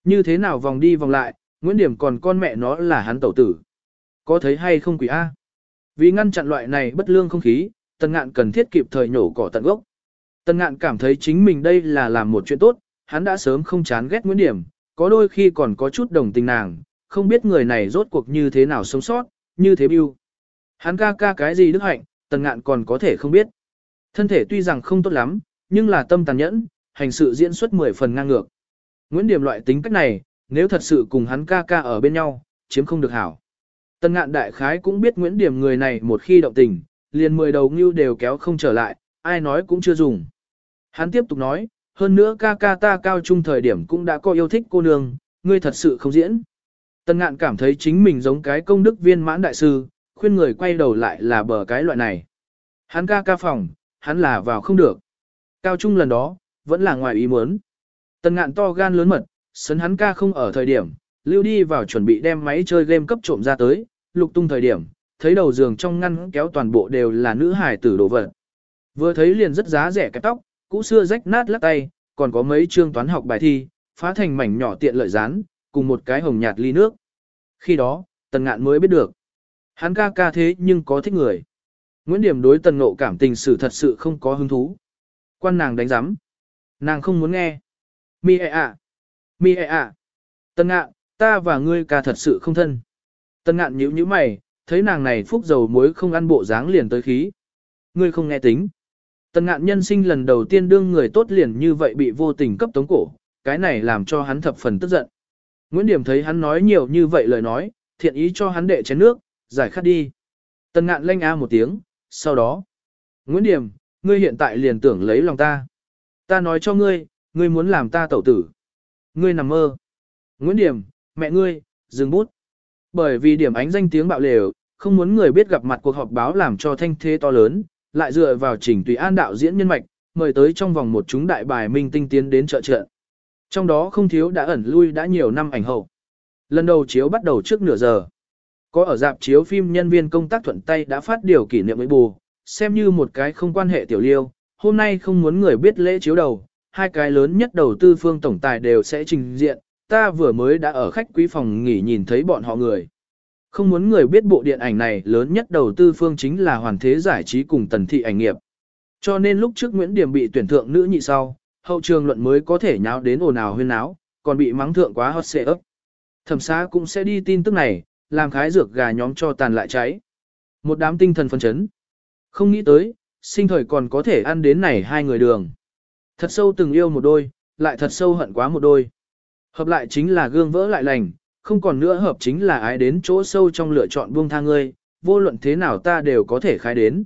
Như thế nào vòng đi vòng lại, Nguyễn Điểm còn con mẹ nó là hắn tẩu tử. Có thấy hay không quỷ A? Vì ngăn chặn loại này bất lương không khí, Tân Ngạn cần thiết kịp thời nhổ cỏ tận gốc. Tân Ngạn cảm thấy chính mình đây là làm một chuyện tốt, hắn đã sớm không chán ghét Nguyễn Điểm, có đôi khi còn có chút đồng tình nàng, không biết người này rốt cuộc như thế nào sống sót, như thế bưu. Hắn ca ca cái gì đức hạnh, Tần Ngạn còn có thể không biết. Thân thể tuy rằng không tốt lắm, nhưng là tâm tàn nhẫn, hành sự diễn xuất mười phần ngang ngược. Nguyễn Điểm loại tính cách này, nếu thật sự cùng hắn ca ca ở bên nhau, chiếm không được hảo. Tân ngạn đại khái cũng biết Nguyễn Điểm người này một khi động tình, liền mười đầu ngưu đều kéo không trở lại, ai nói cũng chưa dùng. Hắn tiếp tục nói, hơn nữa ca ca ta cao trung thời điểm cũng đã có yêu thích cô nương, ngươi thật sự không diễn. Tân ngạn cảm thấy chính mình giống cái công đức viên mãn đại sư, khuyên người quay đầu lại là bờ cái loại này. Hắn ca ca phòng, hắn là vào không được. Cao trung lần đó, vẫn là ngoài ý muốn. Tần ngạn to gan lớn mật, sấn hắn ca không ở thời điểm, lưu đi vào chuẩn bị đem máy chơi game cấp trộm ra tới, lục tung thời điểm, thấy đầu giường trong ngăn kéo toàn bộ đều là nữ hải tử đồ vật. Vừa thấy liền rất giá rẻ cái tóc, cũ xưa rách nát lắc tay, còn có mấy chương toán học bài thi, phá thành mảnh nhỏ tiện lợi rán, cùng một cái hồng nhạt ly nước. Khi đó, tần ngạn mới biết được. Hắn ca ca thế nhưng có thích người. Nguyễn Điểm đối tần ngộ cảm tình sự thật sự không có hứng thú. Quan nàng đánh giám. Nàng không muốn nghe. Mi e ạ. Mi e ạ. Tần ngạn, ta và ngươi ca thật sự không thân. Tần ngạn nhíu nhíu mày, thấy nàng này phúc dầu muối không ăn bộ dáng liền tới khí. Ngươi không nghe tính. Tần ngạn nhân sinh lần đầu tiên đương người tốt liền như vậy bị vô tình cấp tống cổ, cái này làm cho hắn thập phần tức giận. Nguyễn Điểm thấy hắn nói nhiều như vậy lời nói, thiện ý cho hắn đệ chén nước, giải khát đi. Tần ngạn lanh a một tiếng, sau đó. Nguyễn Điểm, ngươi hiện tại liền tưởng lấy lòng ta. Ta nói cho ngươi, ngươi muốn làm ta tẩu tử. Ngươi nằm mơ. Nguyễn Điểm, mẹ ngươi, dừng bút. Bởi vì điểm ánh danh tiếng bạo lều, không muốn người biết gặp mặt cuộc họp báo làm cho thanh thế to lớn, lại dựa vào chỉnh tùy an đạo diễn nhân mạch, mời tới trong vòng một chúng đại bài minh tinh tiến đến trợ trợ. Trong đó không thiếu đã ẩn lui đã nhiều năm ảnh hậu. Lần đầu chiếu bắt đầu trước nửa giờ. Có ở dạp chiếu phim nhân viên công tác thuận tay đã phát điều kỷ niệm với bù, xem như một cái không quan hệ tiểu liêu, hôm nay không muốn người biết lễ chiếu đầu, hai cái lớn nhất đầu tư phương tổng tài đều sẽ trình diện, ta vừa mới đã ở khách quý phòng nghỉ nhìn thấy bọn họ người. Không muốn người biết bộ điện ảnh này lớn nhất đầu tư phương chính là hoàn thế giải trí cùng tần thị ảnh nghiệp. Cho nên lúc trước Nguyễn Điểm bị tuyển thượng nữ nhị sau, hậu trường luận mới có thể nháo đến ồn ào huyên náo, còn bị mắng thượng quá hot xệ ấp. Thẩm xá cũng sẽ đi tin tức này, làm khái dược gà nhóm cho tàn lại cháy. Một đám tinh thần phân chấn. Không nghĩ tới, sinh thời còn có thể ăn đến này hai người đường. Thật sâu từng yêu một đôi, lại thật sâu hận quá một đôi. Hợp lại chính là gương vỡ lại lành, không còn nữa hợp chính là ái đến chỗ sâu trong lựa chọn buông tha ngươi, vô luận thế nào ta đều có thể khai đến.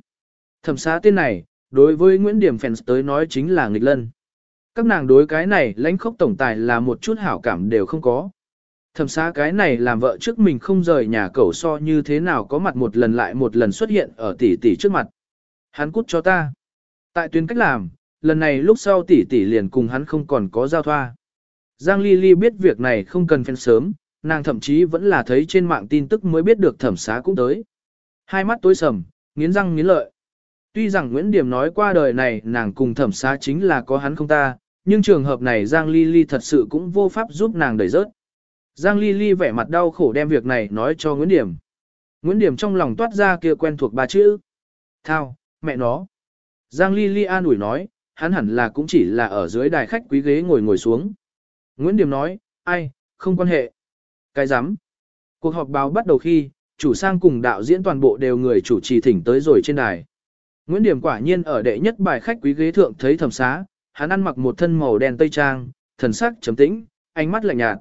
Thẩm xá tên này, đối với Nguyễn Điểm phèn tới nói chính là nghịch lân. Các nàng đối cái này lãnh khốc tổng tài là một chút hảo cảm đều không có. Thẩm xá cái này làm vợ trước mình không rời nhà cẩu so như thế nào có mặt một lần lại một lần xuất hiện ở tỷ tỷ trước mặt. Hắn cút cho ta. Tại tuyến cách làm, lần này lúc sau tỷ tỷ liền cùng hắn không còn có giao thoa. Giang Ly Ly biết việc này không cần phen sớm, nàng thậm chí vẫn là thấy trên mạng tin tức mới biết được thẩm xá cũng tới. Hai mắt tối sầm, nghiến răng nghiến lợi. Tuy rằng Nguyễn Điểm nói qua đời này nàng cùng thẩm xá chính là có hắn không ta, nhưng trường hợp này Giang Ly Ly thật sự cũng vô pháp giúp nàng đẩy rớt. Giang Ly Ly vẻ mặt đau khổ đem việc này nói cho Nguyễn Điểm. Nguyễn Điểm trong lòng toát ra kia quen thuộc ba chữ. Thao, mẹ nó. Giang Ly Ly an ủi nói, hắn hẳn là cũng chỉ là ở dưới đài khách quý ghế ngồi ngồi xuống. Nguyễn Điểm nói, ai, không quan hệ. Cái rắm Cuộc họp báo bắt đầu khi, chủ sang cùng đạo diễn toàn bộ đều người chủ trì thỉnh tới rồi trên đài. Nguyễn Điểm quả nhiên ở đệ nhất bài khách quý ghế thượng thấy thẩm xá, hắn ăn mặc một thân màu đen tây trang, thần sắc trầm tĩnh, ánh mắt lạnh nhạt.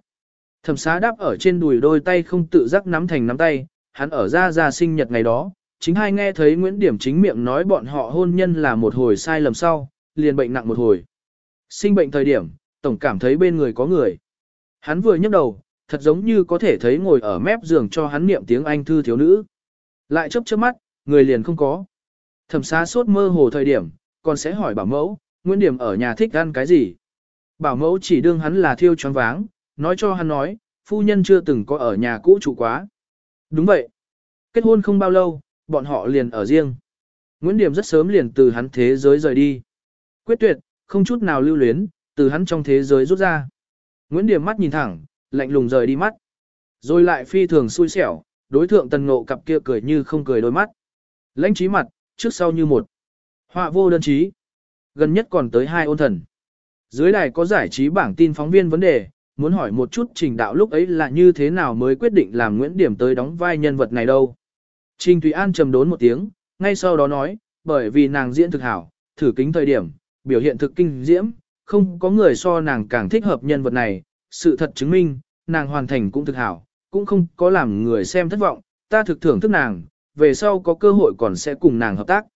Thẩm xá đáp ở trên đùi đôi tay không tự giác nắm thành nắm tay, hắn ở ra ra sinh nhật ngày đó, chính hai nghe thấy Nguyễn Điểm chính miệng nói bọn họ hôn nhân là một hồi sai lầm sau, liền bệnh nặng một hồi. Sinh bệnh thời điểm, tổng cảm thấy bên người có người. Hắn vừa nhấc đầu, thật giống như có thể thấy ngồi ở mép giường cho hắn niệm tiếng Anh thư thiếu nữ. Lại chớp chớp mắt, người liền không có. Thẩm xá sốt mơ hồ thời điểm, còn sẽ hỏi bảo mẫu, Nguyễn Điểm ở nhà thích ăn cái gì. Bảo mẫu chỉ đương hắn là thiêu choáng váng, nói cho hắn nói, phu nhân chưa từng có ở nhà cũ trụ quá. Đúng vậy. Kết hôn không bao lâu, bọn họ liền ở riêng. Nguyễn Điểm rất sớm liền từ hắn thế giới rời đi. Quyết tuyệt, không chút nào lưu luyến, từ hắn trong thế giới rút ra. Nguyễn Điểm mắt nhìn thẳng, lạnh lùng rời đi mắt. Rồi lại phi thường xui xẻo, đối thượng tần ngộ cặp kia cười như không cười đôi mắt. Lãnh trí mặt, trước sau như một. Họa vô đơn trí. Gần nhất còn tới hai ôn thần. Dưới đài có giải trí bảng tin phóng viên vấn đề, muốn hỏi một chút trình đạo lúc ấy là như thế nào mới quyết định làm Nguyễn Điểm tới đóng vai nhân vật này đâu. Trình Thủy An trầm đốn một tiếng, ngay sau đó nói, bởi vì nàng diễn thực hảo, thử kính thời điểm, biểu hiện thực kinh diễm, không có người so nàng càng thích hợp nhân vật này, sự thật chứng minh, nàng hoàn thành cũng thực hảo, cũng không có làm người xem thất vọng, ta thực thưởng thức nàng, về sau có cơ hội còn sẽ cùng nàng hợp tác.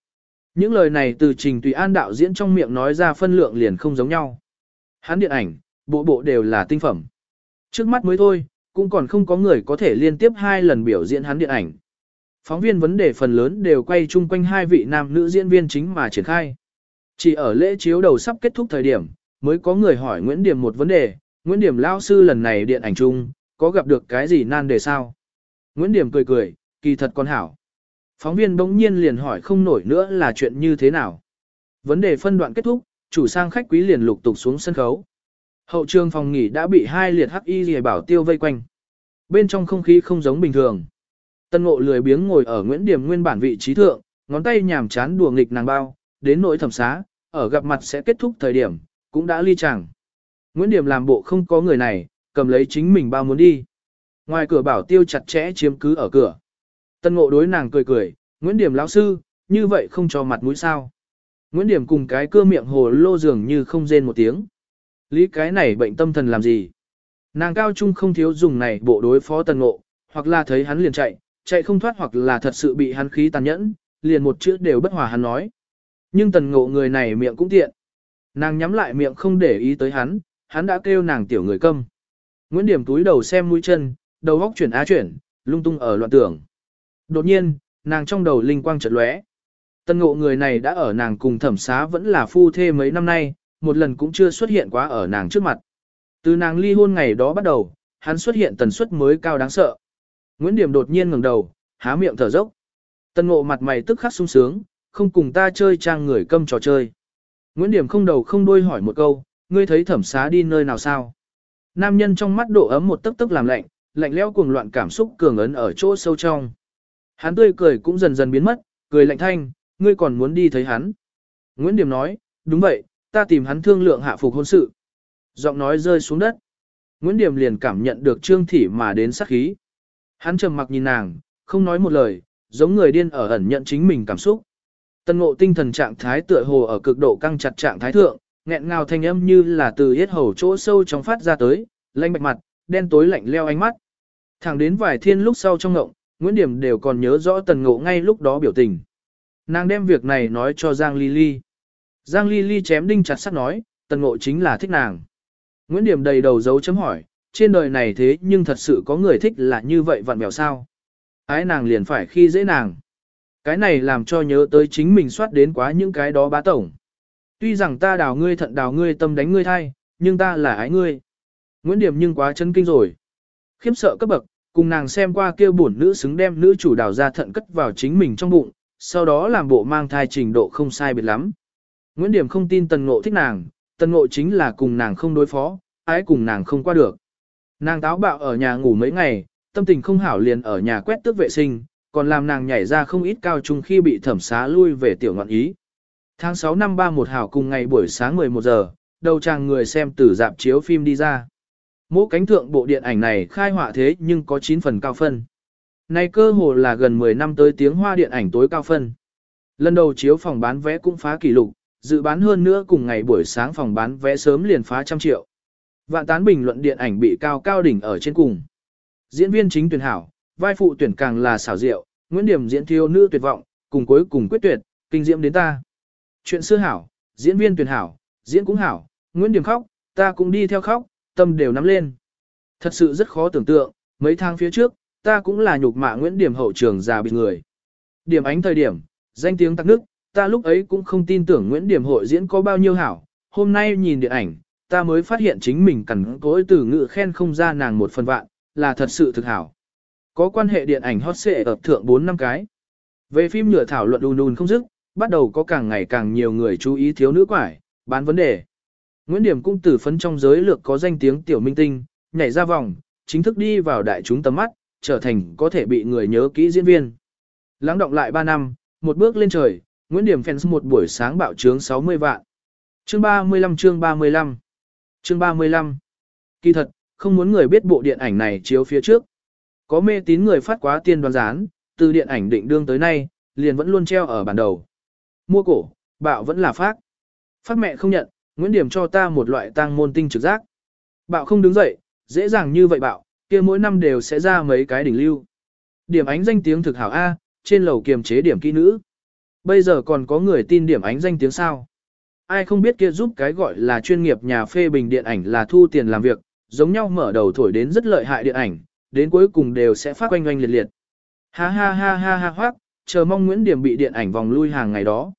Những lời này từ Trình Tùy An đạo diễn trong miệng nói ra phân lượng liền không giống nhau. Hắn điện ảnh, bộ bộ đều là tinh phẩm. Trước mắt mới thôi, cũng còn không có người có thể liên tiếp hai lần biểu diễn hắn điện ảnh. Phóng viên vấn đề phần lớn đều quay chung quanh hai vị nam nữ diễn viên chính mà triển khai. Chỉ ở lễ chiếu đầu sắp kết thúc thời điểm, mới có người hỏi Nguyễn Điểm một vấn đề, Nguyễn Điểm lao sư lần này điện ảnh chung, có gặp được cái gì nan đề sao? Nguyễn Điểm cười cười, kỳ thật con hảo. Phóng viên bỗng nhiên liền hỏi không nổi nữa là chuyện như thế nào. Vấn đề phân đoạn kết thúc, chủ sang khách quý liền lục tục xuống sân khấu. Hậu trường phòng nghỉ đã bị hai liệt hắc y rìa bảo tiêu vây quanh. Bên trong không khí không giống bình thường. Tân ngộ lười biếng ngồi ở Nguyễn Điểm nguyên bản vị trí thượng, ngón tay nhàm chán đùa nghịch nàng bao, đến nỗi thẩm xá, ở gặp mặt sẽ kết thúc thời điểm, cũng đã ly chẳng. Nguyễn Điểm làm bộ không có người này, cầm lấy chính mình bao muốn đi. Ngoài cửa bảo tiêu chặt chẽ chiếm cứ ở cửa. Tân ngộ đối nàng cười cười, Nguyễn Điểm lão sư, như vậy không cho mặt mũi sao. Nguyễn Điểm cùng cái cưa miệng hồ lô dường như không rên một tiếng. Lý cái này bệnh tâm thần làm gì? Nàng cao trung không thiếu dùng này bộ đối phó tần ngộ, hoặc là thấy hắn liền chạy, chạy không thoát hoặc là thật sự bị hắn khí tàn nhẫn, liền một chữ đều bất hòa hắn nói. Nhưng tần ngộ người này miệng cũng tiện. Nàng nhắm lại miệng không để ý tới hắn, hắn đã kêu nàng tiểu người câm. Nguyễn Điểm túi đầu xem mũi chân, đầu góc chuyển á chuyển, lung tung ở loạn tưởng. Đột nhiên, nàng trong đầu linh quang chợt lóe. Tân ngộ người này đã ở nàng cùng thẩm xá vẫn là phu thê mấy năm nay, một lần cũng chưa xuất hiện quá ở nàng trước mặt. Từ nàng ly hôn ngày đó bắt đầu, hắn xuất hiện tần suất mới cao đáng sợ. Nguyễn Điểm đột nhiên ngẩng đầu, há miệng thở dốc. Tần ngộ mặt mày tức khắc sung sướng, không cùng ta chơi trang người câm trò chơi. Nguyễn Điểm không đầu không đuôi hỏi một câu, ngươi thấy thẩm xá đi nơi nào sao? Nam nhân trong mắt độ ấm một tức tức làm lạnh, lạnh lẽo cuồng loạn cảm xúc cường ấn ở chỗ sâu trong. Hắn tươi cười cũng dần dần biến mất, cười lạnh thanh, ngươi còn muốn đi thấy hắn. Nguyễn Điểm nói, đúng vậy, ta tìm hắn thương lượng hạ phục hôn sự. Giọng nói rơi xuống đất. Nguyễn Điểm liền cảm nhận được trương thỉ mà đến sát khí. Hắn trầm mặc nhìn nàng, không nói một lời, giống người điên ở ẩn nhận chính mình cảm xúc. Tân ngộ tinh thần trạng thái tựa hồ ở cực độ căng chặt trạng thái thượng, nghẹn ngào thanh âm như là từ yết hầu chỗ sâu trong phát ra tới, lanh bạch mặt, đen tối lạnh leo ánh mắt. Thẳng đến vài thiên lúc sau trong ngộng, Nguyễn Điểm đều còn nhớ rõ tần ngộ ngay lúc đó biểu tình. Nàng đem việc này nói cho Giang Ly Ly. Giang Ly Ly chém đinh chặt sắt nói, tần ngộ chính là thích nàng. Nguyễn Điểm đầy đầu dấu chấm hỏi, trên đời này thế nhưng thật sự có người thích là như vậy vặn vẹo sao. Ái nàng liền phải khi dễ nàng. Cái này làm cho nhớ tới chính mình soát đến quá những cái đó bá tổng. Tuy rằng ta đào ngươi thận đào ngươi tâm đánh ngươi thay, nhưng ta là ái ngươi. Nguyễn Điểm nhưng quá chân kinh rồi. Khiếm sợ cấp bậc, cùng nàng xem qua kia bổn nữ xứng đem nữ chủ đào ra thận cất vào chính mình trong bụng, sau đó làm bộ mang thai trình độ không sai biệt lắm. Nguyễn Điểm không tin Tần Ngộ thích nàng, Tần Ngộ chính là cùng nàng không đối phó, ái cùng nàng không qua được. Nàng táo bạo ở nhà ngủ mấy ngày, tâm tình không hảo liền ở nhà quét tước vệ sinh, còn làm nàng nhảy ra không ít cao trung khi bị thẩm xá lui về tiểu ngọn ý. Tháng 6 năm 31 hảo cùng ngày buổi sáng 11 giờ, đầu chàng người xem từ dạp chiếu phim đi ra. Mỗi cánh thượng bộ điện ảnh này khai họa thế nhưng có 9 phần cao phân. Này cơ hồ là gần 10 năm tới tiếng hoa điện ảnh tối cao phân. Lần đầu chiếu phòng bán vé cũng phá kỷ lục, dự bán hơn nữa cùng ngày buổi sáng phòng bán vé sớm liền phá trăm triệu. Vạn tán bình luận điện ảnh bị cao cao đỉnh ở trên cùng. Diễn viên chính tuyển hảo, vai phụ tuyển càng là xảo diệu, Nguyễn Điểm diễn thiếu nữ tuyệt vọng, cùng cuối cùng quyết tuyệt, kinh diễm đến ta. Chuyện xưa hảo, diễn viên tuyển hảo, diễn cũng hảo, Nguyễn Điểm khóc, ta cũng đi theo khóc, tâm đều nắm lên. Thật sự rất khó tưởng tượng, mấy tháng phía trước, ta cũng là nhục mạ Nguyễn Điểm hậu trường già bị người. Điểm ánh thời điểm, danh tiếng tắc nước, ta lúc ấy cũng không tin tưởng Nguyễn Điểm hội diễn có bao nhiêu hảo. Hôm nay nhìn điện ảnh, ta mới phát hiện chính mình cẩn cối từ ngữ khen không ra nàng một phần vạn, là thật sự thực hảo. Có quan hệ điện ảnh hot xệ ập thượng 4 năm cái. Về phim nhựa thảo luận đùn đùn không dứt, bắt đầu có càng ngày càng nhiều người chú ý thiếu nữ quải, bán vấn đề. Nguyễn Điểm cũng tử phấn trong giới lược có danh tiếng tiểu minh tinh, nhảy ra vòng, chính thức đi vào đại chúng tầm mắt, trở thành có thể bị người nhớ kỹ diễn viên. Lắng động lại 3 năm, một bước lên trời, Nguyễn Điểm fans một buổi sáng bạo trướng 60 vạn. Chương 35 chương 35 Chương 35 Kỳ thật, không muốn người biết bộ điện ảnh này chiếu phía trước. Có mê tín người phát quá tiên đoán gián, từ điện ảnh định đương tới nay, liền vẫn luôn treo ở bản đầu. Mua cổ, bạo vẫn là phát. Phát mẹ không nhận, Nguyễn Điểm cho ta một loại tăng môn tinh trực giác. Bạo không đứng dậy, dễ dàng như vậy bạo, kia mỗi năm đều sẽ ra mấy cái đỉnh lưu. Điểm ánh danh tiếng thực hảo A, trên lầu kiềm chế điểm kỹ nữ. Bây giờ còn có người tin điểm ánh danh tiếng sao. Ai không biết kia giúp cái gọi là chuyên nghiệp nhà phê bình điện ảnh là thu tiền làm việc, giống nhau mở đầu thổi đến rất lợi hại điện ảnh, đến cuối cùng đều sẽ phát quanh quanh liệt liệt. Ha ha ha ha ha hoác, chờ mong Nguyễn Điểm bị điện ảnh vòng lui hàng ngày đó.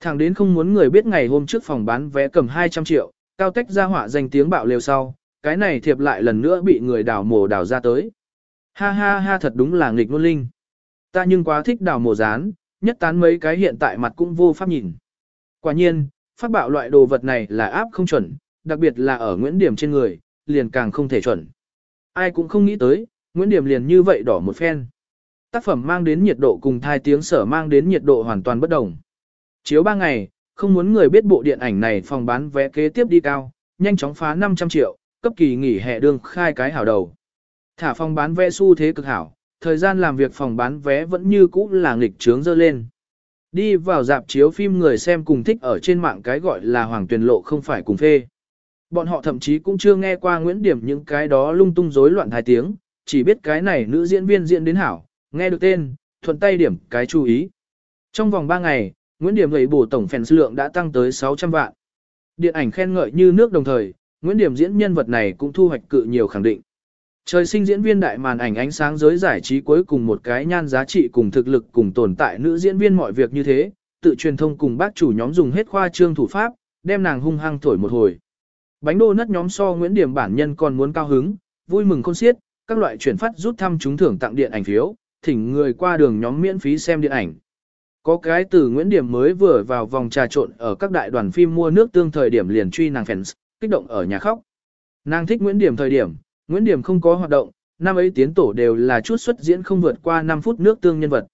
Thằng đến không muốn người biết ngày hôm trước phòng bán vé cầm 200 triệu, cao tách ra họa danh tiếng bạo liều sau, cái này thiệp lại lần nữa bị người đào mổ đào ra tới. Ha ha ha thật đúng là nghịch ngôn linh. Ta nhưng quá thích đào mổ rán, nhất tán mấy cái hiện tại mặt cũng vô pháp nhìn. Quả nhiên, phát bạo loại đồ vật này là áp không chuẩn, đặc biệt là ở Nguyễn Điểm trên người, liền càng không thể chuẩn. Ai cũng không nghĩ tới, Nguyễn Điểm liền như vậy đỏ một phen. Tác phẩm mang đến nhiệt độ cùng thai tiếng sở mang đến nhiệt độ hoàn toàn bất đồng. Chiếu 3 ngày, không muốn người biết bộ điện ảnh này phòng bán vé kế tiếp đi cao, nhanh chóng phá 500 triệu, cấp kỳ nghỉ hè đương khai cái hảo đầu. Thả phòng bán vé xu thế cực hảo, thời gian làm việc phòng bán vé vẫn như cũ là nghịch trướng dơ lên. Đi vào dạp chiếu phim người xem cùng thích ở trên mạng cái gọi là hoàng tuyển lộ không phải cùng phê. Bọn họ thậm chí cũng chưa nghe qua Nguyễn Điểm những cái đó lung tung rối loạn hai tiếng, chỉ biết cái này nữ diễn viên diễn đến hảo, nghe được tên, thuận tay điểm cái chú ý. Trong vòng 3 ngày, Nguyễn Điểm gầy bổ tổng phèn lượng đã tăng tới 600 vạn. Điện ảnh khen ngợi như nước đồng thời, Nguyễn Điểm diễn nhân vật này cũng thu hoạch cự nhiều khẳng định. Trời sinh diễn viên đại màn ảnh ánh sáng giới giải trí cuối cùng một cái nhan giá trị cùng thực lực cùng tồn tại nữ diễn viên mọi việc như thế, tự truyền thông cùng bác chủ nhóm dùng hết khoa trương thủ pháp, đem nàng hung hăng thổi một hồi. Bánh đô nất nhóm so Nguyễn Điểm bản nhân còn muốn cao hứng, vui mừng khôn xiết, các loại chuyển phát rút thăm trúng thưởng tặng điện ảnh phiếu, thỉnh người qua đường nhóm miễn phí xem điện ảnh. Có cái từ Nguyễn Điểm mới vừa vào vòng trà trộn ở các đại đoàn phim mua nước tương thời điểm liền truy nàng fans, kích động ở nhà khóc. Nàng thích Nguyễn Điểm thời điểm, Nguyễn Điểm không có hoạt động, năm ấy tiến tổ đều là chút xuất diễn không vượt qua 5 phút nước tương nhân vật.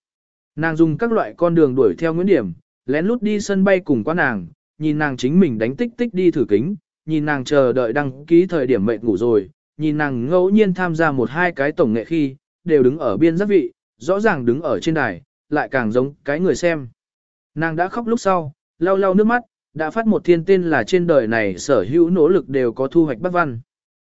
Nàng dùng các loại con đường đuổi theo Nguyễn Điểm, lén lút đi sân bay cùng qua nàng, nhìn nàng chính mình đánh tích tích đi thử kính, nhìn nàng chờ đợi đăng ký thời điểm mệt ngủ rồi, nhìn nàng ngẫu nhiên tham gia một hai cái tổng nghệ khi, đều đứng ở biên giác vị, rõ ràng đứng ở trên đài, lại càng giống cái người xem. Nàng đã khóc lúc sau, lau lau nước mắt, đã phát một thiên tên là trên đời này sở hữu nỗ lực đều có thu hoạch bất văn.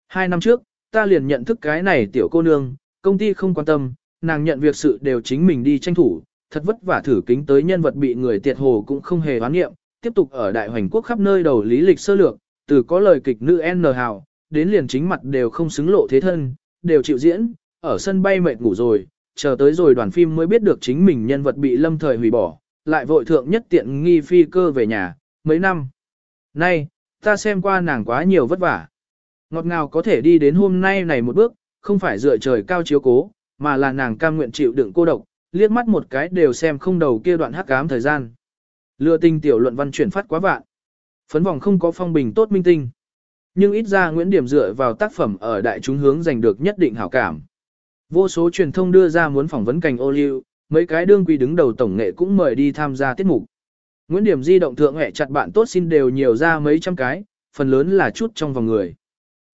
Hai năm trước, ta liền nhận thức cái này tiểu cô nương, công ty không quan tâm, nàng nhận việc sự đều chính mình đi tranh thủ, thật vất vả thử kính tới nhân vật bị người tiệt hồ cũng không hề hoán nghiệm, tiếp tục ở đại hoành quốc khắp nơi đầu lý lịch sơ lược, từ có lời kịch nữ N hào, đến liền chính mặt đều không xứng lộ thế thân, đều chịu diễn, ở sân bay mệt ngủ rồi, chờ tới rồi đoàn phim mới biết được chính mình nhân vật bị lâm thời hủy bỏ, lại vội thượng nhất tiện nghi phi cơ về nhà, mấy năm. Nay, ta xem qua nàng quá nhiều vất vả. Ngọt ngào có thể đi đến hôm nay này một bước, không phải dựa trời cao chiếu cố, mà là nàng cam nguyện chịu đựng cô độc, liếc mắt một cái đều xem không đầu kia đoạn hắc ám thời gian. Lừa tình tiểu luận văn chuyển phát quá vạn. Phấn vòng không có phong bình tốt minh tinh. Nhưng ít ra Nguyễn Điểm dựa vào tác phẩm ở đại chúng hướng giành được nhất định hảo cảm. Vô số truyền thông đưa ra muốn phỏng vấn cành ô liu, mấy cái đương quý đứng đầu tổng nghệ cũng mời đi tham gia tiết mục. Nguyễn Điểm di động thượng hệ chặt bạn tốt xin đều nhiều ra mấy trăm cái, phần lớn là chút trong vòng người.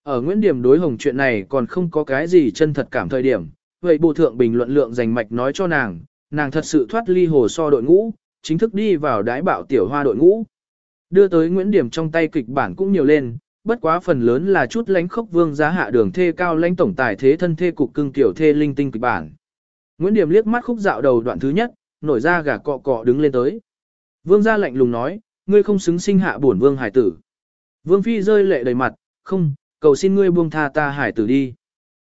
Ở Nguyễn Điểm đối hồng chuyện này còn không có cái gì chân thật cảm thời điểm, vậy bộ thượng bình luận lượng dành mạch nói cho nàng, nàng thật sự thoát ly hồ so đội ngũ, chính thức đi vào đái bảo tiểu hoa đội ngũ. Đưa tới Nguyễn Điểm trong tay kịch bản cũng nhiều lên, bất quá phần lớn là chút lánh khốc vương giá hạ đường thê cao lãnh tổng tài thế thân thê cục cưng tiểu thê linh tinh kịch bản. Nguyễn Điểm liếc mắt khúc dạo đầu đoạn thứ nhất, nổi ra gà cọ cọ đứng lên tới. Vương gia lạnh lùng nói, ngươi không xứng sinh hạ bổn vương hải tử. Vương Phi rơi lệ đầy mặt, không, cầu xin ngươi buông tha ta hải tử đi.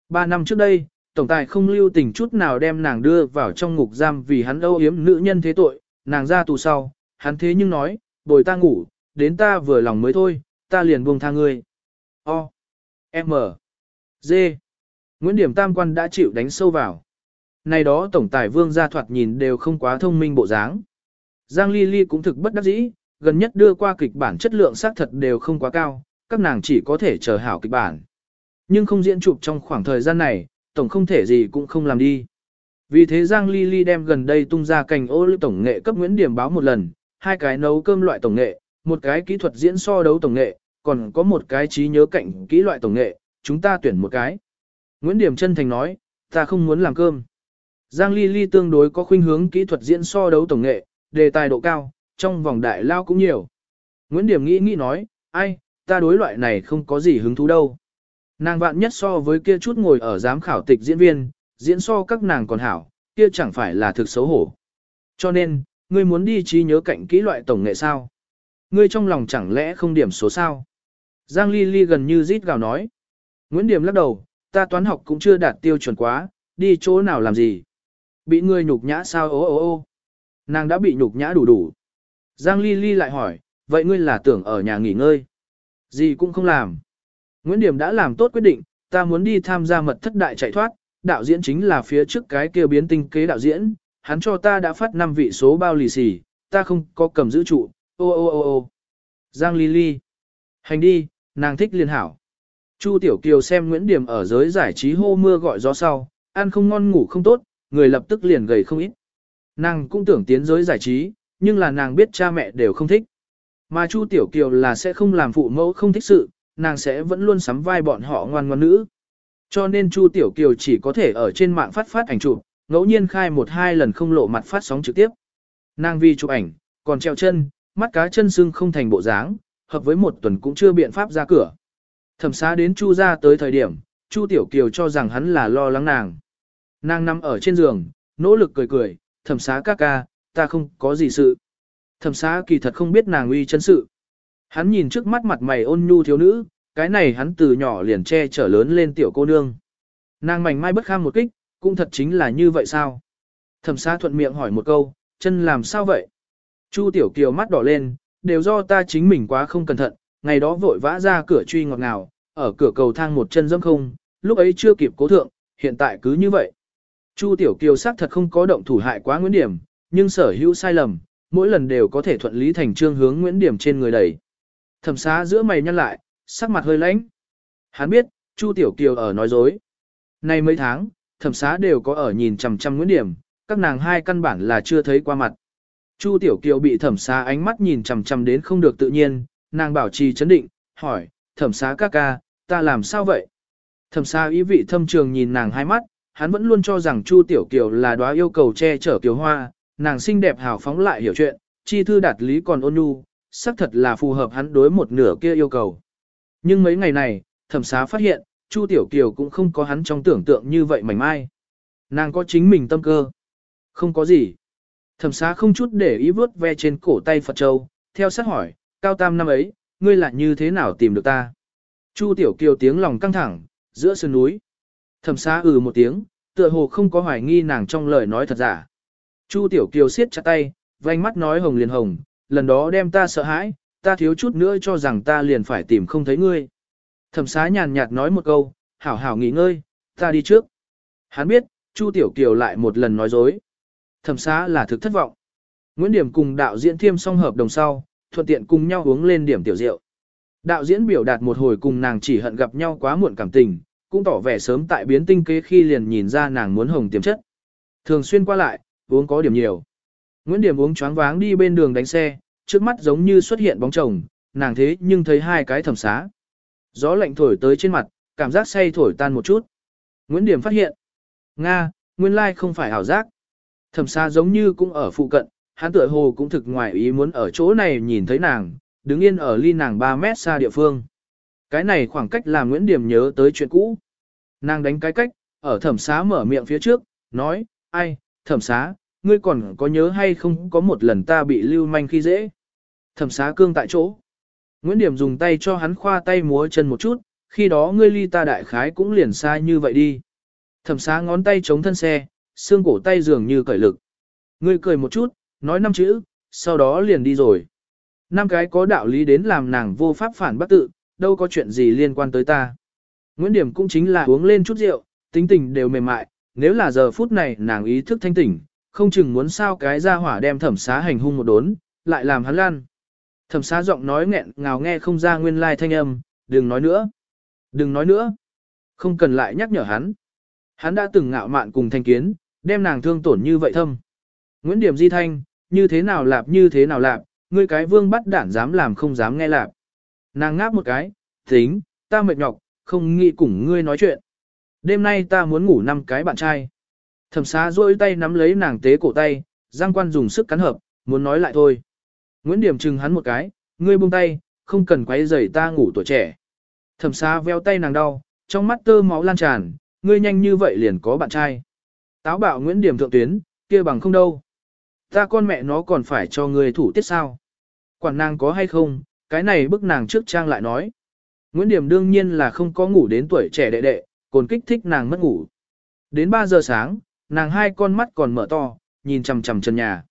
Ba năm trước đây, tổng tài không lưu tình chút nào đem nàng đưa vào trong ngục giam vì hắn âu yếm nữ nhân thế tội, nàng ra tù sau, hắn thế nhưng nói, bồi ta ngủ, đến ta vừa lòng mới thôi, ta liền buông tha ngươi. O. M. D. Nguyễn Điểm Tam Quan đã chịu đánh sâu vào. Này đó tổng tài vương gia thoạt nhìn đều không quá thông minh bộ dáng. Giang Ly Ly cũng thực bất đắc dĩ, gần nhất đưa qua kịch bản chất lượng xác thật đều không quá cao, các nàng chỉ có thể chờ hảo kịch bản. Nhưng không diễn chụp trong khoảng thời gian này, tổng không thể gì cũng không làm đi. Vì thế Giang Ly Ly đem gần đây tung ra cành ô lưu tổng nghệ cấp Nguyễn Điểm báo một lần, hai cái nấu cơm loại tổng nghệ, một cái kỹ thuật diễn so đấu tổng nghệ, còn có một cái trí nhớ cạnh kỹ loại tổng nghệ, chúng ta tuyển một cái. Nguyễn Điểm chân thành nói, ta không muốn làm cơm. Giang Ly Ly tương đối có khuynh hướng kỹ thuật diễn so đấu tổng nghệ, đề tài độ cao, trong vòng đại lao cũng nhiều. Nguyễn Điểm nghĩ nghĩ nói, ai, ta đối loại này không có gì hứng thú đâu. Nàng vạn nhất so với kia chút ngồi ở giám khảo tịch diễn viên, diễn so các nàng còn hảo, kia chẳng phải là thực xấu hổ. Cho nên, ngươi muốn đi trí nhớ cạnh kỹ loại tổng nghệ sao? Ngươi trong lòng chẳng lẽ không điểm số sao? Giang Ly Ly gần như rít gào nói. Nguyễn Điểm lắc đầu, ta toán học cũng chưa đạt tiêu chuẩn quá, đi chỗ nào làm gì? Bị ngươi nhục nhã sao ô ô ô? Nàng đã bị nhục nhã đủ đủ. Giang Ly Ly lại hỏi, vậy ngươi là tưởng ở nhà nghỉ ngơi? Gì cũng không làm. Nguyễn Điểm đã làm tốt quyết định, ta muốn đi tham gia mật thất đại chạy thoát, đạo diễn chính là phía trước cái kia biến tinh kế đạo diễn, hắn cho ta đã phát 5 vị số bao lì xì, ta không có cầm giữ trụ, ô ô ô ô. Giang Ly Ly. Hành đi, nàng thích liên hảo. Chu Tiểu Kiều xem Nguyễn Điểm ở giới giải trí hô mưa gọi gió sau, ăn không ngon ngủ không tốt, người lập tức liền gầy không ít. Nàng cũng tưởng tiến giới giải trí, nhưng là nàng biết cha mẹ đều không thích. Mà Chu Tiểu Kiều là sẽ không làm phụ mẫu không thích sự, nàng sẽ vẫn luôn sắm vai bọn họ ngoan ngoan nữ. Cho nên Chu Tiểu Kiều chỉ có thể ở trên mạng phát phát ảnh chụp, ngẫu nhiên khai một hai lần không lộ mặt phát sóng trực tiếp. Nàng vì chụp ảnh, còn treo chân, mắt cá chân sưng không thành bộ dáng, hợp với một tuần cũng chưa biện pháp ra cửa. Thẩm xá đến Chu ra tới thời điểm, Chu Tiểu Kiều cho rằng hắn là lo lắng nàng. Nàng nằm ở trên giường, nỗ lực cười cười, thẩm xá ca ca, ta không có gì sự. Thẩm xá kỳ thật không biết nàng uy chân sự. Hắn nhìn trước mắt mặt mày ôn nhu thiếu nữ, cái này hắn từ nhỏ liền che chở lớn lên tiểu cô nương. Nàng mảnh mai bất kham một kích, cũng thật chính là như vậy sao? Thẩm xá thuận miệng hỏi một câu, chân làm sao vậy? Chu tiểu kiều mắt đỏ lên, đều do ta chính mình quá không cẩn thận, ngày đó vội vã ra cửa truy ngọt ngào, ở cửa cầu thang một chân dâm không, lúc ấy chưa kịp cố thượng, hiện tại cứ như vậy. Chu tiểu kiều xác thật không có động thủ hại quá nguyên Điểm, nhưng sở hữu sai lầm, mỗi lần đều có thể thuận lý thành trương hướng Nguyễn Điểm trên người đẩy. Thẩm xá giữa mày nhăn lại, sắc mặt hơi lãnh. Hắn biết, Chu Tiểu Kiều ở nói dối. Nay mấy tháng, thẩm xá đều có ở nhìn chằm chằm Nguyễn Điểm, các nàng hai căn bản là chưa thấy qua mặt. Chu Tiểu Kiều bị thẩm xá ánh mắt nhìn chằm chằm đến không được tự nhiên, nàng bảo trì chấn định, hỏi, thẩm xá ca ca, ta làm sao vậy? Thẩm xá ý vị thâm trường nhìn nàng hai mắt, hắn vẫn luôn cho rằng Chu Tiểu Kiều là đóa yêu cầu che chở Kiều Hoa, nàng xinh đẹp hào phóng lại hiểu chuyện, chi thư đạt lý còn ôn nhu, xác thật là phù hợp hắn đối một nửa kia yêu cầu. Nhưng mấy ngày này, thẩm xá phát hiện, Chu Tiểu Kiều cũng không có hắn trong tưởng tượng như vậy mảnh mai. Nàng có chính mình tâm cơ. Không có gì. Thẩm xá không chút để ý vớt ve trên cổ tay Phật Châu, theo sát hỏi, cao tam năm ấy, ngươi lại như thế nào tìm được ta? Chu Tiểu Kiều tiếng lòng căng thẳng, giữa sườn núi. Thẩm xá ừ một tiếng, tựa hồ không có hoài nghi nàng trong lời nói thật giả. Chu Tiểu Kiều siết chặt tay, vành mắt nói hồng liền hồng, lần đó đem ta sợ hãi, ta thiếu chút nữa cho rằng ta liền phải tìm không thấy ngươi. Thẩm xá nhàn nhạt nói một câu, hảo hảo nghỉ ngơi, ta đi trước. Hắn biết, Chu Tiểu Kiều lại một lần nói dối. Thẩm xá là thực thất vọng. Nguyễn Điểm cùng đạo diễn thiêm song hợp đồng sau, thuận tiện cùng nhau uống lên điểm tiểu rượu. Đạo diễn biểu đạt một hồi cùng nàng chỉ hận gặp nhau quá muộn cảm tình, cũng tỏ vẻ sớm tại biến tinh kế khi liền nhìn ra nàng muốn hồng tiềm chất. Thường xuyên qua lại, uống có điểm nhiều. Nguyễn Điểm uống choáng váng đi bên đường đánh xe, trước mắt giống như xuất hiện bóng chồng, nàng thế nhưng thấy hai cái thẩm xá. Gió lạnh thổi tới trên mặt, cảm giác say thổi tan một chút. Nguyễn Điểm phát hiện. Nga, nguyên lai không phải ảo giác. Thẩm xá giống như cũng ở phụ cận, hắn tựa hồ cũng thực ngoài ý muốn ở chỗ này nhìn thấy nàng, đứng yên ở ly nàng 3 mét xa địa phương. Cái này khoảng cách làm Nguyễn Điểm nhớ tới chuyện cũ. Nàng đánh cái cách, ở thẩm xá mở miệng phía trước, nói, ai, thẩm xá, ngươi còn có nhớ hay không có một lần ta bị lưu manh khi dễ. Thẩm xá cương tại chỗ. Nguyễn Điểm dùng tay cho hắn khoa tay múa chân một chút, khi đó ngươi ly ta đại khái cũng liền xa như vậy đi. Thẩm xá ngón tay chống thân xe, xương cổ tay dường như cởi lực. Ngươi cười một chút, nói năm chữ, sau đó liền đi rồi. Năm cái có đạo lý đến làm nàng vô pháp phản bác tự, đâu có chuyện gì liên quan tới ta. Nguyễn Điểm cũng chính là uống lên chút rượu, tính tình đều mềm mại, nếu là giờ phút này nàng ý thức thanh tỉnh, không chừng muốn sao cái ra hỏa đem thẩm xá hành hung một đốn, lại làm hắn lan. Thẩm xá giọng nói nghẹn ngào nghe không ra nguyên lai thanh âm, đừng nói nữa. Đừng nói nữa. Không cần lại nhắc nhở hắn. Hắn đã từng ngạo mạn cùng thanh kiến, đem nàng thương tổn như vậy thâm. Nguyễn Điểm Di Thanh, như thế nào lạp như thế nào lạp, ngươi cái vương bắt đản dám làm không dám nghe lạp. Nàng ngáp một cái, tính, ta mệt nhọc, không nghĩ cùng ngươi nói chuyện. Đêm nay ta muốn ngủ năm cái bạn trai. Thẩm xá rôi tay nắm lấy nàng tế cổ tay, giang quan dùng sức cắn hợp, muốn nói lại thôi. Nguyễn Điểm chừng hắn một cái, ngươi buông tay, không cần quấy rầy ta ngủ tuổi trẻ. Thẩm xá veo tay nàng đau, trong mắt tơ máu lan tràn, ngươi nhanh như vậy liền có bạn trai. Táo bạo Nguyễn Điểm thượng tuyến, kia bằng không đâu. Ta con mẹ nó còn phải cho ngươi thủ tiết sao. Quản nàng có hay không, cái này bức nàng trước trang lại nói. Nguyễn Điểm đương nhiên là không có ngủ đến tuổi trẻ đệ đệ, còn kích thích nàng mất ngủ. Đến 3 giờ sáng, nàng hai con mắt còn mở to, nhìn chằm chằm chân nhà.